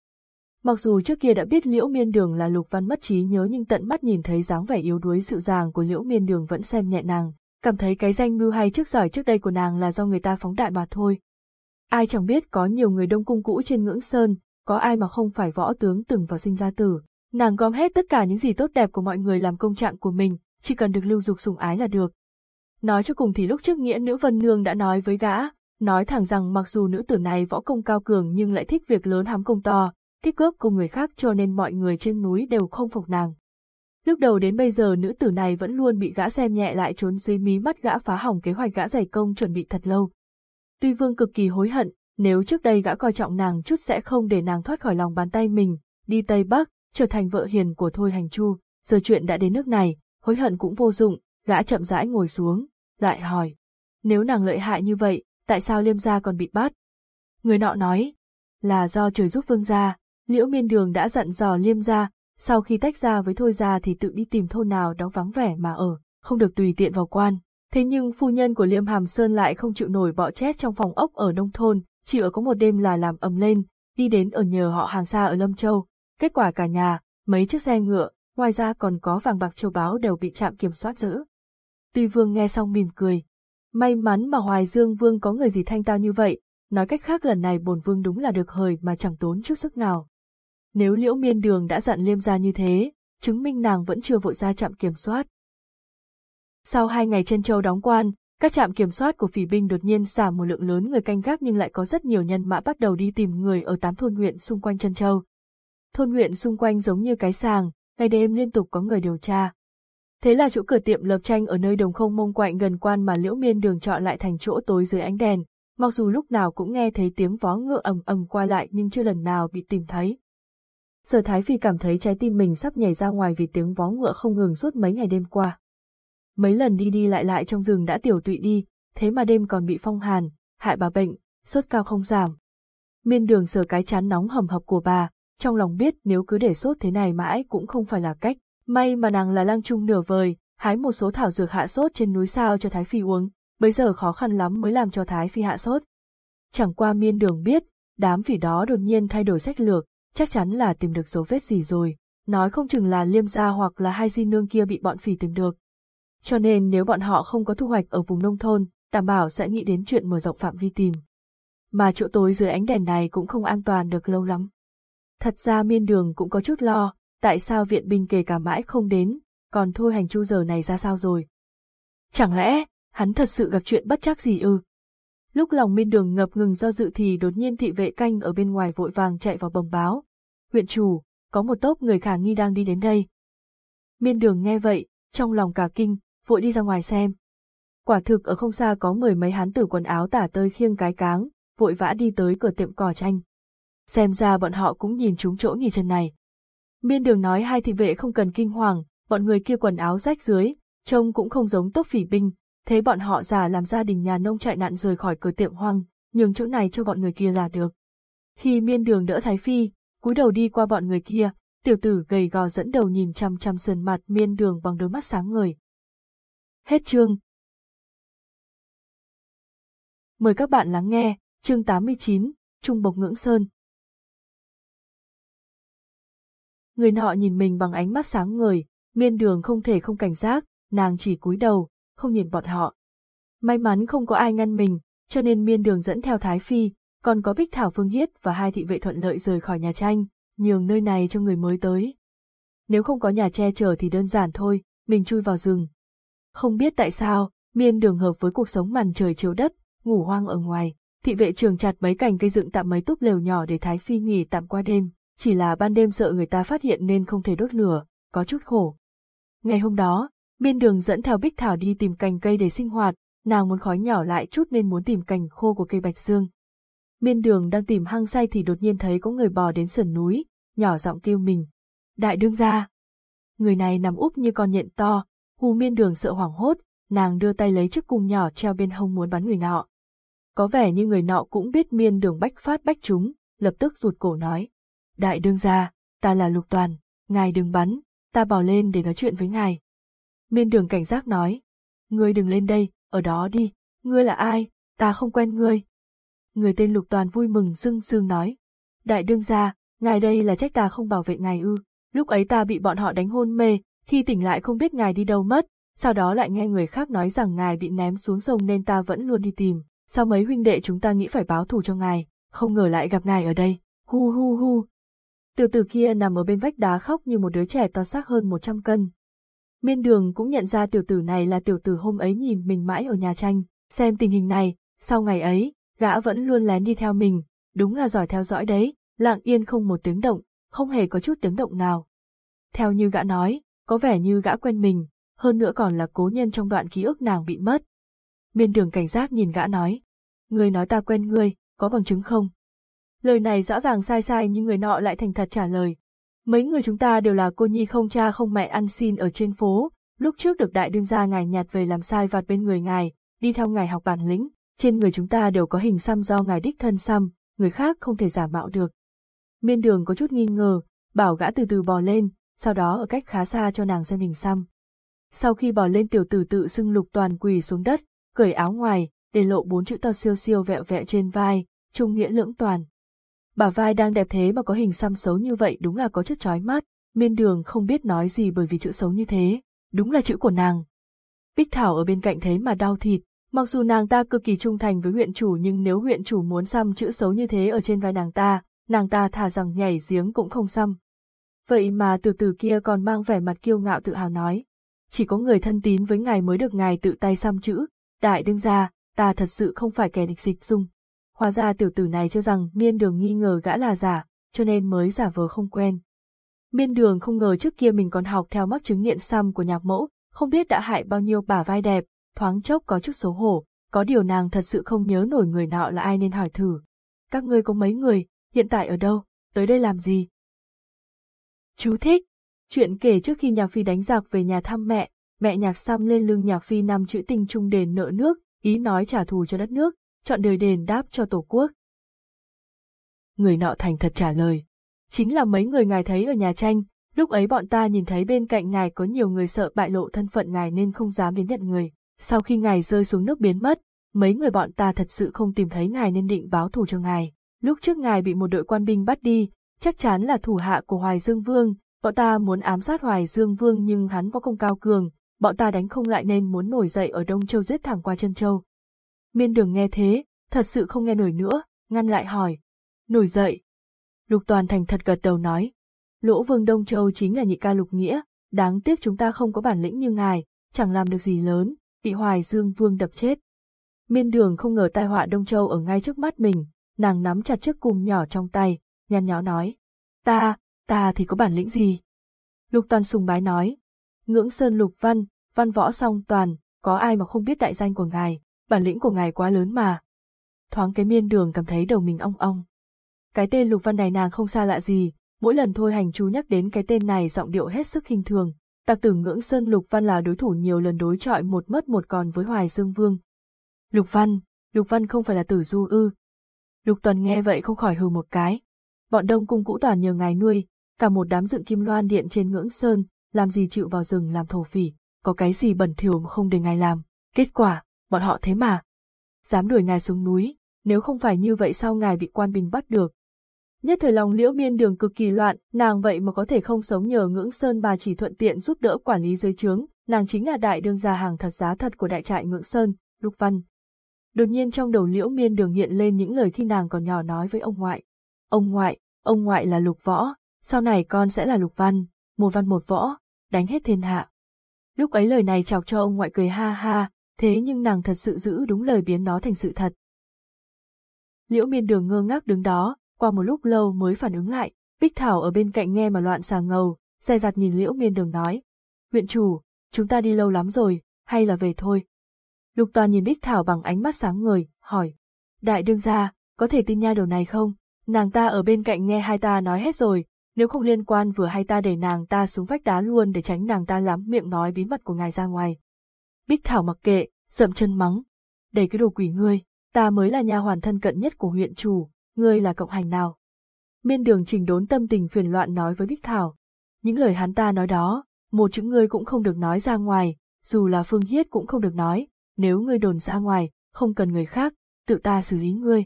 Mặc dù trước kia đã biết Liễu Miên Đường là Lục Văn mất trí nhớ nhưng tận mắt nhìn thấy dáng vẻ yếu đuối dịu dàng của Liễu Miên Đường vẫn xem nhẹ nàng, cảm thấy cái danh mưu hay trước giỏi trước đây của nàng là do người ta phóng đại mà thôi. Ai chẳng biết có nhiều người đông cung cũ trên ngưỡng sơn, có ai mà không phải võ tướng từng vào sinh ra tử. Nàng gom hết tất cả những gì tốt đẹp của mọi người làm công trạng của mình, chỉ cần được lưu dục sùng ái là được. Nói cho cùng thì lúc trước nghĩa nữ Vân Nương đã nói với gã, nói thẳng rằng mặc dù nữ tử này võ công cao cường nhưng lại thích việc lớn hám công to, thích cướp cùng người khác cho nên mọi người trên núi đều không phục nàng. Lúc đầu đến bây giờ nữ tử này vẫn luôn bị gã xem nhẹ lại trốn dưới mí mắt gã phá hỏng kế hoạch gã giải công chuẩn bị thật lâu. Tuy vương cực kỳ hối hận, nếu trước đây gã coi trọng nàng chút sẽ không để nàng thoát khỏi lòng bàn tay mình, đi Tây Bắc, trở thành vợ hiền của Thôi Hành Chu, giờ chuyện đã đến nước này, hối hận cũng vô dụng, gã chậm rãi ngồi xuống, lại hỏi. Nếu nàng lợi hại như vậy, tại sao liêm gia còn bị bắt? Người nọ nói, là do trời giúp vương gia, Liễu miên đường đã dặn dò liêm gia, sau khi tách ra với thôi gia thì tự đi tìm thôn nào đó vắng vẻ mà ở, không được tùy tiện vào quan. Thế nhưng phu nhân của Liêm Hàm Sơn lại không chịu nổi bọ chết trong phòng ốc ở nông thôn, chỉ ở có một đêm là làm ầm lên, đi đến ở nhờ họ hàng xa ở Lâm Châu. Kết quả cả nhà, mấy chiếc xe ngựa, ngoài ra còn có vàng bạc châu báu đều bị chạm kiểm soát giữ. Tuy Vương nghe xong mỉm cười. May mắn mà Hoài Dương Vương có người gì thanh tao như vậy, nói cách khác lần này bổn Vương đúng là được hời mà chẳng tốn chút sức nào. Nếu liễu miên đường đã dặn liêm ra như thế, chứng minh nàng vẫn chưa vội ra trạm kiểm soát. Sau hai ngày trên châu đóng quan, các trạm kiểm soát của phỉ binh đột nhiên xả một lượng lớn người canh gác nhưng lại có rất nhiều nhân mã bắt đầu đi tìm người ở tám thôn huyện xung quanh chân châu. Thôn huyện xung quanh giống như cái sàng, ngày đêm liên tục có người điều tra. Thế là chỗ cửa tiệm lợp tranh ở nơi đồng không mông quạnh gần quan mà liễu miên đường chọn lại thành chỗ tối dưới ánh đèn, mặc dù lúc nào cũng nghe thấy tiếng vó ngựa ầm ầm qua lại nhưng chưa lần nào bị tìm thấy. Sở Thái Phi cảm thấy trái tim mình sắp nhảy ra ngoài vì tiếng vó ngựa không ngừng suốt mấy ngày đêm qua. Mấy lần đi đi lại lại trong rừng đã tiểu tụy đi, thế mà đêm còn bị phong hàn, hại bà bệnh, sốt cao không giảm. Miên đường sờ cái chán nóng hầm hập của bà, trong lòng biết nếu cứ để sốt thế này mãi cũng không phải là cách. May mà nàng là lang trung nửa vời, hái một số thảo dược hạ sốt trên núi sao cho Thái Phi uống, bây giờ khó khăn lắm mới làm cho Thái Phi hạ sốt. Chẳng qua miên đường biết, đám phỉ đó đột nhiên thay đổi sách lược, chắc chắn là tìm được dấu vết gì rồi, nói không chừng là liêm gia hoặc là hai di nương kia bị bọn phỉ tìm được. Cho nên nếu bọn họ không có thu hoạch ở vùng nông thôn, đảm bảo sẽ nghĩ đến chuyện mở rộng phạm vi tìm. Mà chỗ tối dưới ánh đèn này cũng không an toàn được lâu lắm. Thật ra miên đường cũng có chút lo, tại sao viện binh kể cả mãi không đến, còn thôi hành chu giờ này ra sao rồi. Chẳng lẽ, hắn thật sự gặp chuyện bất chắc gì ư? Lúc lòng miên đường ngập ngừng do dự thì đột nhiên thị vệ canh ở bên ngoài vội vàng chạy vào bẩm báo. Huyện chủ, có một tốp người khả nghi đang đi đến đây. Miên đường nghe vậy, trong lòng cả kinh, vội đi ra ngoài xem. Quả thực ở không xa có mười mấy hán tử quần áo tả tơi khiêng cái cáng, vội vã đi tới cửa tiệm cỏ tranh. xem ra bọn họ cũng nhìn chúng chỗ nghỉ chân này. Miên đường nói hai thị vệ không cần kinh hoàng, bọn người kia quần áo rách dưới, trông cũng không giống tốc phỉ binh, thế bọn họ già làm gia đình nhà nông chạy nạn rời khỏi cửa tiệm hoang, nhường chỗ này cho bọn người kia là được. Khi miên đường đỡ Thái Phi, cúi đầu đi qua bọn người kia, tiểu tử gầy gò dẫn đầu nhìn chăm chăm sườn mặt miên đường bằng đôi mắt sáng ngời. Hết chương. Mời các bạn lắng nghe, chương 89, Trung Bộc Ngưỡng Sơn. Người nọ nhìn mình bằng ánh mắt sáng ngời, miên đường không thể không cảnh giác, nàng chỉ cúi đầu, không nhìn bọn họ. May mắn không có ai ngăn mình, cho nên miên đường dẫn theo Thái Phi, còn có Bích Thảo Phương Hiết và hai thị vệ thuận lợi rời khỏi nhà tranh, nhường nơi này cho người mới tới. Nếu không có nhà che chở thì đơn giản thôi, mình chui vào rừng. Không biết tại sao, miên đường hợp với cuộc sống màn trời chiếu đất, ngủ hoang ở ngoài, thị vệ trường chặt mấy cành cây dựng tạm mấy túp lều nhỏ để Thái Phi nghỉ tạm qua đêm, chỉ là ban đêm sợ người ta phát hiện nên không thể đốt lửa, có chút khổ. Ngày hôm đó, miên đường dẫn theo Bích Thảo đi tìm cành cây để sinh hoạt, nàng muốn khói nhỏ lại chút nên muốn tìm cành khô của cây bạch dương. Miên đường đang tìm hang say thì đột nhiên thấy có người bò đến sườn núi, nhỏ giọng kêu mình. Đại đương gia. Người này nằm úp như con nhện to, hù miên đường sợ hoảng hốt, nàng đưa tay lấy chiếc cung nhỏ treo bên hông muốn bắn người nọ. Có vẻ như người nọ cũng biết miên đường bách phát bách chúng, lập tức rụt cổ nói. Đại đương gia, ta là lục toàn, ngài đừng bắn, ta bỏ lên để nói chuyện với ngài. Miên đường cảnh giác nói. Ngươi đừng lên đây, ở đó đi, ngươi là ai, ta không quen ngươi. Người tên lục toàn vui mừng dưng dưng nói. Đại đương gia, ngài đây là trách ta không bảo vệ ngài ư, lúc ấy ta bị bọn họ đánh hôn mê, khi tỉnh lại không biết ngài đi đâu mất, sau đó lại nghe người khác nói rằng ngài bị ném xuống sông nên ta vẫn luôn đi tìm, sau mấy huynh đệ chúng ta nghĩ phải báo thù cho ngài, không ngờ lại gặp ngài ở đây, hu hu hu. Tiểu tử kia nằm ở bên vách đá khóc như một đứa trẻ to xác hơn 100 cân. Miên đường cũng nhận ra tiểu tử này là tiểu tử hôm ấy nhìn mình mãi ở nhà tranh, xem tình hình này, sau ngày ấy, gã vẫn luôn lén đi theo mình, đúng là giỏi theo dõi đấy, lặng yên không một tiếng động, không hề có chút tiếng động nào. Theo như gã nói, có vẻ như gã quen mình, hơn nữa còn là cố nhân trong đoạn ký ức nàng bị mất. Miên đường cảnh giác nhìn gã nói, người nói ta quen ngươi, có bằng chứng không? Lời này rõ ràng sai sai nhưng người nọ lại thành thật trả lời. Mấy người chúng ta đều là cô nhi không cha không mẹ ăn xin ở trên phố, lúc trước được đại đương gia ngài nhặt về làm sai vặt bên người ngài, đi theo ngài học bản lĩnh, trên người chúng ta đều có hình xăm do ngài đích thân xăm, người khác không thể giả mạo được. Miên đường có chút nghi ngờ, bảo gã từ từ bò lên, sau đó ở cách khá xa cho nàng xem hình xăm. Sau khi bò lên tiểu tử tự xưng lục toàn quỳ xuống đất, cởi áo ngoài, để lộ bốn chữ to siêu siêu vẹo vẹo trên vai, trung nghĩa lưỡng toàn. Bà vai đang đẹp thế mà có hình xăm xấu như vậy đúng là có chất chói mắt, miên đường không biết nói gì bởi vì chữ xấu như thế, đúng là chữ của nàng. Bích Thảo ở bên cạnh thế mà đau thịt, mặc dù nàng ta cực kỳ trung thành với huyện chủ nhưng nếu huyện chủ muốn xăm chữ xấu như thế ở trên vai nàng ta, nàng ta thà rằng nhảy giếng cũng không xăm. Vậy mà từ từ kia còn mang vẻ mặt kiêu ngạo tự hào nói, chỉ có người thân tín với ngài mới được ngài tự tay xăm chữ, đại đương gia, ta thật sự không phải kẻ địch dịch dung. Hóa ra tiểu tử này cho rằng miên đường nghi ngờ gã là giả, cho nên mới giả vờ không quen. Miên đường không ngờ trước kia mình còn học theo mắc chứng nghiện xăm của nhạc mẫu, không biết đã hại bao nhiêu bà vai đẹp, thoáng chốc có chút xấu hổ, có điều nàng thật sự không nhớ nổi người nọ là ai nên hỏi thử. Các ngươi có mấy người, hiện tại ở đâu, tới đây làm gì? Chú thích. Chuyện kể trước khi nhạc phi đánh giặc về nhà thăm mẹ, mẹ nhạc xăm lên lưng nhạc phi năm chữ tình trung đền nợ nước, ý nói trả thù cho đất nước, chọn đời đền đáp cho tổ quốc. Người nọ thành thật trả lời. Chính là mấy người ngài thấy ở nhà tranh, lúc ấy bọn ta nhìn thấy bên cạnh ngài có nhiều người sợ bại lộ thân phận ngài nên không dám đến nhận người. Sau khi ngài rơi xuống nước biến mất, mấy người bọn ta thật sự không tìm thấy ngài nên định báo thù cho ngài. Lúc trước ngài bị một đội quan binh bắt đi, chắc chắn là thủ hạ của Hoài Dương Vương, bọn ta muốn ám sát Hoài Dương Vương nhưng hắn có công cao cường, bọn ta đánh không lại nên muốn nổi dậy ở Đông Châu giết thẳng qua chân Châu. Miên đường nghe thế, thật sự không nghe nổi nữa, ngăn lại hỏi. Nổi dậy. Lục Toàn thành thật gật đầu nói. Lỗ Vương Đông Châu chính là nhị ca Lục Nghĩa, đáng tiếc chúng ta không có bản lĩnh như ngài, chẳng làm được gì lớn, bị Hoài Dương Vương đập chết. Miên đường không ngờ tai họa Đông Châu ở ngay trước mắt mình, nàng nắm chặt chiếc cung nhỏ trong tay, nhăn nhó nói. Ta, ta thì có bản lĩnh gì? Lục Toàn sùng bái nói. Ngưỡng Sơn Lục Văn, văn võ song toàn, có ai mà không biết đại danh của ngài, bản lĩnh của ngài quá lớn mà. Thoáng cái miên đường cảm thấy đầu mình ong ong. cái tên Lục Văn này nàng không xa lạ gì, mỗi lần thôi hành chú nhắc đến cái tên này giọng điệu hết sức khinh thường. Tạc tử ngưỡng sơn Lục Văn là đối thủ nhiều lần đối chọi một mất một còn với Hoài Dương Vương. Lục Văn, Lục Văn không phải là tử du ư. Lục Tuần nghe vậy không khỏi hừ một cái. Bọn đông cung cũ toàn nhờ ngài nuôi, cả một đám dựng kim loan điện trên ngưỡng sơn, làm gì chịu vào rừng làm thổ phỉ, có cái gì bẩn thỉu không để ngài làm. Kết quả, bọn họ thế mà. Dám đuổi ngài xuống núi, nếu không phải như vậy sao ngài bị quan binh bắt được. Nhất thời lòng liễu miên đường cực kỳ loạn, nàng vậy mà có thể không sống nhờ ngưỡng sơn bà chỉ thuận tiện giúp đỡ quản lý dưới trướng, nàng chính là đại đương gia hàng thật giá thật của đại trại ngưỡng sơn, lục văn. Đột nhiên trong đầu liễu miên đường hiện lên những lời khi nàng còn nhỏ nói với ông ngoại. Ông ngoại, ông ngoại là lục võ, sau này con sẽ là lục văn, một văn một võ, đánh hết thiên hạ. Lúc ấy lời này chọc cho ông ngoại cười ha ha, thế nhưng nàng thật sự giữ đúng lời biến nó thành sự thật. Liễu miên đường ngơ ngác đứng đó, qua một lúc lâu mới phản ứng lại, Bích Thảo ở bên cạnh nghe mà loạn xà ngầu, dè dặt nhìn liễu miên đường nói. Huyện chủ, chúng ta đi lâu lắm rồi, hay là về thôi? Lục toàn nhìn Bích Thảo bằng ánh mắt sáng ngời, hỏi. Đại đương gia, có thể tin nha đầu này không? Nàng ta ở bên cạnh nghe hai ta nói hết rồi, nếu không liên quan vừa hay ta để nàng ta xuống vách đá luôn để tránh nàng ta lắm miệng nói bí mật của ngài ra ngoài. Bích Thảo mặc kệ, dậm chân mắng. Đầy cái đồ quỷ ngươi, ta mới là nhà hoàn thân cận nhất của huyện chủ, ngươi là cộng hành nào. Miên đường trình đốn tâm tình phiền loạn nói với Bích Thảo. Những lời hắn ta nói đó, một chữ ngươi cũng không được nói ra ngoài, dù là Phương Hiết cũng không được nói, nếu ngươi đồn ra ngoài, không cần người khác, tự ta xử lý ngươi.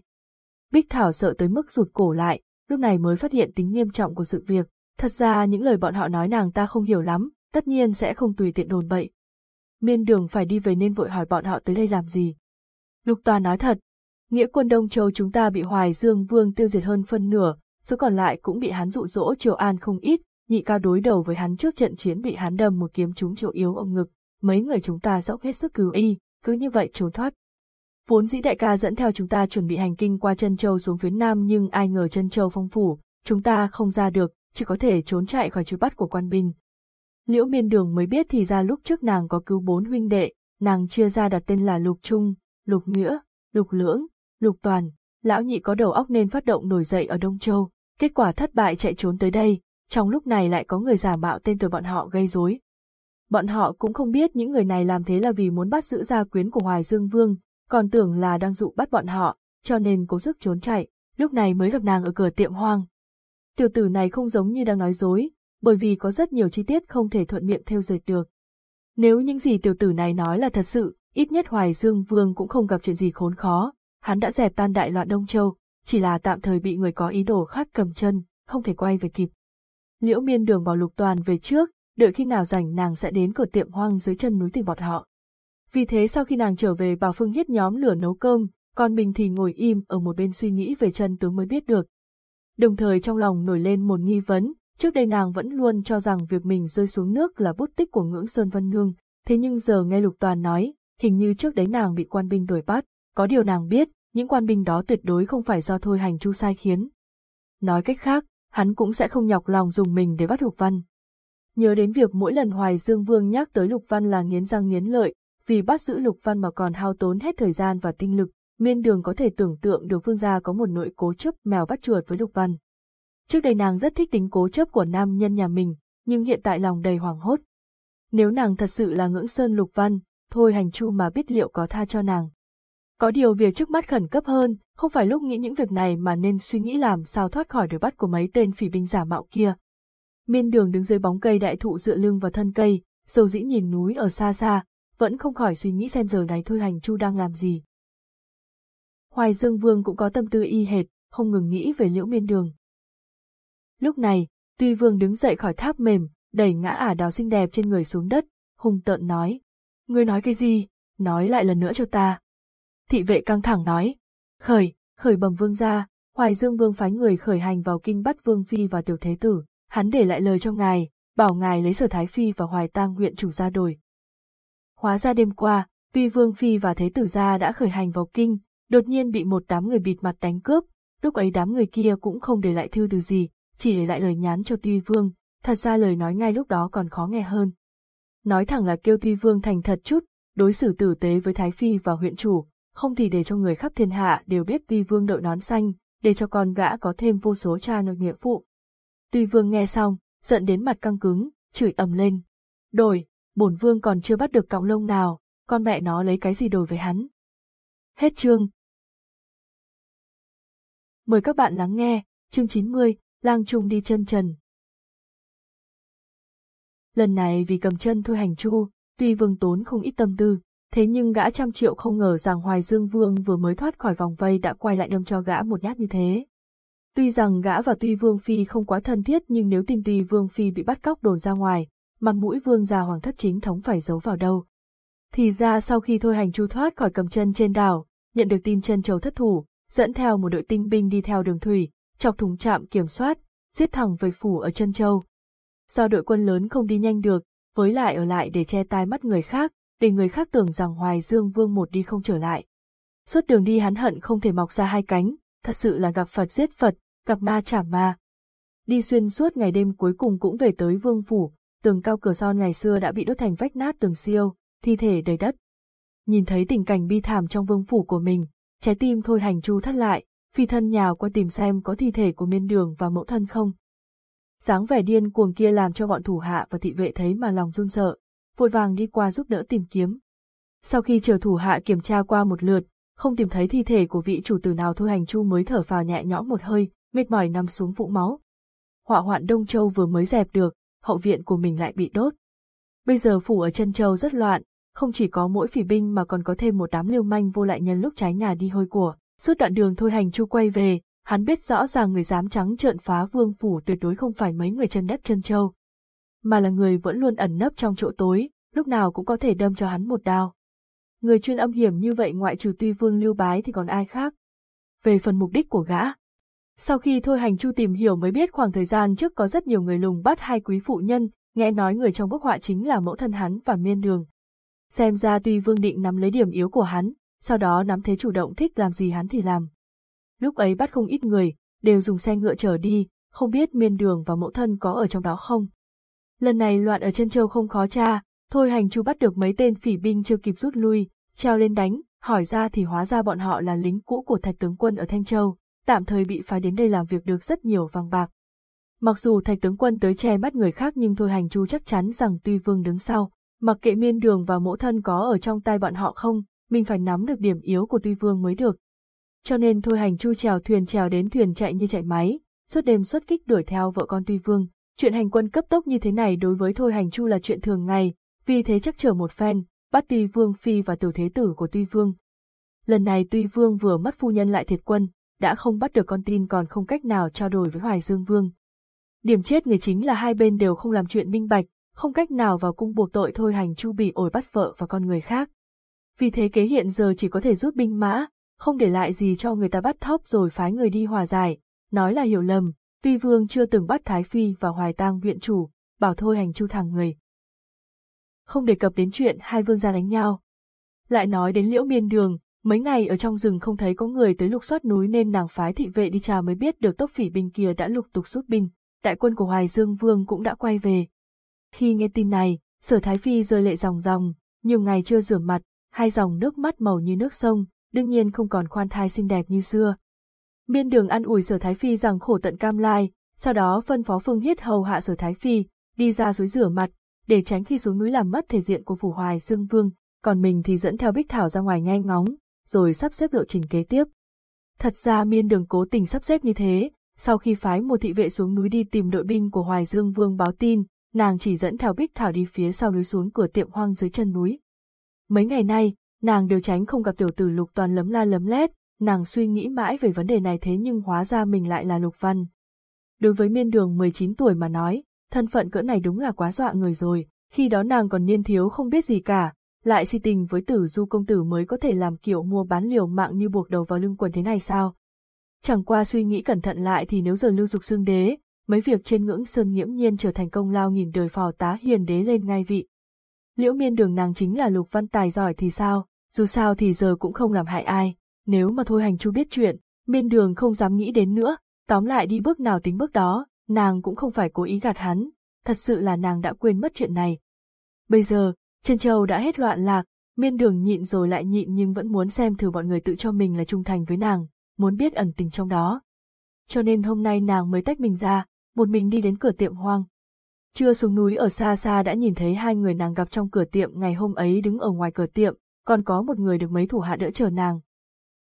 Bích Thảo sợ tới mức rụt cổ lại, lúc này mới phát hiện tính nghiêm trọng của sự việc. Thật ra những lời bọn họ nói nàng ta không hiểu lắm, tất nhiên sẽ không tùy tiện đồn bậy. Miên đường phải đi về nên vội hỏi bọn họ tới đây làm gì. Lục Toàn nói thật, nghĩa quân Đông Châu chúng ta bị Hoài Dương Vương tiêu diệt hơn phân nửa, số còn lại cũng bị hắn dụ dỗ Triều An không ít, nhị cao đối đầu với hắn trước trận chiến bị hắn đâm một kiếm trúng Triều yếu ông ngực, mấy người chúng ta dốc hết sức cứu y, cứ như vậy trốn thoát. Vốn dĩ đại ca dẫn theo chúng ta chuẩn bị hành kinh qua chân châu xuống phía nam nhưng ai ngờ chân châu phong phủ, chúng ta không ra được, chỉ có thể trốn chạy khỏi truy bắt của quan binh. Liễu miên đường mới biết thì ra lúc trước nàng có cứu bốn huynh đệ, nàng chia ra đặt tên là Lục Trung, Lục Nghĩa, Lục Lưỡng, Lục Toàn, lão nhị có đầu óc nên phát động nổi dậy ở Đông Châu, kết quả thất bại chạy trốn tới đây, trong lúc này lại có người giả mạo tên tuổi bọn họ gây rối. Bọn họ cũng không biết những người này làm thế là vì muốn bắt giữ gia quyến của Hoài Dương Vương, còn tưởng là đang dụ bắt bọn họ, cho nên cố sức trốn chạy, lúc này mới gặp nàng ở cửa tiệm hoang. Tiểu tử này không giống như đang nói dối, bởi vì có rất nhiều chi tiết không thể thuận miệng theo dệt được. Nếu những gì tiểu tử này nói là thật sự, ít nhất Hoài Dương Vương cũng không gặp chuyện gì khốn khó, hắn đã dẹp tan đại loạn Đông Châu, chỉ là tạm thời bị người có ý đồ khác cầm chân, không thể quay về kịp. Liễu miên đường bảo lục toàn về trước, đợi khi nào rảnh nàng sẽ đến cửa tiệm hoang dưới chân núi tìm bọn họ. Vì thế sau khi nàng trở về bảo Phương Hiết nhóm lửa nấu cơm, còn mình thì ngồi im ở một bên suy nghĩ về chân tướng mới biết được. Đồng thời trong lòng nổi lên một nghi vấn, trước đây nàng vẫn luôn cho rằng việc mình rơi xuống nước là bút tích của ngưỡng Sơn Vân Nương, thế nhưng giờ nghe Lục Toàn nói, hình như trước đấy nàng bị quan binh đuổi bắt, có điều nàng biết, những quan binh đó tuyệt đối không phải do thôi hành chu sai khiến. Nói cách khác, hắn cũng sẽ không nhọc lòng dùng mình để bắt Lục Văn. Nhớ đến việc mỗi lần Hoài Dương Vương nhắc tới Lục Văn là nghiến răng nghiến lợi, vì bắt giữ Lục Văn mà còn hao tốn hết thời gian và tinh lực, miên đường có thể tưởng tượng được Vương gia có một nội cố chấp mèo bắt chuột với Lục Văn. Trước đây nàng rất thích tính cố chấp của nam nhân nhà mình, nhưng hiện tại lòng đầy hoảng hốt. Nếu nàng thật sự là ngưỡng sơn Lục Văn, thôi hành chu mà biết liệu có tha cho nàng. Có điều việc trước mắt khẩn cấp hơn, không phải lúc nghĩ những việc này mà nên suy nghĩ làm sao thoát khỏi đuổi bắt của mấy tên phỉ binh giả mạo kia. Miên đường đứng dưới bóng cây đại thụ dựa lưng vào thân cây, dầu dĩ nhìn núi ở xa xa, vẫn không khỏi suy nghĩ xem giờ này thôi hành chu đang làm gì. Hoài Dương Vương cũng có tâm tư y hệt, không ngừng nghĩ về liễu miên đường. Lúc này, Tuy Vương đứng dậy khỏi tháp mềm, đẩy ngã ả đào xinh đẹp trên người xuống đất, hung tợn nói. Ngươi nói cái gì? Nói lại lần nữa cho ta. Thị vệ căng thẳng nói. Khởi, khởi bẩm vương ra, Hoài Dương Vương phái người khởi hành vào kinh bắt Vương Phi và Tiểu Thế Tử, hắn để lại lời cho ngài, bảo ngài lấy sở Thái Phi và Hoài Tang huyện chủ ra đổi. Hóa ra đêm qua, tuy Vương Phi và Thế Tử gia đã khởi hành vào kinh, đột nhiên bị một đám người bịt mặt đánh cướp, lúc ấy đám người kia cũng không để lại thư từ gì, chỉ để lại lời nhắn cho Tuy Vương, thật ra lời nói ngay lúc đó còn khó nghe hơn. Nói thẳng là kêu Tuy Vương thành thật chút, đối xử tử tế với Thái Phi và huyện chủ, không thì để cho người khắp thiên hạ đều biết Tuy Vương đội nón xanh, để cho con gã có thêm vô số cha nội nghĩa phụ. Tuy vương nghe xong, giận đến mặt căng cứng, chửi ầm lên. Đổi, bổn vương còn chưa bắt được cọng lông nào, con mẹ nó lấy cái gì đổi với hắn. Hết chương. Mời các bạn lắng nghe, chương 90, lang trung đi chân trần. Lần này vì cầm chân thôi hành chu, tuy vương tốn không ít tâm tư, thế nhưng gã trăm triệu không ngờ rằng Hoài Dương Vương vừa mới thoát khỏi vòng vây đã quay lại đâm cho gã một nhát như thế. Tuy rằng gã và Tuy Vương Phi không quá thân thiết nhưng nếu tin Tuy Vương Phi bị bắt cóc đồn ra ngoài, mặt mũi Vương già hoàng thất chính thống phải giấu vào đâu. Thì ra sau khi thôi hành chu thoát khỏi cầm chân trên đảo, nhận được tin chân châu thất thủ, dẫn theo một đội tinh binh đi theo đường thủy, chọc thùng trạm kiểm soát, giết thẳng về phủ ở chân châu. Do đội quân lớn không đi nhanh được, với lại ở lại để che tai mắt người khác, để người khác tưởng rằng Hoài Dương Vương một đi không trở lại. Suốt đường đi hắn hận không thể mọc ra hai cánh, thật sự là gặp Phật giết Phật, gặp ma trả ma. Đi xuyên suốt ngày đêm cuối cùng cũng về tới Vương Phủ, tường cao cửa son ngày xưa đã bị đốt thành vách nát tường siêu, thi thể đầy đất. Nhìn thấy tình cảnh bi thảm trong vương phủ của mình, trái tim thôi hành chu thắt lại, phi thân nhào qua tìm xem có thi thể của miên đường và mẫu thân không. dáng vẻ điên cuồng kia làm cho bọn thủ hạ và thị vệ thấy mà lòng run sợ, vội vàng đi qua giúp đỡ tìm kiếm. Sau khi chờ thủ hạ kiểm tra qua một lượt, không tìm thấy thi thể của vị chủ tử nào thôi hành chu mới thở phào nhẹ nhõm một hơi, mệt mỏi nằm xuống vũng máu. Họa hoạn Đông Châu vừa mới dẹp được, hậu viện của mình lại bị đốt. Bây giờ phủ ở chân châu rất loạn, không chỉ có mỗi phỉ binh mà còn có thêm một đám lưu manh vô lại nhân lúc trái nhà đi hôi của. Suốt đoạn đường thôi hành chu quay về, hắn biết rõ ràng người dám trắng trợn phá vương phủ tuyệt đối không phải mấy người chân đất chân châu, mà là người vẫn luôn ẩn nấp trong chỗ tối, lúc nào cũng có thể đâm cho hắn một đao. Người chuyên âm hiểm như vậy ngoại trừ tuy vương lưu bái thì còn ai khác. Về phần mục đích của gã. Sau khi thôi hành chu tìm hiểu mới biết khoảng thời gian trước có rất nhiều người lùng bắt hai quý phụ nhân, nghe nói người trong bức họa chính là mẫu thân hắn và miên đường. Xem ra tuy vương định nắm lấy điểm yếu của hắn, sau đó nắm thế chủ động thích làm gì hắn thì làm. Lúc ấy bắt không ít người, đều dùng xe ngựa chở đi, không biết miên đường và mẫu thân có ở trong đó không. Lần này loạn ở chân châu không khó tra, thôi hành chu bắt được mấy tên phỉ binh chưa kịp rút lui, treo lên đánh, hỏi ra thì hóa ra bọn họ là lính cũ của thạch tướng quân ở Thanh Châu, tạm thời bị phái đến đây làm việc được rất nhiều vàng bạc. Mặc dù thạch tướng quân tới che mắt người khác nhưng thôi hành chu chắc chắn rằng tuy vương đứng sau, mặc kệ miên đường và mẫu thân có ở trong tay bọn họ không, mình phải nắm được điểm yếu của tuy vương mới được. Cho nên thôi hành chu trèo thuyền trèo đến thuyền chạy như chạy máy, suốt đêm xuất kích đuổi theo vợ con tuy vương. Chuyện hành quân cấp tốc như thế này đối với thôi hành chu là chuyện thường ngày, vì thế chắc chờ một phen, bắt tuy vương phi và tiểu thế tử của tuy vương. Lần này tuy vương vừa mất phu nhân lại thiệt quân, đã không bắt được con tin còn không cách nào trao đổi với Hoài Dương Vương. Điểm chết người chính là hai bên đều không làm chuyện minh bạch, không cách nào vào cung buộc tội thôi hành chu bị ổi bắt vợ và con người khác. Vì thế kế hiện giờ chỉ có thể rút binh mã, không để lại gì cho người ta bắt thóc rồi phái người đi hòa giải, nói là hiểu lầm, tuy vương chưa từng bắt Thái Phi và Hoài tang viện chủ, bảo thôi hành chu thằng người. Không đề cập đến chuyện hai vương gia đánh nhau. Lại nói đến liễu miên đường, mấy ngày ở trong rừng không thấy có người tới lục soát núi nên nàng phái thị vệ đi chào mới biết được tốc phỉ binh kia đã lục tục rút binh, đại quân của Hoài Dương Vương cũng đã quay về. Khi nghe tin này, sở Thái Phi rơi lệ ròng ròng, nhiều ngày chưa rửa mặt, hai dòng nước mắt màu như nước sông, đương nhiên không còn khoan thai xinh đẹp như xưa. Miên đường ăn ủi sở Thái Phi rằng khổ tận cam lai, sau đó phân phó Phương Hiết hầu hạ sở Thái Phi, đi ra suối rửa mặt, để tránh khi xuống núi làm mất thể diện của phủ Hoài Dương Vương, còn mình thì dẫn theo Bích Thảo ra ngoài nghe ngóng, rồi sắp xếp lộ trình kế tiếp. Thật ra miên đường cố tình sắp xếp như thế, sau khi phái một thị vệ xuống núi đi tìm đội binh của Hoài Dương Vương báo tin, nàng chỉ dẫn theo Bích Thảo đi phía sau núi xuống cửa tiệm hoang dưới chân núi. Mấy ngày nay, nàng đều tránh không gặp tiểu tử Lục Toàn lấm la lấm lét, nàng suy nghĩ mãi về vấn đề này thế nhưng hóa ra mình lại là Lục Văn. Đối với miên đường 19 tuổi mà nói, thân phận cỡ này đúng là quá dọa người rồi, khi đó nàng còn niên thiếu không biết gì cả, lại si tình với tử du công tử mới có thể làm kiểu mua bán liều mạng như buộc đầu vào lưng quần thế này sao. Chẳng qua suy nghĩ cẩn thận lại thì nếu giờ lưu dục xương đế, mấy việc trên ngưỡng sơn nghiễm nhiên trở thành công lao nghìn đời phò tá hiền đế lên ngai vị. Liễu miên đường nàng chính là lục văn tài giỏi thì sao, dù sao thì giờ cũng không làm hại ai, nếu mà thôi hành chu biết chuyện, miên đường không dám nghĩ đến nữa, tóm lại đi bước nào tính bước đó, nàng cũng không phải cố ý gạt hắn, thật sự là nàng đã quên mất chuyện này. Bây giờ, Trần Châu đã hết loạn lạc, miên đường nhịn rồi lại nhịn nhưng vẫn muốn xem thử bọn người tự cho mình là trung thành với nàng, muốn biết ẩn tình trong đó, cho nên hôm nay nàng mới tách mình ra, một mình đi đến cửa tiệm hoang. Chưa xuống núi ở xa xa đã nhìn thấy hai người nàng gặp trong cửa tiệm ngày hôm ấy đứng ở ngoài cửa tiệm, còn có một người được mấy thủ hạ đỡ chờ nàng.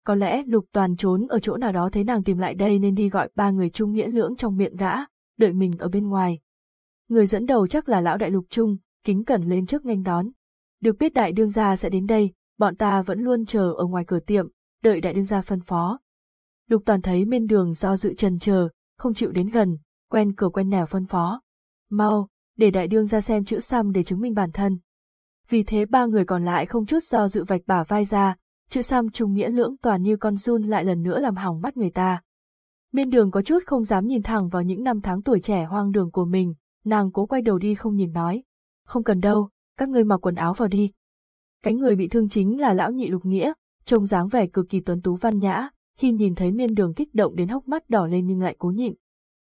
Có lẽ Lục Toàn trốn ở chỗ nào đó thấy nàng tìm lại đây nên đi gọi ba người trung nghĩa lưỡng trong miệng gã, đợi mình ở bên ngoài. Người dẫn đầu chắc là lão đại Lục Trung, kính cẩn lên trước nghênh đón. Được biết đại đương gia sẽ đến đây, bọn ta vẫn luôn chờ ở ngoài cửa tiệm, đợi đại đương gia phân phó. Lục Toàn thấy bên đường do dự trần chờ, không chịu đến gần, quen cửa quen nẻo phân phó. Mau, để đại đương ra xem chữ xăm để chứng minh bản thân. Vì thế ba người còn lại không chút do dự vạch bả vai ra, chữ xăm trùng nghĩa lưỡng toàn như con run lại lần nữa làm hỏng mắt người ta. Miên đường có chút không dám nhìn thẳng vào những năm tháng tuổi trẻ hoang đường của mình, nàng cố quay đầu đi không nhìn nói. Không cần đâu, các ngươi mặc quần áo vào đi. Cánh người bị thương chính là lão nhị lục nghĩa, trông dáng vẻ cực kỳ tuấn tú văn nhã, khi nhìn thấy miên đường kích động đến hốc mắt đỏ lên nhưng lại cố nhịn.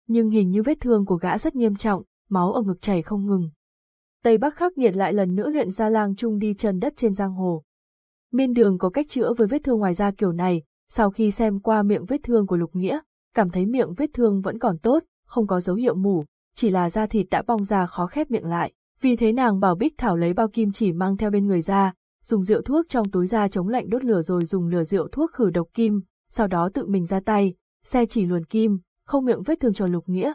Nhưng hình như vết thương của gã rất nghiêm trọng, máu ở ngực chảy không ngừng. Tây Bắc khắc nghiệt lại lần nữa luyện ra lang trung đi trần đất trên giang hồ. Miên đường có cách chữa với vết thương ngoài da kiểu này, sau khi xem qua miệng vết thương của Lục Nghĩa, cảm thấy miệng vết thương vẫn còn tốt, không có dấu hiệu mủ, chỉ là da thịt đã bong ra khó khép miệng lại. Vì thế nàng bảo Bích Thảo lấy bao kim chỉ mang theo bên người ra, dùng rượu thuốc trong túi ra chống lạnh đốt lửa rồi dùng lửa rượu thuốc khử độc kim, sau đó tự mình ra tay, xe chỉ luồn kim, không miệng vết thương cho Lục Nghĩa.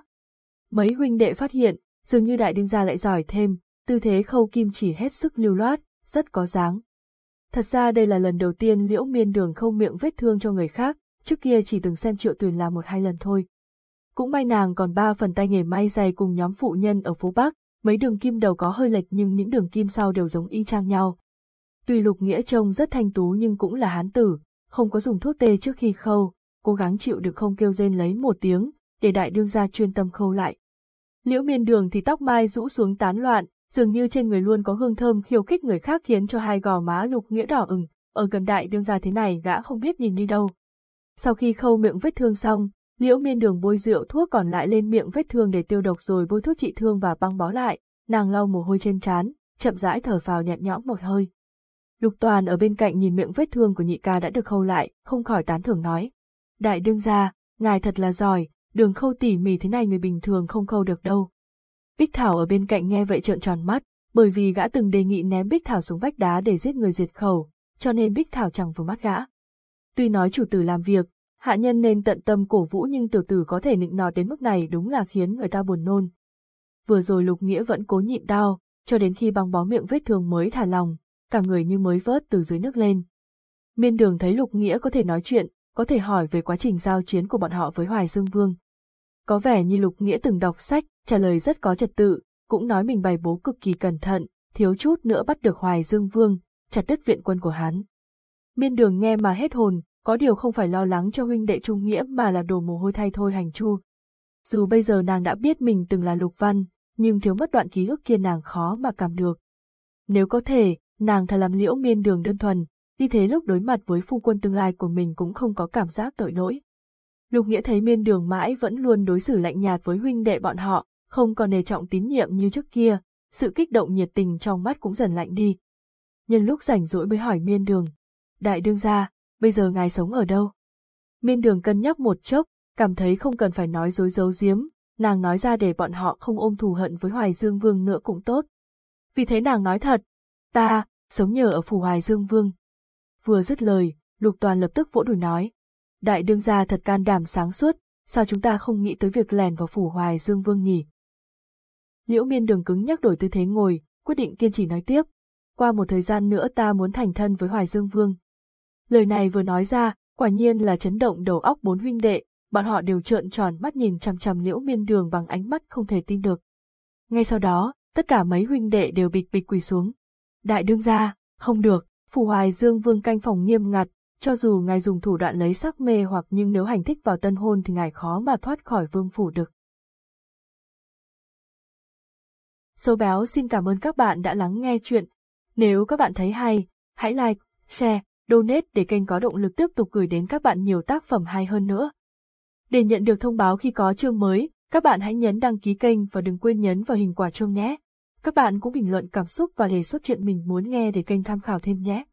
Mấy huynh đệ phát hiện, dường như đại đương gia lại giỏi thêm, tư thế khâu kim chỉ hết sức lưu loát, rất có dáng. Thật ra đây là lần đầu tiên liễu miên đường khâu miệng vết thương cho người khác, trước kia chỉ từng xem triệu tuyền làm một hai lần thôi. Cũng may nàng còn ba phần tay nghề may dày cùng nhóm phụ nhân ở phố Bắc, mấy đường kim đầu có hơi lệch nhưng những đường kim sau đều giống y chang nhau. Tuy lục nghĩa trông rất thanh tú nhưng cũng là hán tử, không có dùng thuốc tê trước khi khâu, cố gắng chịu được không kêu rên lấy một tiếng, để đại đương gia chuyên tâm khâu lại. Liễu miên đường thì tóc mai rũ xuống tán loạn, dường như trên người luôn có hương thơm khiêu khích người khác khiến cho hai gò má lục nghĩa đỏ ửng, ở gần đại đương gia thế này gã không biết nhìn đi đâu. Sau khi khâu miệng vết thương xong, liễu miên đường bôi rượu thuốc còn lại lên miệng vết thương để tiêu độc rồi bôi thuốc trị thương và băng bó lại, nàng lau mồ hôi trên trán, chậm rãi thở phào nhẹ nhõm một hơi. Lục toàn ở bên cạnh nhìn miệng vết thương của nhị ca đã được khâu lại, không khỏi tán thưởng nói. Đại đương gia, ngài thật là giỏi, đường khâu tỉ mỉ thế này người bình thường không khâu được đâu. Bích Thảo ở bên cạnh nghe vậy trợn tròn mắt, bởi vì gã từng đề nghị ném Bích Thảo xuống vách đá để giết người diệt khẩu, cho nên Bích Thảo chẳng vừa mắt gã. Tuy nói chủ tử làm việc, hạ nhân nên tận tâm cổ vũ nhưng tiểu tử có thể nịnh nọt đến mức này đúng là khiến người ta buồn nôn. Vừa rồi Lục Nghĩa vẫn cố nhịn đau, cho đến khi băng bó miệng vết thương mới thả lòng, cả người như mới vớt từ dưới nước lên. Miên đường thấy Lục Nghĩa có thể nói chuyện, có thể hỏi về quá trình giao chiến của bọn họ với Hoài Dương Vương. Có vẻ như Lục Nghĩa từng đọc sách, trả lời rất có trật tự, cũng nói mình bày bố cực kỳ cẩn thận, thiếu chút nữa bắt được Hoài Dương Vương, chặt đứt viện quân của hắn. Miên đường nghe mà hết hồn, có điều không phải lo lắng cho huynh đệ Trung Nghĩa mà là đổ mồ hôi thay thôi hành chu. Dù bây giờ nàng đã biết mình từng là lục văn, nhưng thiếu mất đoạn ký ức kia nàng khó mà cảm được. Nếu có thể, nàng thà làm liễu miên đường đơn thuần, như thế lúc đối mặt với phu quân tương lai của mình cũng không có cảm giác tội lỗi. Lục Nghĩa thấy miên đường mãi vẫn luôn đối xử lạnh nhạt với huynh đệ bọn họ, không còn nề trọng tín nhiệm như trước kia, sự kích động nhiệt tình trong mắt cũng dần lạnh đi. Nhân lúc rảnh rỗi mới hỏi miên đường, đại đương gia, bây giờ ngài sống ở đâu? Miên đường cân nhắc một chốc, cảm thấy không cần phải nói dối giấu giếm, nàng nói ra để bọn họ không ôm thù hận với Hoài Dương Vương nữa cũng tốt. Vì thế nàng nói thật, ta, sống nhờ ở phủ Hoài Dương Vương. Vừa dứt lời, Lục Toàn lập tức vỗ đùi nói, đại đương gia thật can đảm sáng suốt, sao chúng ta không nghĩ tới việc lèn vào phủ Hoài Dương Vương nhỉ? Liễu miên đường cứng nhắc đổi tư thế ngồi, quyết định kiên trì nói tiếp. Qua một thời gian nữa ta muốn thành thân với Hoài Dương Vương. Lời này vừa nói ra, quả nhiên là chấn động đầu óc bốn huynh đệ, bọn họ đều trợn tròn mắt nhìn chằm chằm liễu miên đường bằng ánh mắt không thể tin được. Ngay sau đó, tất cả mấy huynh đệ đều bịch bịch quỳ xuống. Đại đương gia, không được, phủ Hoài Dương Vương canh phòng nghiêm ngặt, cho dù ngài dùng thủ đoạn lấy sắc mê hoặc nhưng nếu hành thích vào tân hôn thì ngài khó mà thoát khỏi vương phủ được. Sâu béo xin cảm ơn các bạn đã lắng nghe chuyện. Nếu các bạn thấy hay, hãy like, share, donate để kênh có động lực tiếp tục gửi đến các bạn nhiều tác phẩm hay hơn nữa. Để nhận được thông báo khi có chương mới, các bạn hãy nhấn đăng ký kênh và đừng quên nhấn vào hình quả chuông nhé. Các bạn cũng bình luận cảm xúc và đề xuất chuyện mình muốn nghe để kênh tham khảo thêm nhé.